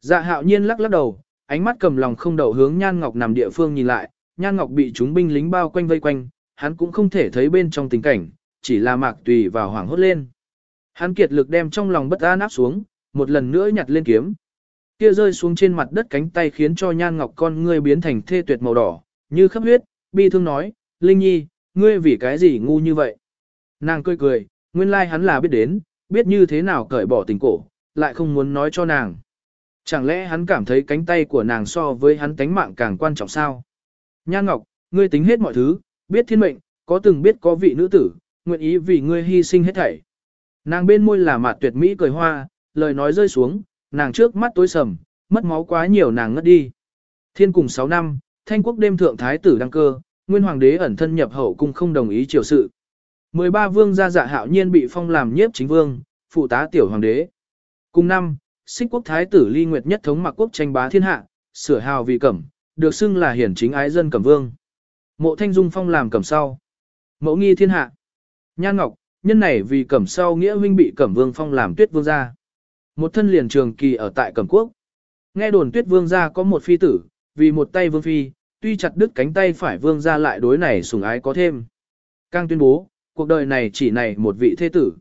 A: Dạ hạo nhiên lắc lắc đầu, ánh mắt cầm lòng không đậu hướng Nhan Ngọc nằm địa phương nhìn lại, Nhan Ngọc bị chúng binh lính bao quanh vây quanh, hắn cũng không thể thấy bên trong tình cảnh, chỉ là mạc tùy vào hoảng hốt lên. Hắn kiệt lực đem trong lòng bất an áp xuống, một lần nữa nhặt lên kiếm. Kia rơi xuống trên mặt đất cánh tay khiến cho Nhan Ngọc con ngươi biến thành thê tuyệt màu đỏ, như khắp huyết, bi thương nói, Linh Nhi, ngươi vì cái gì ngu như vậy? Nàng cười cười, nguyên lai like hắn là biết đến, biết như thế nào cởi bỏ tình cổ, lại không muốn nói cho nàng. Chẳng lẽ hắn cảm thấy cánh tay của nàng so với hắn tánh mạng càng quan trọng sao? Nhan Ngọc, ngươi tính hết mọi thứ, biết thiên mệnh, có từng biết có vị nữ tử, nguyện ý vì ngươi hy sinh hết thảy. Nàng bên môi là mạt tuyệt mỹ cười hoa, lời nói rơi xuống, nàng trước mắt tối sầm, mất máu quá nhiều nàng ngất đi. Thiên cùng 6 năm, thanh quốc đêm thượng thái tử đăng cơ, nguyên hoàng đế ẩn thân nhập hậu cung không đồng ý triều sự. 13 vương gia dạ hạo nhiên bị phong làm nhiếp chính vương, phụ tá tiểu hoàng đế. Cùng năm, xích quốc thái tử ly nguyệt nhất thống mặc quốc tranh bá thiên hạ, sửa hào vì cẩm, được xưng là hiển chính ái dân cẩm vương. Mộ thanh dung phong làm cẩm sau. Mẫu nghi thiên hạ. Nhan Ngọc, nhân này vì cẩm sau nghĩa huynh bị cẩm vương phong làm tuyết vương gia. Một thân liền trường kỳ ở tại cẩm quốc. Nghe đồn tuyết vương gia có một phi tử, vì một tay vương phi, tuy chặt đứt cánh tay phải vương gia lại đối này sủng ái có thêm. Càng tuyên bố, cuộc đời này chỉ này một vị thế tử.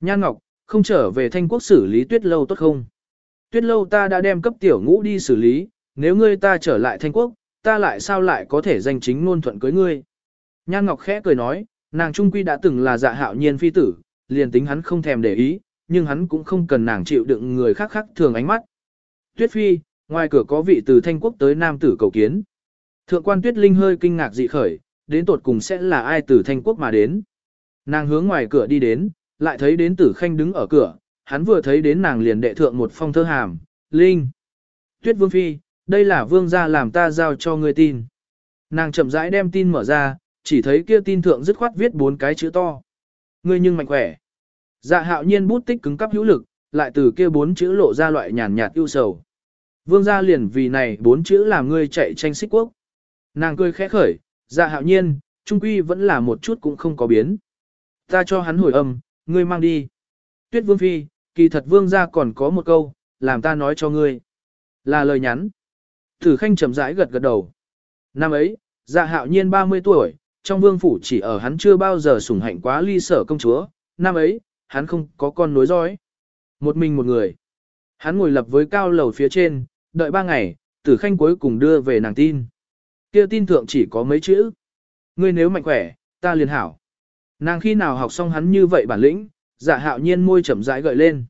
A: Nhan Ngọc, không trở về thanh quốc xử lý tuyết lâu tốt không? Tuyết lâu ta đã đem cấp tiểu ngũ đi xử lý, nếu ngươi ta trở lại thanh quốc, ta lại sao lại có thể danh chính ngôn thuận cưới ngươi? Nhan Ngọc khẽ cười nói, nàng trung quy đã từng là dạ hạo nhiên phi tử, liền tính hắn không thèm để ý, nhưng hắn cũng không cần nàng chịu đựng người khác khác thường ánh mắt. Tuyết phi, ngoài cửa có vị từ thanh quốc tới nam tử cầu kiến. Thượng quan tuyết linh hơi kinh ngạc dị khởi, đến tột cùng sẽ là ai từ thanh quốc mà đến. Nàng hướng ngoài cửa đi đến, lại thấy đến tử khanh đứng ở cửa, hắn vừa thấy đến nàng liền đệ thượng một phong thơ hàm, Linh. Tuyết vương phi, đây là vương gia làm ta giao cho ngươi tin. Nàng chậm rãi đem tin mở ra, chỉ thấy kia tin thượng dứt khoát viết bốn cái chữ to. Ngươi nhưng mạnh khỏe. Dạ hạo nhiên bút tích cứng cắp hữu lực, lại từ kia bốn chữ lộ ra loại nhàn nhạt ưu sầu. Vương gia liền vì này bốn chữ làm ngươi chạy tranh xích quốc. Nàng cười khẽ khởi, dạ hạo nhiên, trung quy vẫn là một chút cũng không có biến. Ta cho hắn hồi âm, ngươi mang đi. Tuyết vương phi, kỳ thật vương gia còn có một câu, làm ta nói cho ngươi. Là lời nhắn. Thử khanh chậm rãi gật gật đầu. Năm ấy, dạ hạo nhiên 30 tuổi, trong vương phủ chỉ ở hắn chưa bao giờ sủng hạnh quá ly sở công chúa. Năm ấy, hắn không có con nối dõi. Một mình một người. Hắn ngồi lập với cao lầu phía trên, đợi ba ngày, tử khanh cuối cùng đưa về nàng tin kia tin thượng chỉ có mấy chữ. Ngươi nếu mạnh khỏe, ta liền hảo. Nàng khi nào học xong hắn như vậy bản lĩnh, dạ hạo nhiên môi chậm rãi gợi lên.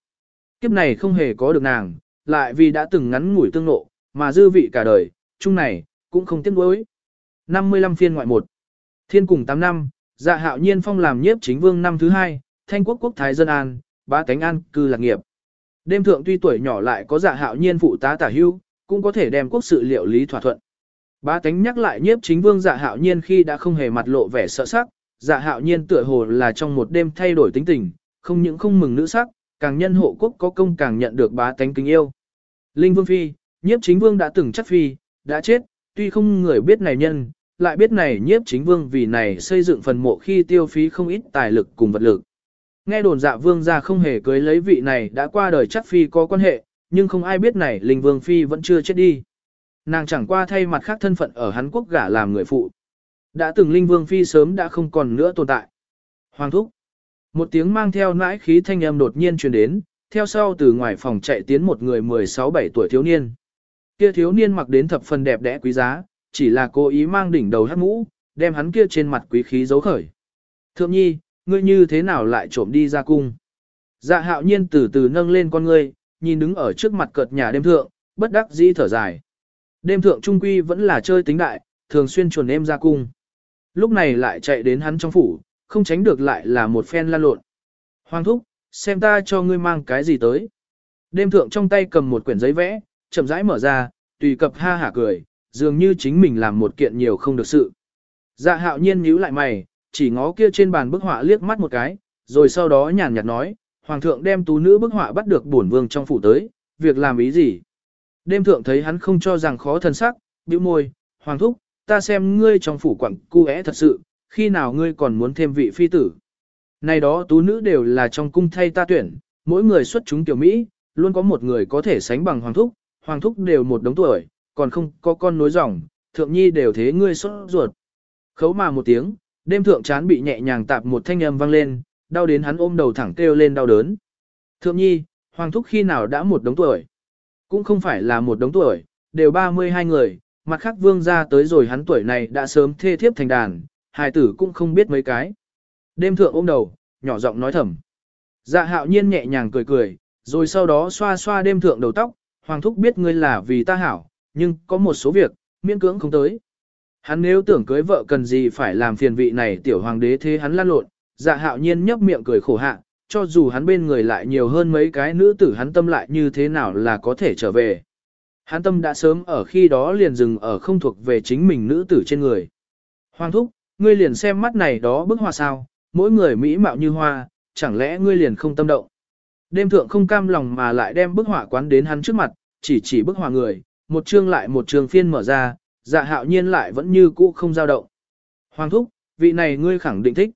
A: Kiếp này không hề có được nàng, lại vì đã từng ngắn ngủi tương nộ, mà dư vị cả đời, chung này, cũng không tiếc nuối. 55 phiên ngoại 1 Thiên cùng 8 năm, dạ hạo nhiên phong làm nhiếp chính vương năm thứ hai, thanh quốc quốc thái dân an, ba cánh an cư lạc nghiệp. Đêm thượng tuy tuổi nhỏ lại có dạ hạo nhiên phụ tá tả hưu, cũng có thể đem quốc sự liệu lý thỏa thuận. Ba Tánh nhắc lại nhiếp chính vương dạ hạo nhiên khi đã không hề mặt lộ vẻ sợ sắc, dạ hạo nhiên tựa hồ là trong một đêm thay đổi tính tình, không những không mừng nữ sắc, càng nhân hộ quốc có công càng nhận được bá tánh kính yêu. Linh Vương Phi, nhiếp chính vương đã từng chắc phi, đã chết, tuy không người biết này nhân, lại biết này nhiếp chính vương vì này xây dựng phần mộ khi tiêu phí không ít tài lực cùng vật lực. Nghe đồn dạ vương ra không hề cưới lấy vị này đã qua đời chắc phi có quan hệ, nhưng không ai biết này linh vương phi vẫn chưa chết đi. Nàng chẳng qua thay mặt khác thân phận ở Hán Quốc gả làm người phụ. Đã từng linh vương phi sớm đã không còn nữa tồn tại. Hoàng thúc. Một tiếng mang theo nãi khí thanh âm đột nhiên truyền đến, theo sau từ ngoài phòng chạy tiến một người 16-17 tuổi thiếu niên. Kia thiếu niên mặc đến thập phần đẹp đẽ quý giá, chỉ là cố ý mang đỉnh đầu hát mũ, đem hắn kia trên mặt quý khí giấu khởi. Thượng nhi, ngươi như thế nào lại trộm đi ra cung? Dạ hạo nhiên từ từ nâng lên con ngươi, nhìn đứng ở trước mặt cợt nhà đêm thượng, bất đắc dĩ thở dài. Đêm thượng trung quy vẫn là chơi tính đại, thường xuyên chuồn em ra cung. Lúc này lại chạy đến hắn trong phủ, không tránh được lại là một phen lan lộn. Hoàng thúc, xem ta cho ngươi mang cái gì tới. Đêm thượng trong tay cầm một quyển giấy vẽ, chậm rãi mở ra, tùy cập ha hả cười, dường như chính mình làm một kiện nhiều không được sự. Dạ hạo nhiên nhíu lại mày, chỉ ngó kia trên bàn bức họa liếc mắt một cái, rồi sau đó nhàn nhạt nói, Hoàng thượng đem tú nữ bức họa bắt được bổn vương trong phủ tới, việc làm ý gì? Đêm thượng thấy hắn không cho rằng khó thân sắc, bĩu môi, Hoàng thúc, ta xem ngươi trong phủ quặng cu é thật sự, khi nào ngươi còn muốn thêm vị phi tử. Này đó tú nữ đều là trong cung thay ta tuyển, mỗi người xuất chúng tiểu Mỹ, luôn có một người có thể sánh bằng hoàng thúc, hoàng thúc đều một đống tuổi, còn không có con nối dòng, thượng nhi đều thế ngươi xuất ruột. Khấu mà một tiếng, đêm thượng chán bị nhẹ nhàng tạp một thanh âm vang lên, đau đến hắn ôm đầu thẳng kêu lên đau đớn. Thượng nhi, hoàng thúc khi nào đã một đống tuổi? Cũng không phải là một đống tuổi, đều 32 người, mặt khác vương ra tới rồi hắn tuổi này đã sớm thê thiếp thành đàn, hài tử cũng không biết mấy cái. Đêm thượng ôm đầu, nhỏ giọng nói thầm. Dạ hạo nhiên nhẹ nhàng cười cười, rồi sau đó xoa xoa đêm thượng đầu tóc, hoàng thúc biết ngươi là vì ta hảo, nhưng có một số việc, miễn cưỡng không tới. Hắn nếu tưởng cưới vợ cần gì phải làm phiền vị này tiểu hoàng đế thế hắn lăn lộn, dạ hạo nhiên nhấp miệng cười khổ hạ, cho dù hắn bên người lại nhiều hơn mấy cái nữ tử hắn tâm lại như thế nào là có thể trở về. Hắn tâm đã sớm ở khi đó liền dừng ở không thuộc về chính mình nữ tử trên người. Hoàng thúc, ngươi liền xem mắt này đó bức hoa sao, mỗi người mỹ mạo như hoa, chẳng lẽ ngươi liền không tâm động. Đêm thượng không cam lòng mà lại đem bức họa quán đến hắn trước mặt, chỉ chỉ bức họa người, một chương lại một chương phiên mở ra, dạ hạo nhiên lại vẫn như cũ không dao động. Hoàng thúc, vị này ngươi khẳng định thích.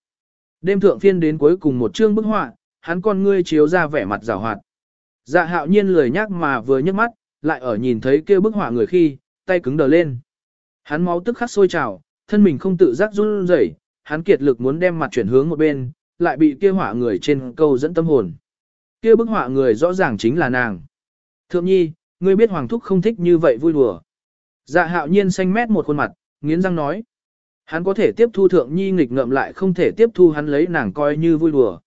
A: Đêm thượng phiên đến cuối cùng một chương bức họa, hắn con ngươi chiếu ra vẻ mặt rào hoạt. Dạ hạo nhiên lười nhắc mà vừa nhấc mắt, lại ở nhìn thấy kia bức họa người khi, tay cứng đờ lên. Hắn máu tức khắc sôi trào, thân mình không tự giác run rẩy, hắn kiệt lực muốn đem mặt chuyển hướng một bên, lại bị kia họa người trên câu dẫn tâm hồn. Kia bức họa người rõ ràng chính là nàng. Thượng nhi, ngươi biết hoàng thúc không thích như vậy vui đùa. Dạ hạo nhiên xanh mét một khuôn mặt, nghiến răng nói. Hắn có thể tiếp thu thượng nhi nghịch ngợm lại không thể tiếp thu hắn lấy nàng coi như vui đùa.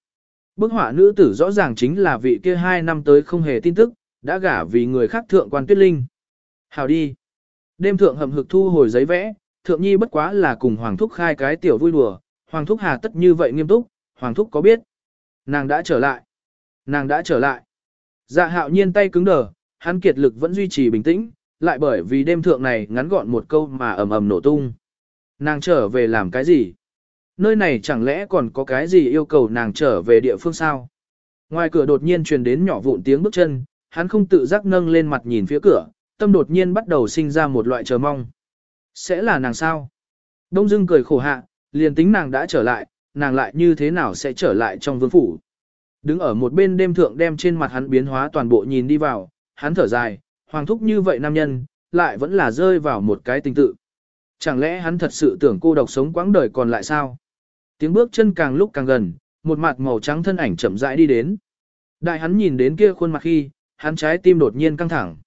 A: Bức họa nữ tử rõ ràng chính là vị kia hai năm tới không hề tin tức, đã gả vì người khác thượng quan tuyết linh. Hào đi. Đêm thượng hầm hực thu hồi giấy vẽ, thượng nhi bất quá là cùng Hoàng Thúc khai cái tiểu vui đùa, Hoàng Thúc hà tất như vậy nghiêm túc, Hoàng Thúc có biết. Nàng đã trở lại. Nàng đã trở lại. Dạ hạo nhiên tay cứng đờ, hắn kiệt lực vẫn duy trì bình tĩnh, lại bởi vì đêm thượng này ngắn gọn một câu mà ầm ầm nổ tung. Nàng trở về làm cái gì? Nơi này chẳng lẽ còn có cái gì yêu cầu nàng trở về địa phương sao? Ngoài cửa đột nhiên truyền đến nhỏ vụn tiếng bước chân, hắn không tự giác nâng lên mặt nhìn phía cửa, tâm đột nhiên bắt đầu sinh ra một loại chờ mong. Sẽ là nàng sao? Đông dưng cười khổ hạ, liền tính nàng đã trở lại, nàng lại như thế nào sẽ trở lại trong vương phủ. Đứng ở một bên đêm thượng đem trên mặt hắn biến hóa toàn bộ nhìn đi vào, hắn thở dài, hoàng thúc như vậy nam nhân, lại vẫn là rơi vào một cái tình tự. Chẳng lẽ hắn thật sự tưởng cô độc sống quãng đời còn lại sao? Tiếng bước chân càng lúc càng gần, một mặt màu trắng thân ảnh chậm rãi đi đến. Đại hắn nhìn đến kia khuôn mặt khi, hắn trái tim đột nhiên căng thẳng.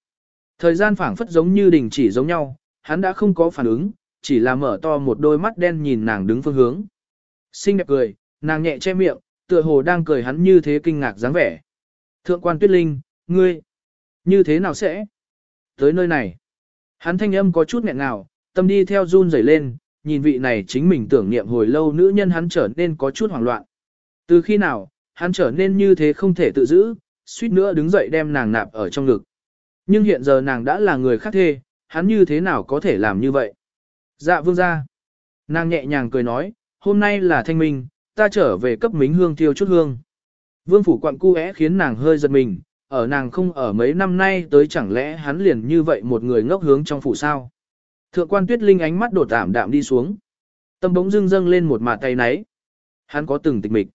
A: Thời gian phảng phất giống như đình chỉ giống nhau, hắn đã không có phản ứng, chỉ là mở to một đôi mắt đen nhìn nàng đứng phương hướng. Xinh đẹp cười, nàng nhẹ che miệng, tựa hồ đang cười hắn như thế kinh ngạc dáng vẻ. Thượng quan tuyết linh, ngươi, như thế nào sẽ? Tới nơi này, hắn thanh âm có chút nghẹn nào, tâm đi theo run rẩy lên, nhìn vị này chính mình tưởng niệm hồi lâu nữ nhân hắn trở nên có chút hoảng loạn. Từ khi nào, hắn trở nên như thế không thể tự giữ, suýt nữa đứng dậy đem nàng nạp ở trong ngực. Nhưng hiện giờ nàng đã là người khác thê, hắn như thế nào có thể làm như vậy? Dạ vương ra. Nàng nhẹ nhàng cười nói, hôm nay là thanh minh, ta trở về cấp mính hương tiêu chút hương. Vương phủ quặng cu khiến nàng hơi giật mình, ở nàng không ở mấy năm nay tới chẳng lẽ hắn liền như vậy một người ngốc hướng trong phủ sao. Thượng quan tuyết linh ánh mắt đột tạm đạm đi xuống. Tâm bỗng dưng dâng lên một mạt tay náy. Hắn có từng tịch mịch.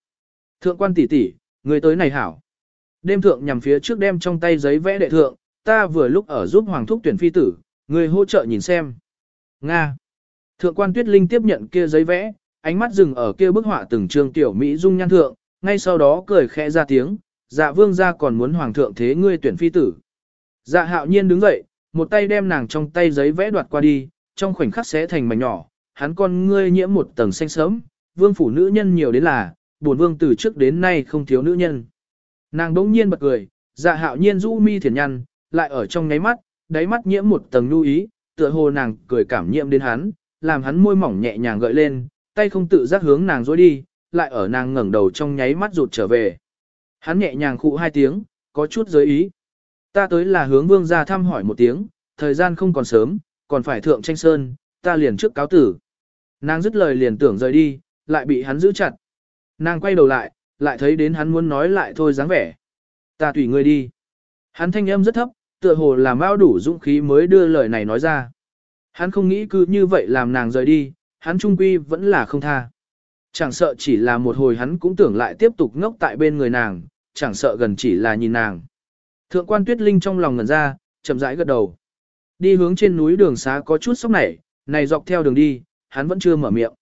A: Thượng quan tỷ tỷ, người tới này hảo. Đêm thượng nhằm phía trước đem trong tay giấy vẽ đệ thượng, ta vừa lúc ở giúp hoàng thúc tuyển phi tử, người hỗ trợ nhìn xem. Nga. Thượng quan tuyết linh tiếp nhận kia giấy vẽ, ánh mắt dừng ở kia bức họa từng trương tiểu Mỹ dung nhan thượng, ngay sau đó cười khẽ ra tiếng, dạ vương gia còn muốn hoàng thượng thế ngươi tuyển phi tử. Dạ hạo nhiên đứng dậy, một tay đem nàng trong tay giấy vẽ đoạt qua đi, trong khoảnh khắc sẽ thành mảnh nhỏ, hắn con ngươi nhiễm một tầng xanh sớm, vương phủ nữ nhân nhiều đến là, buồn vương từ trước đến nay không thiếu nữ nhân. Nàng đống nhiên bật cười, dạ hạo nhiên rũ mi thiền nhăn, lại ở trong ngáy mắt, đáy mắt nhiễm một tầng lưu ý, tựa hồ nàng cười cảm nhiễm đến hắn, làm hắn môi mỏng nhẹ nhàng gợi lên, tay không tự giác hướng nàng dối đi, lại ở nàng ngẩng đầu trong nháy mắt rụt trở về. Hắn nhẹ nhàng khụ hai tiếng, có chút giới ý. Ta tới là hướng vương ra thăm hỏi một tiếng, thời gian không còn sớm, còn phải thượng tranh sơn, ta liền trước cáo tử. Nàng dứt lời liền tưởng rời đi, lại bị hắn giữ chặt. Nàng quay đầu lại, lại thấy đến hắn muốn nói lại thôi dáng vẻ. Ta tùy ngươi đi. Hắn thanh âm rất thấp, tựa hồ là mau đủ dũng khí mới đưa lời này nói ra. Hắn không nghĩ cứ như vậy làm nàng rời đi, hắn trung quy vẫn là không tha. Chẳng sợ chỉ là một hồi hắn cũng tưởng lại tiếp tục ngốc tại bên người nàng, chẳng sợ gần chỉ là nhìn nàng. Thượng quan tuyết linh trong lòng ngẩn ra, chậm rãi gật đầu. Đi hướng trên núi đường xá có chút sốc nảy, này dọc theo đường đi, hắn vẫn chưa mở miệng.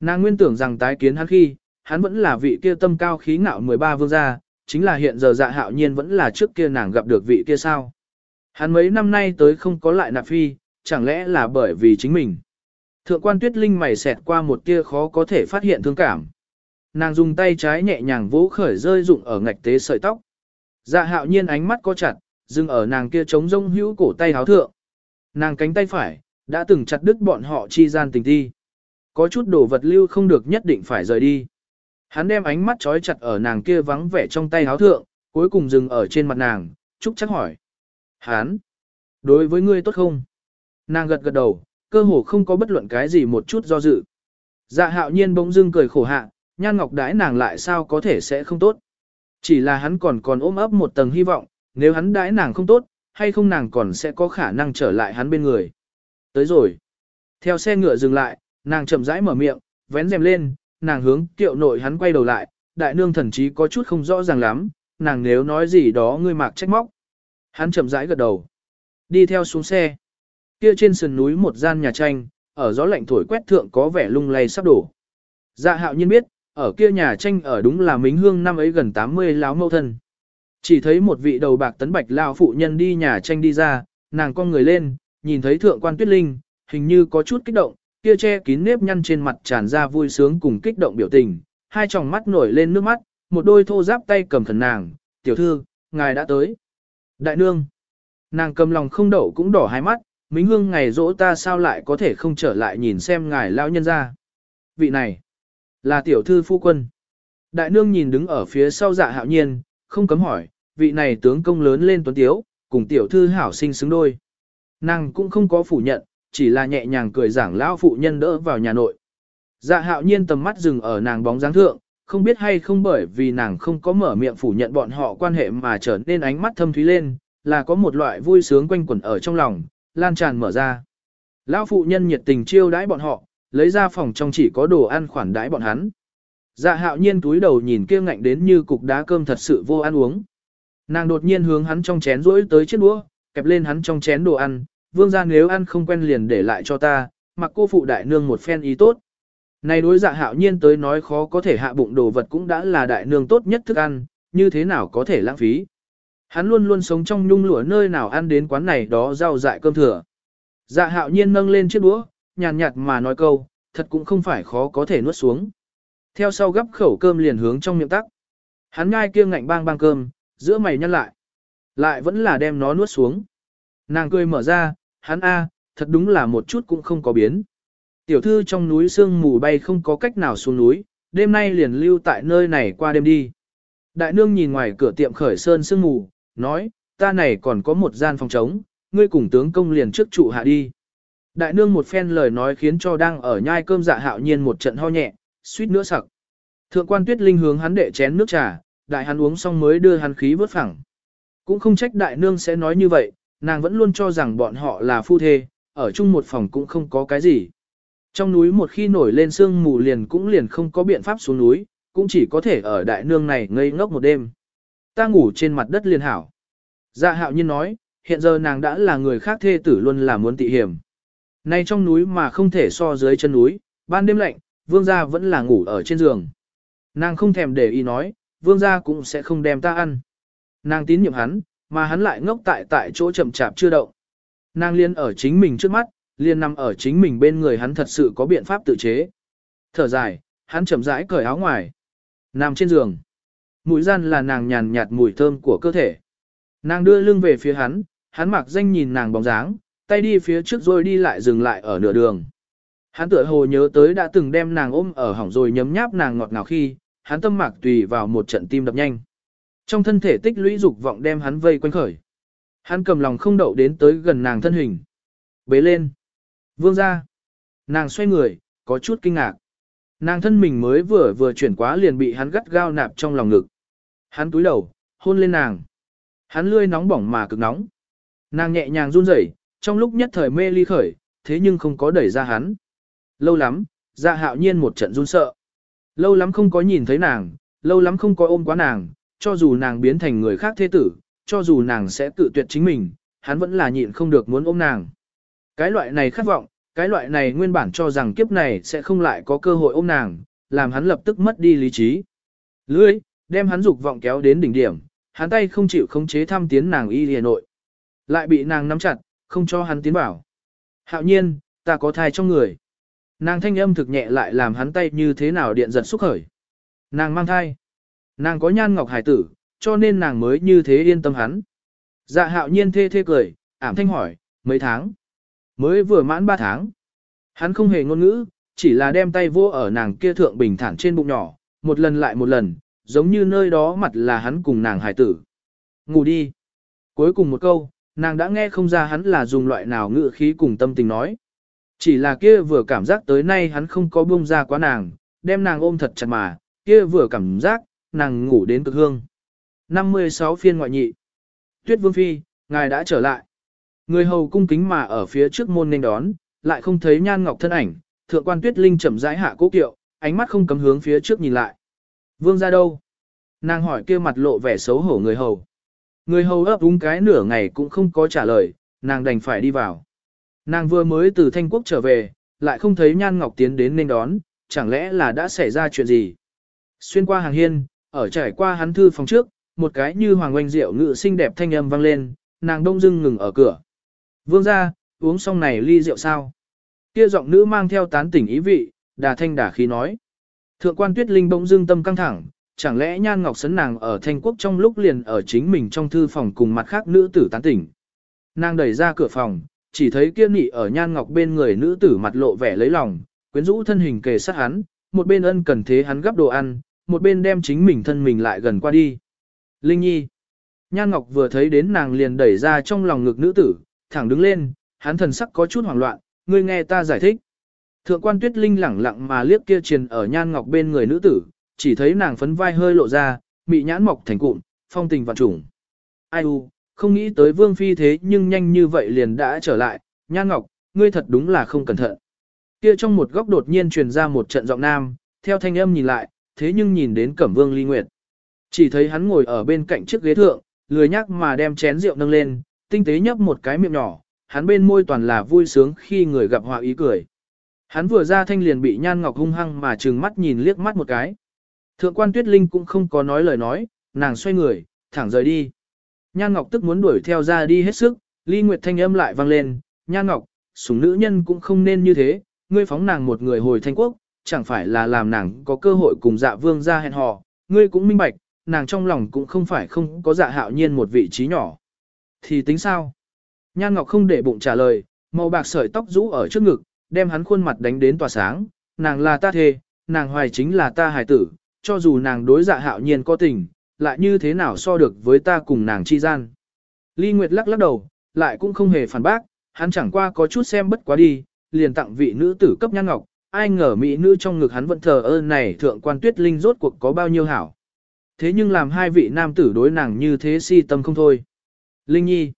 A: Nàng nguyên tưởng rằng tái kiến hắn khi, hắn vẫn là vị kia tâm cao khí ngạo 13 vương gia, chính là hiện giờ dạ hạo nhiên vẫn là trước kia nàng gặp được vị kia sao. Hắn mấy năm nay tới không có lại nạp phi, chẳng lẽ là bởi vì chính mình. Thượng quan tuyết linh mày xẹt qua một tia khó có thể phát hiện thương cảm. Nàng dùng tay trái nhẹ nhàng vỗ khởi rơi rụng ở ngạch tế sợi tóc. Dạ hạo nhiên ánh mắt có chặt, dừng ở nàng kia trống rông hữu cổ tay háo thượng. Nàng cánh tay phải, đã từng chặt đứt bọn họ chi gian tình thi, Có chút đồ vật lưu không được nhất định phải rời đi. Hắn đem ánh mắt trói chặt ở nàng kia vắng vẻ trong tay háo thượng, cuối cùng dừng ở trên mặt nàng, Trúc chắc hỏi. Hắn, đối với ngươi tốt không? Nàng gật gật đầu, cơ hồ không có bất luận cái gì một chút do dự. Dạ hạo nhiên bỗng dưng cười khổ hạ, nhan ngọc đái nàng lại sao có thể sẽ không tốt. Chỉ là hắn còn còn ôm ấp một tầng hy vọng, nếu hắn đãi nàng không tốt, hay không nàng còn sẽ có khả năng trở lại hắn bên người. Tới rồi. Theo xe ngựa dừng lại, nàng chậm rãi mở miệng, vén rèm lên, nàng hướng kiệu nội hắn quay đầu lại, đại nương thần chí có chút không rõ ràng lắm, nàng nếu nói gì đó ngươi mạc trách móc. Hắn chậm rãi gật đầu. Đi theo xuống xe. Kia trên sườn núi một gian nhà tranh, ở gió lạnh thổi quét thượng có vẻ lung lay sắp đổ. Dạ hạo nhiên biết, ở kia nhà tranh ở đúng là mính hương năm ấy gần 80 láo mâu thân. Chỉ thấy một vị đầu bạc tấn bạch lao phụ nhân đi nhà tranh đi ra, nàng con người lên, nhìn thấy thượng quan tuyết linh, hình như có chút kích động, kia che kín nếp nhăn trên mặt tràn ra vui sướng cùng kích động biểu tình, hai tròng mắt nổi lên nước mắt, một đôi thô giáp tay cầm thần nàng, tiểu thư, ngài đã tới. Đại nương, nàng cầm lòng không đậu cũng đỏ hai mắt, Mính hương ngày dỗ ta sao lại có thể không trở lại nhìn xem ngài lão nhân ra. Vị này, là tiểu thư phu quân. Đại nương nhìn đứng ở phía sau dạ hạo nhiên, không cấm hỏi, vị này tướng công lớn lên tuấn tiếu, cùng tiểu thư hảo sinh xứng đôi. Nàng cũng không có phủ nhận, chỉ là nhẹ nhàng cười giảng lão phụ nhân đỡ vào nhà nội. Dạ hạo nhiên tầm mắt dừng ở nàng bóng dáng thượng, không biết hay không bởi vì nàng không có mở miệng phủ nhận bọn họ quan hệ mà trở nên ánh mắt thâm thúy lên, là có một loại vui sướng quanh quẩn ở trong lòng, lan tràn mở ra. Lão phụ nhân nhiệt tình chiêu đãi bọn họ, lấy ra phòng trong chỉ có đồ ăn khoản đãi bọn hắn. Dạ hạo nhiên túi đầu nhìn kia ngạnh đến như cục đá cơm thật sự vô ăn uống. Nàng đột nhiên hướng hắn trong chén rỗi tới chiếc đũa, kẹp lên hắn trong chén đồ ăn, vương gia nếu ăn không quen liền để lại cho ta, mặc cô phụ đại nương một phen ý tốt. Này đối dạ hạo nhiên tới nói khó có thể hạ bụng đồ vật cũng đã là đại nương tốt nhất thức ăn, như thế nào có thể lãng phí. Hắn luôn luôn sống trong nhung lụa nơi nào ăn đến quán này đó rau dại cơm thừa. Dạ hạo nhiên nâng lên chiếc đũa, nhàn nhạt mà nói câu, thật cũng không phải khó có thể nuốt xuống. Theo sau gấp khẩu cơm liền hướng trong miệng tắc. Hắn ngai kia ngạnh bang bang cơm, giữa mày nhăn lại. Lại vẫn là đem nó nuốt xuống. Nàng cười mở ra, hắn a, thật đúng là một chút cũng không có biến. Tiểu thư trong núi sương mù bay không có cách nào xuống núi, đêm nay liền lưu tại nơi này qua đêm đi. Đại nương nhìn ngoài cửa tiệm khởi sơn sương mù, nói, ta này còn có một gian phòng trống, ngươi cùng tướng công liền trước trụ hạ đi. Đại nương một phen lời nói khiến cho đang ở nhai cơm dạ hạo nhiên một trận ho nhẹ, suýt nữa sặc. Thượng quan tuyết linh hướng hắn đệ chén nước trà, đại hắn uống xong mới đưa hắn khí vớt phẳng. Cũng không trách đại nương sẽ nói như vậy, nàng vẫn luôn cho rằng bọn họ là phu thê, ở chung một phòng cũng không có cái gì. Trong núi một khi nổi lên sương mù liền cũng liền không có biện pháp xuống núi, cũng chỉ có thể ở đại nương này ngây ngốc một đêm. Ta ngủ trên mặt đất liền hảo. Dạ hạo nhiên nói, hiện giờ nàng đã là người khác thê tử luôn là muốn tị hiểm. Nay trong núi mà không thể so dưới chân núi, ban đêm lạnh, vương gia vẫn là ngủ ở trên giường. Nàng không thèm để ý nói, vương gia cũng sẽ không đem ta ăn. Nàng tín nhiệm hắn, mà hắn lại ngốc tại tại chỗ chậm chạp chưa động. Nàng liên ở chính mình trước mắt, liên nằm ở chính mình bên người hắn thật sự có biện pháp tự chế. Thở dài, hắn chậm rãi cởi áo ngoài. Nằm trên giường. Mũi gian là nàng nhàn nhạt mùi thơm của cơ thể. Nàng đưa lưng về phía hắn, hắn mặc danh nhìn nàng bóng dáng, tay đi phía trước rồi đi lại dừng lại ở nửa đường. Hắn tựa hồ nhớ tới đã từng đem nàng ôm ở hỏng rồi nhấm nháp nàng ngọt ngào khi, hắn tâm mạc tùy vào một trận tim đập nhanh. Trong thân thể tích lũy dục vọng đem hắn vây quanh khởi. Hắn cầm lòng không đậu đến tới gần nàng thân hình. Bế lên. Vương ra. Nàng xoay người, có chút kinh ngạc. Nàng thân mình mới vừa vừa chuyển quá liền bị hắn gắt gao nạp trong lòng ngực. Hắn túi đầu, hôn lên nàng. Hắn lươi nóng bỏng mà cực nóng. Nàng nhẹ nhàng run rẩy, trong lúc nhất thời mê ly khởi, thế nhưng không có đẩy ra hắn. Lâu lắm, dạ hạo nhiên một trận run sợ. Lâu lắm không có nhìn thấy nàng, lâu lắm không có ôm quá nàng, cho dù nàng biến thành người khác thế tử, cho dù nàng sẽ tự tuyệt chính mình, hắn vẫn là nhịn không được muốn ôm nàng. Cái loại này khát vọng, cái loại này nguyên bản cho rằng kiếp này sẽ không lại có cơ hội ôm nàng, làm hắn lập tức mất đi lý trí. Lưỡi, đem hắn dục vọng kéo đến đỉnh điểm, hắn tay không chịu khống chế thăm tiến nàng y lìa nội. Lại bị nàng nắm chặt, không cho hắn tiến bảo. Hạo nhiên, ta có thai trong người. Nàng thanh âm thực nhẹ lại làm hắn tay như thế nào điện giật xúc khởi. Nàng mang thai. Nàng có nhan ngọc hải tử, cho nên nàng mới như thế yên tâm hắn. Dạ hạo nhiên thê thê cười, ảm thanh hỏi, mấy tháng? Mới vừa mãn ba tháng. Hắn không hề ngôn ngữ, chỉ là đem tay vô ở nàng kia thượng bình thản trên bụng nhỏ, một lần lại một lần, giống như nơi đó mặt là hắn cùng nàng hải tử. Ngủ đi. Cuối cùng một câu, nàng đã nghe không ra hắn là dùng loại nào ngựa khí cùng tâm tình nói. Chỉ là kia vừa cảm giác tới nay hắn không có buông ra quá nàng, đem nàng ôm thật chặt mà, kia vừa cảm giác, nàng ngủ đến cực hương. 56 phiên ngoại nhị. Tuyết Vương Phi, ngài đã trở lại. Người hầu cung kính mà ở phía trước môn nên đón, lại không thấy nhan ngọc thân ảnh, thượng quan Tuyết Linh chậm rãi hạ cố kiệu, ánh mắt không cấm hướng phía trước nhìn lại. Vương ra đâu? Nàng hỏi kia mặt lộ vẻ xấu hổ người hầu. Người hầu ấp úng cái nửa ngày cũng không có trả lời, nàng đành phải đi vào. Nàng vừa mới từ Thanh Quốc trở về, lại không thấy Nhan Ngọc tiến đến nên đón, chẳng lẽ là đã xảy ra chuyện gì? Xuyên qua hàng hiên, ở trải qua hắn thư phòng trước, một cái như hoàng oanh rượu ngự xinh đẹp thanh âm vang lên, nàng đông dưng ngừng ở cửa. Vương ra, uống xong này ly rượu sao? Kia giọng nữ mang theo tán tỉnh ý vị, đà thanh đà khí nói. Thượng quan tuyết linh bỗng dưng tâm căng thẳng, chẳng lẽ nhan ngọc sấn nàng ở thanh quốc trong lúc liền ở chính mình trong thư phòng cùng mặt khác nữ tử tán tỉnh. Nàng đẩy ra cửa phòng, chỉ thấy kia nị ở nhan ngọc bên người nữ tử mặt lộ vẻ lấy lòng, quyến rũ thân hình kề sát hắn, một bên ân cần thế hắn gấp đồ ăn, một bên đem chính mình thân mình lại gần qua đi. Linh Nhi. Nhan Ngọc vừa thấy đến nàng liền đẩy ra trong lòng ngực nữ tử, thẳng đứng lên, hắn thần sắc có chút hoảng loạn, ngươi nghe ta giải thích. Thượng quan Tuyết Linh lẳng lặng mà liếc kia truyền ở Nhan Ngọc bên người nữ tử, chỉ thấy nàng phấn vai hơi lộ ra, mị nhãn mọc thành cụm, phong tình vạn trùng. Ai u, không nghĩ tới Vương Phi thế nhưng nhanh như vậy liền đã trở lại, Nhan Ngọc, ngươi thật đúng là không cẩn thận. Kia trong một góc đột nhiên truyền ra một trận giọng nam, theo thanh âm nhìn lại, thế nhưng nhìn đến Cẩm Vương Ly Nguyệt. Chỉ thấy hắn ngồi ở bên cạnh chiếc ghế thượng, lười nhắc mà đem chén rượu nâng lên, tinh tế nhấp một cái miệng nhỏ, hắn bên môi toàn là vui sướng khi người gặp họa ý cười. Hắn vừa ra thanh liền bị Nhan Ngọc hung hăng mà trừng mắt nhìn liếc mắt một cái. Thượng quan Tuyết Linh cũng không có nói lời nói, nàng xoay người, thẳng rời đi. Nhan Ngọc tức muốn đuổi theo ra đi hết sức, Ly Nguyệt thanh âm lại vang lên, Nhan Ngọc, sủng nữ nhân cũng không nên như thế, ngươi phóng nàng một người hồi thanh quốc, chẳng phải là làm nàng có cơ hội cùng dạ vương ra hẹn hò, ngươi cũng minh bạch, nàng trong lòng cũng không phải không có dạ hạo nhiên một vị trí nhỏ. Thì tính sao? Nhan Ngọc không để bụng trả lời, màu bạc sợi tóc rũ ở trước ngực, đem hắn khuôn mặt đánh đến tỏa sáng, nàng là ta thề, nàng hoài chính là ta hài tử, cho dù nàng đối dạ hạo nhiên có tình, lại như thế nào so được với ta cùng nàng chi gian. Ly Nguyệt lắc lắc đầu, lại cũng không hề phản bác, hắn chẳng qua có chút xem bất quá đi, liền tặng vị nữ tử cấp nhan ngọc, ai ngờ mỹ nữ trong ngực hắn vẫn thờ ơ này thượng quan tuyết linh rốt cuộc có bao nhiêu hảo. Thế nhưng làm hai vị nam tử đối nàng như thế si tâm không thôi. Linh Nhi.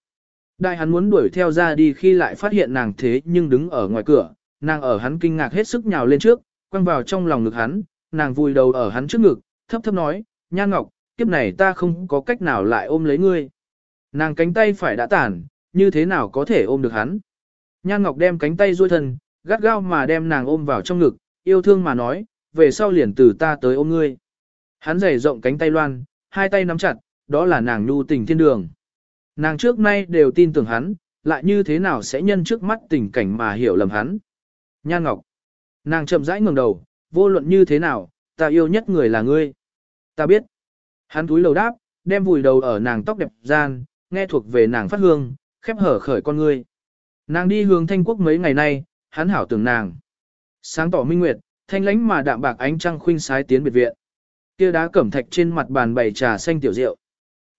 A: Đại hắn muốn đuổi theo ra đi khi lại phát hiện nàng thế nhưng đứng ở ngoài cửa, nàng ở hắn kinh ngạc hết sức nhào lên trước, quăng vào trong lòng ngực hắn, nàng vùi đầu ở hắn trước ngực, thấp thấp nói, Nhan Ngọc, kiếp này ta không có cách nào lại ôm lấy ngươi. Nàng cánh tay phải đã tản, như thế nào có thể ôm được hắn. Nhan Ngọc đem cánh tay duỗi thân, gắt gao mà đem nàng ôm vào trong ngực, yêu thương mà nói, về sau liền từ ta tới ôm ngươi. Hắn giày rộng cánh tay loan, hai tay nắm chặt, đó là nàng nhu tình thiên đường. Nàng trước nay đều tin tưởng hắn, lại như thế nào sẽ nhân trước mắt tình cảnh mà hiểu lầm hắn. Nhan Ngọc. Nàng chậm rãi ngẩng đầu, vô luận như thế nào, ta yêu nhất người là ngươi. Ta biết. Hắn túi lầu đáp, đem vùi đầu ở nàng tóc đẹp gian, nghe thuộc về nàng phát hương, khép hở khởi con ngươi. Nàng đi hướng thanh quốc mấy ngày nay, hắn hảo tưởng nàng. Sáng tỏ minh nguyệt, thanh lánh mà đạm bạc ánh trăng khuynh sái tiến biệt viện. Kia đá cẩm thạch trên mặt bàn bày trà xanh tiểu rượu.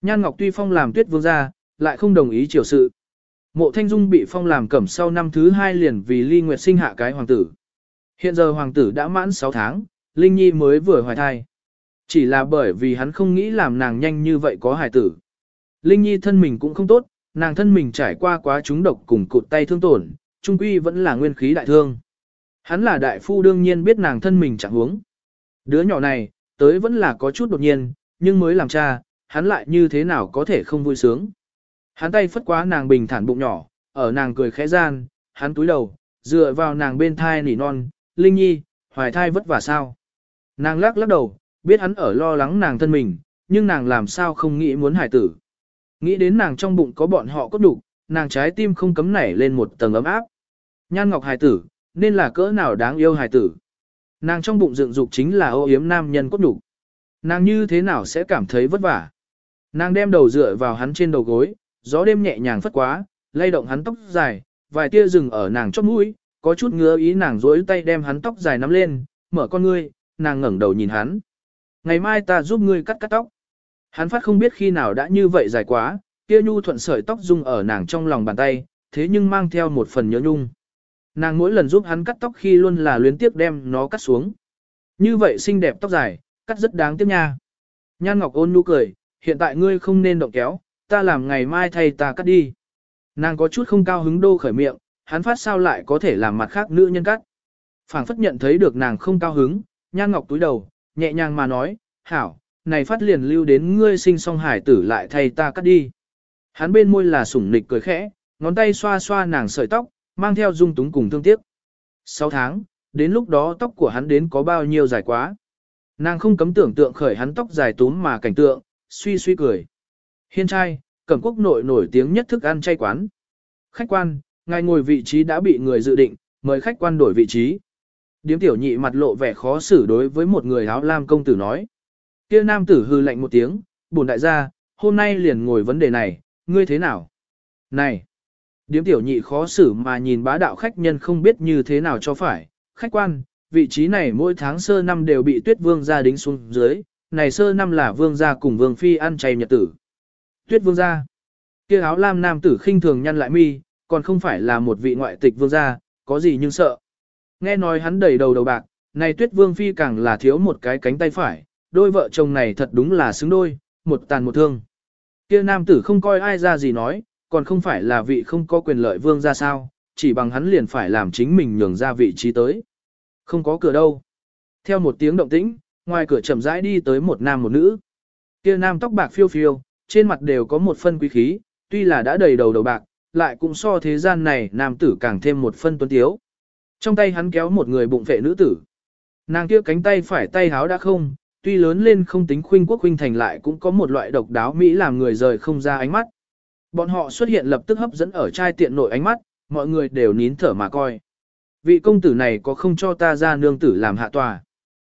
A: Nhan Ngọc tuy phong làm tuyết vương gia, lại không đồng ý chiều sự. Mộ Thanh Dung bị phong làm cẩm sau năm thứ hai liền vì ly nguyệt sinh hạ cái hoàng tử. Hiện giờ hoàng tử đã mãn 6 tháng, Linh Nhi mới vừa hoài thai. Chỉ là bởi vì hắn không nghĩ làm nàng nhanh như vậy có hài tử. Linh Nhi thân mình cũng không tốt, nàng thân mình trải qua quá trúng độc cùng cụt tay thương tổn, trung quy vẫn là nguyên khí đại thương. Hắn là đại phu đương nhiên biết nàng thân mình chẳng huống. Đứa nhỏ này, tới vẫn là có chút đột nhiên, nhưng mới làm cha, hắn lại như thế nào có thể không vui sướng. Hắn tay phất quá nàng bình thản bụng nhỏ, ở nàng cười khẽ gian, hắn túi đầu, dựa vào nàng bên thai nỉ non, Linh Nhi, hoài thai vất vả sao. Nàng lắc lắc đầu, biết hắn ở lo lắng nàng thân mình, nhưng nàng làm sao không nghĩ muốn hải tử. Nghĩ đến nàng trong bụng có bọn họ cốt đủ, nàng trái tim không cấm nảy lên một tầng ấm áp. Nhan Ngọc hải tử, nên là cỡ nào đáng yêu hải tử. Nàng trong bụng dựng dục chính là ô yếm nam nhân cốt đủ. Nàng như thế nào sẽ cảm thấy vất vả. Nàng đem đầu dựa vào hắn trên đầu gối, gió đêm nhẹ nhàng phất quá, lay động hắn tóc dài, vài tia rừng ở nàng chót mũi, có chút ngứa ý nàng duỗi tay đem hắn tóc dài nắm lên, mở con ngươi, nàng ngẩng đầu nhìn hắn. Ngày mai ta giúp ngươi cắt cắt tóc. Hắn phát không biết khi nào đã như vậy dài quá, kia nhu thuận sợi tóc rung ở nàng trong lòng bàn tay, thế nhưng mang theo một phần nhớ nhung. Nàng mỗi lần giúp hắn cắt tóc khi luôn là luyến tiếc đem nó cắt xuống. Như vậy xinh đẹp tóc dài, cắt rất đáng tiếc nha. Nhan Ngọc ôn nhu cười, hiện tại ngươi không nên động kéo, ta làm ngày mai thay ta cắt đi. Nàng có chút không cao hứng đô khởi miệng, hắn phát sao lại có thể làm mặt khác nữ nhân cắt. phảng phất nhận thấy được nàng không cao hứng, nhan ngọc túi đầu, nhẹ nhàng mà nói, hảo, này phát liền lưu đến ngươi sinh song hải tử lại thay ta cắt đi. Hắn bên môi là sủng nịch cười khẽ, ngón tay xoa xoa nàng sợi tóc, mang theo dung túng cùng thương tiếc. Sáu tháng, đến lúc đó tóc của hắn đến có bao nhiêu dài quá. Nàng không cấm tưởng tượng khởi hắn tóc dài túm mà cảnh tượng, suy suy cười. Hiên trai, cẩm quốc nội nổi tiếng nhất thức ăn chay quán. Khách quan, ngài ngồi vị trí đã bị người dự định, mời khách quan đổi vị trí. Điếm tiểu nhị mặt lộ vẻ khó xử đối với một người áo lam công tử nói. Kia nam tử hư lạnh một tiếng, bổn đại gia, hôm nay liền ngồi vấn đề này, ngươi thế nào? Này! Điếm tiểu nhị khó xử mà nhìn bá đạo khách nhân không biết như thế nào cho phải. Khách quan, vị trí này mỗi tháng sơ năm đều bị tuyết vương gia đính xuống dưới, này sơ năm là vương gia cùng vương phi ăn chay nhật tử. Tuyết vương gia. Kia áo lam nam tử khinh thường nhăn lại mi, còn không phải là một vị ngoại tịch vương gia, có gì nhưng sợ. Nghe nói hắn đầy đầu đầu bạc, này tuyết vương phi càng là thiếu một cái cánh tay phải, đôi vợ chồng này thật đúng là xứng đôi, một tàn một thương. Kia nam tử không coi ai ra gì nói, còn không phải là vị không có quyền lợi vương gia sao, chỉ bằng hắn liền phải làm chính mình nhường ra vị trí tới. Không có cửa đâu. Theo một tiếng động tĩnh, ngoài cửa chậm rãi đi tới một nam một nữ. Kia nam tóc bạc phiêu phiêu, trên mặt đều có một phân quý khí, tuy là đã đầy đầu đầu bạc, lại cũng so thế gian này nam tử càng thêm một phân tuấn tiếu. Trong tay hắn kéo một người bụng vệ nữ tử. Nàng kia cánh tay phải tay háo đã không, tuy lớn lên không tính khuynh quốc khuynh thành lại cũng có một loại độc đáo mỹ làm người rời không ra ánh mắt. Bọn họ xuất hiện lập tức hấp dẫn ở trai tiện nội ánh mắt, mọi người đều nín thở mà coi. Vị công tử này có không cho ta ra nương tử làm hạ tòa.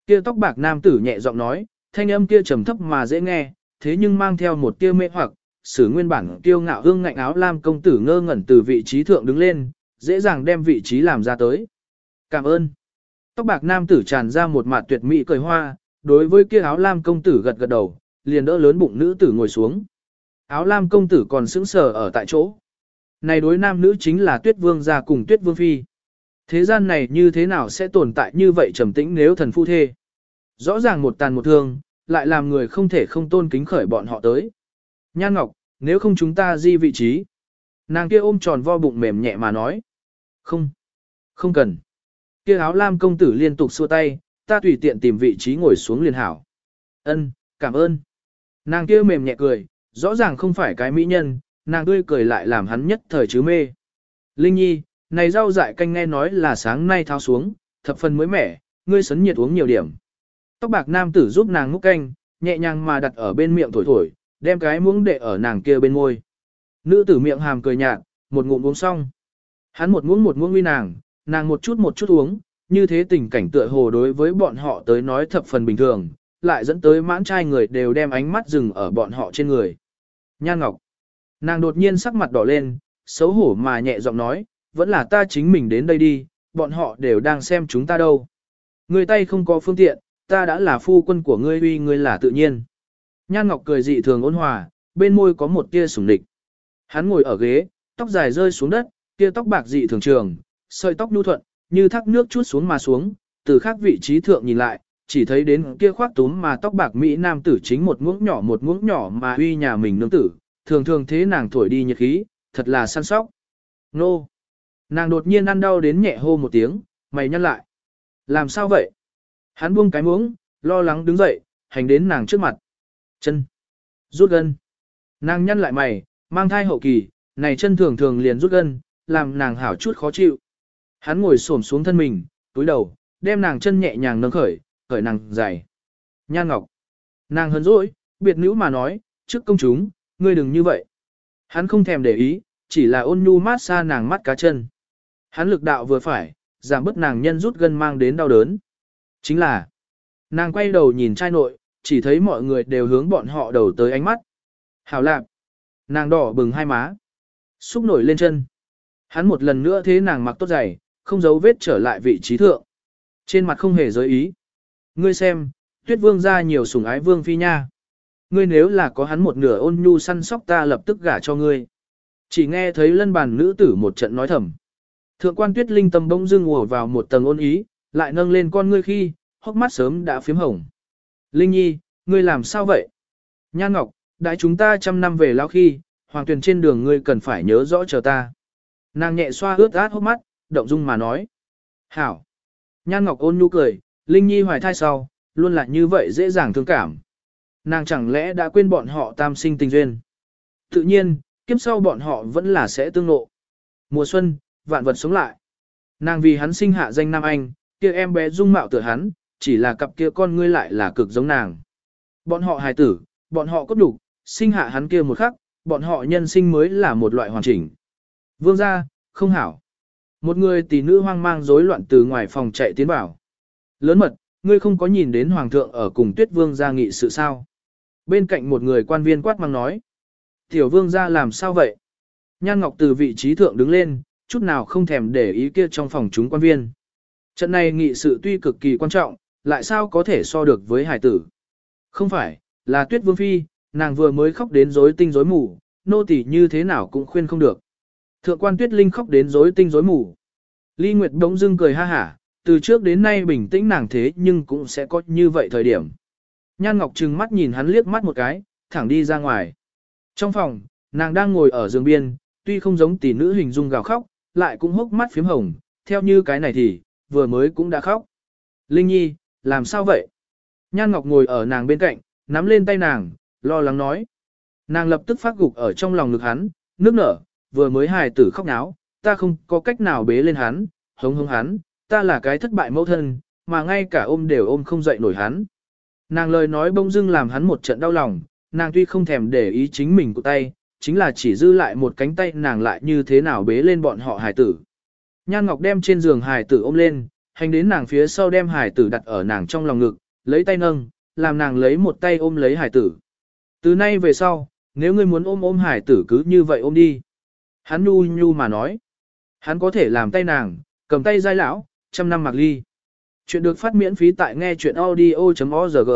A: Kia tóc bạc nam tử nhẹ giọng nói, thanh âm kia trầm thấp mà dễ nghe, thế nhưng mang theo một tia mê hoặc, sử nguyên bản kiêu ngạo hương ngạnh áo lam công tử ngơ ngẩn từ vị trí thượng đứng lên, dễ dàng đem vị trí làm ra tới. Cảm ơn. Tóc bạc nam tử tràn ra một mặt tuyệt mỹ cười hoa, đối với kia áo lam công tử gật gật đầu, liền đỡ lớn bụng nữ tử ngồi xuống. Áo lam công tử còn sững sờ ở tại chỗ. Này đối nam nữ chính là tuyết vương gia cùng tuyết vương phi. Thế gian này như thế nào sẽ tồn tại như vậy trầm tĩnh nếu thần phu thê. Rõ ràng một tàn một thương, lại làm người không thể không tôn kính khởi bọn họ tới. Nhan Ngọc, nếu không chúng ta di vị trí. Nàng kia ôm tròn vo bụng mềm nhẹ mà nói. Không, không cần. Kia áo lam công tử liên tục xua tay, ta tùy tiện tìm vị trí ngồi xuống liền hảo. Ân, cảm ơn. Nàng kia mềm nhẹ cười, rõ ràng không phải cái mỹ nhân, nàng tươi cười lại làm hắn nhất thời chứ mê. Linh Nhi, này rau dại canh nghe nói là sáng nay thao xuống, thập phần mới mẻ, ngươi sấn nhiệt uống nhiều điểm. Tóc bạc nam tử giúp nàng múc canh, nhẹ nhàng mà đặt ở bên miệng thổi thổi, đem cái muỗng đệ ở nàng kia bên môi. Nữ tử miệng hàm cười nhạt, một ngụm uống xong. Hắn một muỗng một muỗng uy nàng, nàng một chút một chút uống, như thế tình cảnh tựa hồ đối với bọn họ tới nói thập phần bình thường, lại dẫn tới mãn trai người đều đem ánh mắt dừng ở bọn họ trên người. Nhan Ngọc. Nàng đột nhiên sắc mặt đỏ lên, xấu hổ mà nhẹ giọng nói, vẫn là ta chính mình đến đây đi, bọn họ đều đang xem chúng ta đâu. Người tay không có phương tiện, ta đã là phu quân của ngươi uy ngươi là tự nhiên. Nhan Ngọc cười dị thường ôn hòa, bên môi có một tia sủng địch. Hắn ngồi ở ghế, tóc dài rơi xuống đất, kia tóc bạc dị thường trường, sợi tóc nhu thuận, như thác nước chút xuống mà xuống, từ khác vị trí thượng nhìn lại, chỉ thấy đến kia khoác túm mà tóc bạc Mỹ nam tử chính một muỗng nhỏ một muỗng nhỏ mà uy nhà mình nương tử, thường thường thế nàng thổi đi nhiệt khí, thật là săn sóc. Nô! Nàng đột nhiên ăn đau đến nhẹ hô một tiếng, mày nhăn lại. Làm sao vậy? Hắn buông cái muỗng, lo lắng đứng dậy, hành đến nàng trước mặt. Chân! Rút gân! Nàng nhăn lại mày, mang thai hậu kỳ, này chân thường thường liền rút gân, làm nàng hảo chút khó chịu. Hắn ngồi xổm xuống thân mình, túi đầu, đem nàng chân nhẹ nhàng nâng khởi, khởi nàng dày. Nhan Ngọc. Nàng hấn dỗi, biệt nữ mà nói, trước công chúng, ngươi đừng như vậy. Hắn không thèm để ý, chỉ là ôn nhu mát xa nàng mắt cá chân. Hắn lực đạo vừa phải, giảm bớt nàng nhân rút gân mang đến đau đớn. Chính là, nàng quay đầu nhìn trai nội, chỉ thấy mọi người đều hướng bọn họ đầu tới ánh mắt. Hảo lạp, nàng đỏ bừng hai má, xúc nổi lên chân. Hắn một lần nữa thế nàng mặc tốt giày, không giấu vết trở lại vị trí thượng. Trên mặt không hề giới ý. Ngươi xem, tuyết vương ra nhiều sủng ái vương phi nha. Ngươi nếu là có hắn một nửa ôn nhu săn sóc ta lập tức gả cho ngươi. Chỉ nghe thấy lân bàn nữ tử một trận nói thầm. Thượng quan tuyết linh tâm bỗng dưng ùa vào một tầng ôn ý, lại nâng lên con ngươi khi, hốc mắt sớm đã phím hồng. Linh nhi, ngươi làm sao vậy? Nhan Ngọc, đại chúng ta trăm năm về lao khi, hoàng tuyển trên đường ngươi cần phải nhớ rõ chờ ta. Nàng nhẹ xoa ướt át hốc mắt, động dung mà nói. Hảo. Nhan Ngọc ôn nhu cười, Linh Nhi hoài thai sau, luôn là như vậy dễ dàng thương cảm. Nàng chẳng lẽ đã quên bọn họ tam sinh tình duyên. Tự nhiên, kiếp sau bọn họ vẫn là sẽ tương lộ. Mùa xuân, vạn vật sống lại. Nàng vì hắn sinh hạ danh Nam Anh, kia em bé dung mạo tựa hắn, chỉ là cặp kia con ngươi lại là cực giống nàng. Bọn họ hài tử, bọn họ cốt đủ, sinh hạ hắn kia một khắc, bọn họ nhân sinh mới là một loại hoàn chỉnh. Vương gia, không hảo. Một người tỷ nữ hoang mang rối loạn từ ngoài phòng chạy tiến vào. Lớn mật, ngươi không có nhìn đến hoàng thượng ở cùng tuyết vương gia nghị sự sao. Bên cạnh một người quan viên quát mang nói. Tiểu vương gia làm sao vậy? Nhan Ngọc từ vị trí thượng đứng lên, chút nào không thèm để ý kia trong phòng chúng quan viên. Trận này nghị sự tuy cực kỳ quan trọng, lại sao có thể so được với hải tử? Không phải, là tuyết vương phi, nàng vừa mới khóc đến rối tinh rối mù, nô tỳ như thế nào cũng khuyên không được. Thượng quan tuyết linh khóc đến rối tinh rối mù. Ly Nguyệt đống dưng cười ha hả, từ trước đến nay bình tĩnh nàng thế nhưng cũng sẽ có như vậy thời điểm. Nhan Ngọc trừng mắt nhìn hắn liếc mắt một cái, thẳng đi ra ngoài. Trong phòng, nàng đang ngồi ở giường biên, tuy không giống tỷ nữ hình dung gào khóc, lại cũng hốc mắt phím hồng, theo như cái này thì, vừa mới cũng đã khóc. Linh Nhi, làm sao vậy? Nhan Ngọc ngồi ở nàng bên cạnh, nắm lên tay nàng, lo lắng nói. Nàng lập tức phát gục ở trong lòng ngực hắn, nước nở, vừa mới hài tử khóc náo, ta không có cách nào bế lên hắn, hống hống hắn, ta là cái thất bại mẫu thân, mà ngay cả ôm đều ôm không dậy nổi hắn. Nàng lời nói bông dưng làm hắn một trận đau lòng, nàng tuy không thèm để ý chính mình của tay, chính là chỉ dư lại một cánh tay nàng lại như thế nào bế lên bọn họ hài tử. Nhan Ngọc đem trên giường hài tử ôm lên, hành đến nàng phía sau đem hải tử đặt ở nàng trong lòng ngực, lấy tay nâng, làm nàng lấy một tay ôm lấy hải tử. Từ nay về sau, nếu ngươi muốn ôm ôm hải tử cứ như vậy ôm đi. Hắn nhu nhu mà nói. Hắn có thể làm tay nàng, cầm tay giai lão, trăm năm mặc ly. Chuyện được phát miễn phí tại nghe chuyện audio.org.